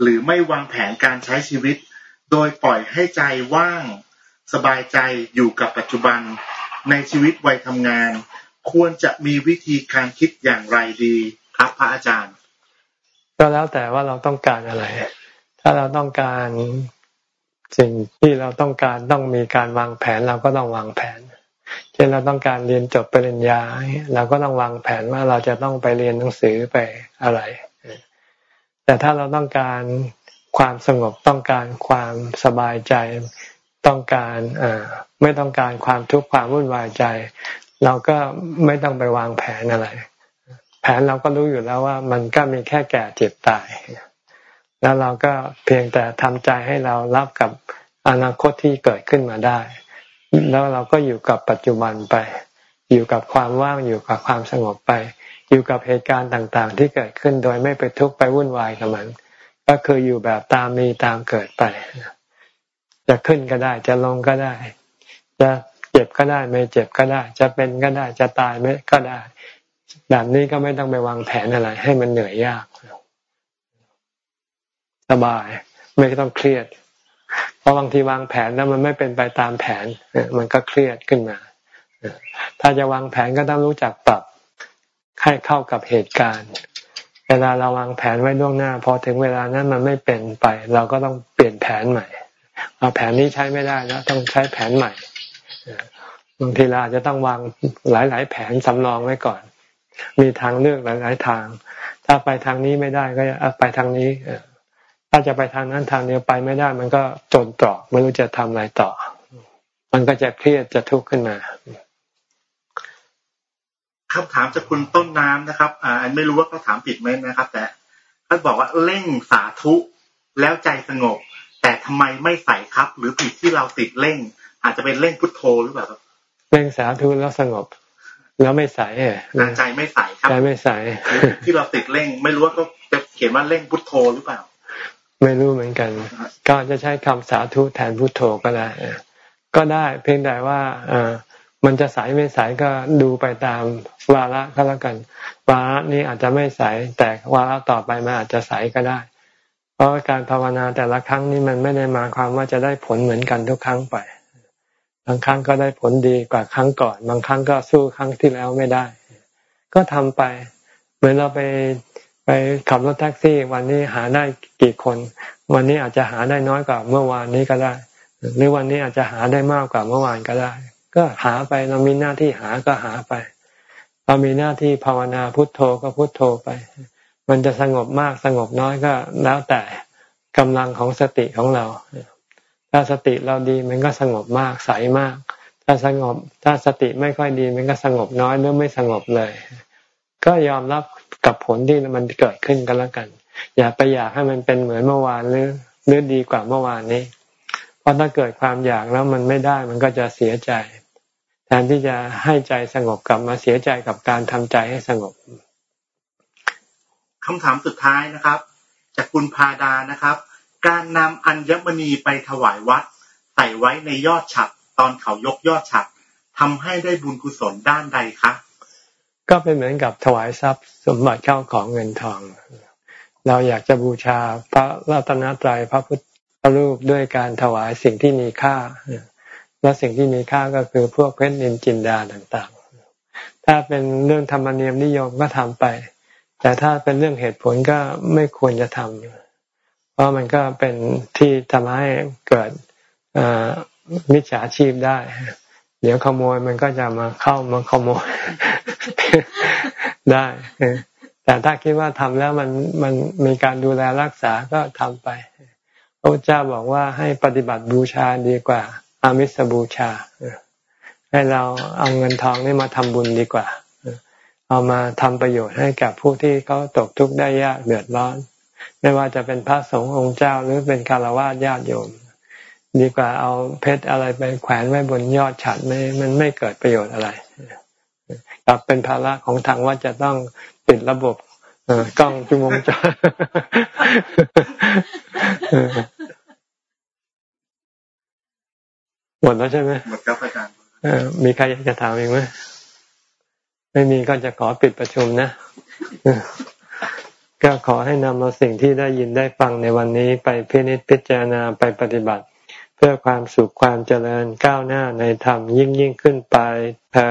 หรือไม่วางแผนการใช้ชีวิต โดยปล่อยให้ใจว่าง สบายใจอยู่กับปัจจุบัน ในชีวิตวัยทำงาน ควรจะมีวิธีการคิดอย่างไรดีครับพระอาจารย์ ก็แล้วแต่ว่าเราต้องการอะไร ถ้าเราต้องการสิ่งที่เราต้องการต้องมีการวางแผนเราก็ต้องวางแผน เช่นเราต้องการเรียนจบปริญญา เราก็ต้องวางแผนว่าเราจะต้องไปเรียนหนังสือไปอะไร แต่ถ้าเราต้องการความสงบต้องการความสบายใจ ต้องการไม่ต้องการความทุกข์ความวุ่นวายใจ เราก็ไม่ต้องไปวางแผนอะไร แผนเราก็รู้อยู่แล้วว่ามันก็มีแค่แก่เจ็บตาย แล้วเราก็เพียงแต่ทำใจให้เรารับกับอนาคตที่เกิดขึ้นมาได้ แล้วเราก็อยู่กับปัจจุบันไป อยู่กับความว่างอยู่กับความสงบไป อยู่กับเหตุการณ์ต่างๆ ที่เกิดขึ้นโดยไม่ไปทุกข์ไปวุ่นวายกับมัน ก็คืออยู่แบบตามมีตามเกิดไป จะขึ้นก็ได้ จะลงก็ได้ จะเจ็บก็ได้ไม่เจ็บก็ได้ จะเป็นก็ได้จะตายไม่ก็ได้ แบบนี้ก็ไม่ต้องไปวางแผนอะไร ให้มันเหนื่อยยากสบาย ไม่ต้องเครียด เพราะบางทีวางแผนแล้วมันไม่เป็นไปตามแผนมันก็เครียดขึ้นมาถ้าจะวางแผนก็ต้องรู้จักปรับให้เข้ากับเหตุการณ์ เวลาเราวางแผนไว้ล่วงหน้า พอถึงเวลานั้นมันไม่เป็นไป เราก็ต้องเปลี่ยนแผนใหม่ เอาแผนนี้ใช้ไม่ได้แล้วต้องใช้แผนใหม่บางทีเราจะต้องวางหลาย ๆ แผนสำรองไว้ก่อน มีทางเลือกหลาย ๆ ทาง ถ้าไปทางนี้ไม่ได้ก็ไปทางนี้ถ้าจะไปทางนั้นทางเดียวไปไม่ได้ มันก็จนตรอกไม่รู้จะทำอะไรต่อ มันก็จะเครียดจะทุกข์ขึ้นมาคำถามจากคุณต้นน้ำนะครับ อ่าไม่รู้ว่าเขาถามผิดไหมนะครับ แต่ท่าบอกว่าเร่งสาธุแล้วใจสงบ แต่ทำไมไม่ใส่ครับ หรือผิดที่เราติดเร่ง อาจจะเป็นเร่งพุทโธหรือเปล่าครับเร่งสาธุแล้วสงบ แล้วไม่ใส่เออใจไม่ใส่ครับใจไม่ใส่ที่เราติดเร่ง ไม่รู้ว่าเขาจะเขียนว่าเร่งพุทโธหรือเปล่า ไม่รู้เหมือนกัน ก็จะใช้คำสาธุแทนพุทโธก็ได้เออก็ได้เพียงแต่ว่าเออมันจะใสไม่ใสก็ดูไปตามวาระก็แล้วกัน วาระนี้อาจจะไม่ใสแต่วาระต่อไปมันอาจจะใสก็ได้ เพราะการภาวนาแต่ละครั้งนี้มันไม่ได้มาความว่าจะได้ผลเหมือนกันทุกครั้งไป บางครั้งก็ได้ผลดีกว่าครั้งก่อน บางครั้งก็สู้ครั้งที่แล้วไม่ได้ ก็ทำไป เหมือนเราไปไปขับรถแท็กซี่ วันนี้หาได้กี่คน วันนี้อาจจะหาได้น้อยกว่าเมื่อวานนี้ก็ได้ หรือวันนี้อาจจะหาได้มากกว่าเมื่อวานก็ได้ ก็หาไปเรามีหน้าที่หาก็หาไป เรามีหน้าที่ภาวนาพุทโธก็พุทโธไป มันจะสงบมากสงบน้อยก็แล้วแต่กำลังของสติของเรา ถ้าสติเราดีมันก็สงบมากใสมาก ถ้าสงบถ้าสติไม่ค่อยดี มันก็สงบน้อยหรือไม่สงบเลย ก็ยอมรับกับผลที่มันเกิดขึ้นกันแล้วกัน อย่าไปอยากให้มันเป็นเหมือนเมื่อวานหรือหรือดีกว่าเมื่อวานนี้ เพราะถ้าเกิดความอยากแล้วมันไม่ได้มันก็จะเสียใจ แทนที่จะให้ใจสงบกลับมาเสียใจกับการทำใจให้สงบ คำถามสุดท้ายนะครับ จากคุณพาดานะครับ การนำอัญมณีไปถวายวัด ใส่ไว้ในยอดฉัตรตอนเขายกยอดฉัตรทำให้ได้บุญกุศลด้านใดคะก็เป็นเหมือนกับถวายทรัพย์สมบัติเข้าของเงินทอง เราอยากจะบูชาพระรัตนตรัยพระพุทธรูปด้วยการถวายสิ่งที่มีค่า และสิ่งที่มีค่าก็คือพวกเพชรนินจินดาต่างๆ ถ้าเป็นเรื่องธรรมเนียมนิยมก็ทำไป แต่ถ้าเป็นเรื่องเหตุผลก็ไม่ควรจะทำเพราะมันก็เป็นที่ทำให้เกิดมิจฉาชีพได้ เดี๋ยวขโมยมันก็จะมาเข้ามาขโมยได้ แต่ถ้าคิดว่าทำแล้วมันมันมีการดูแลรักษาก็ทำไปพระเจ้าบอกว่าให้ปฏิบัติบูชาดีกว่า อามิสบูชา ให้เราเอาเงินทองนี่มาทำบุญดีกว่า เอามาทำประโยชน์ให้กับผู้ที่เขาตกทุกข์ได้ยากเดือดร้อน ไม่ว่าจะเป็นพระสงฆ์องค์เจ้าหรือเป็นคารวะญาติโยม ดีกว่าเอาเพชรอะไรไปแขวนไว้บนยอดฉัดไม่มันไม่เกิดประโยชน์อะไรกลับเป็นภาระของทางว่าจะต้องปิดระบบกล้องจุมงจรหมดแล้วใช่ไหมหมดครับอาจารย์มีใครอยากจะถามอีกไหม ไม่มีก็จะขอปิดประชุมนะก็ขอให้นำเอาสิ่งที่ได้ยินได้ฟังในวันนี้ไปพินิจพิจารณาไปปฏิบัติ เพื่อความสุขความเจริญก้าวหน้าในธรรมยิ่งยิ่งขึ้นไปเทอ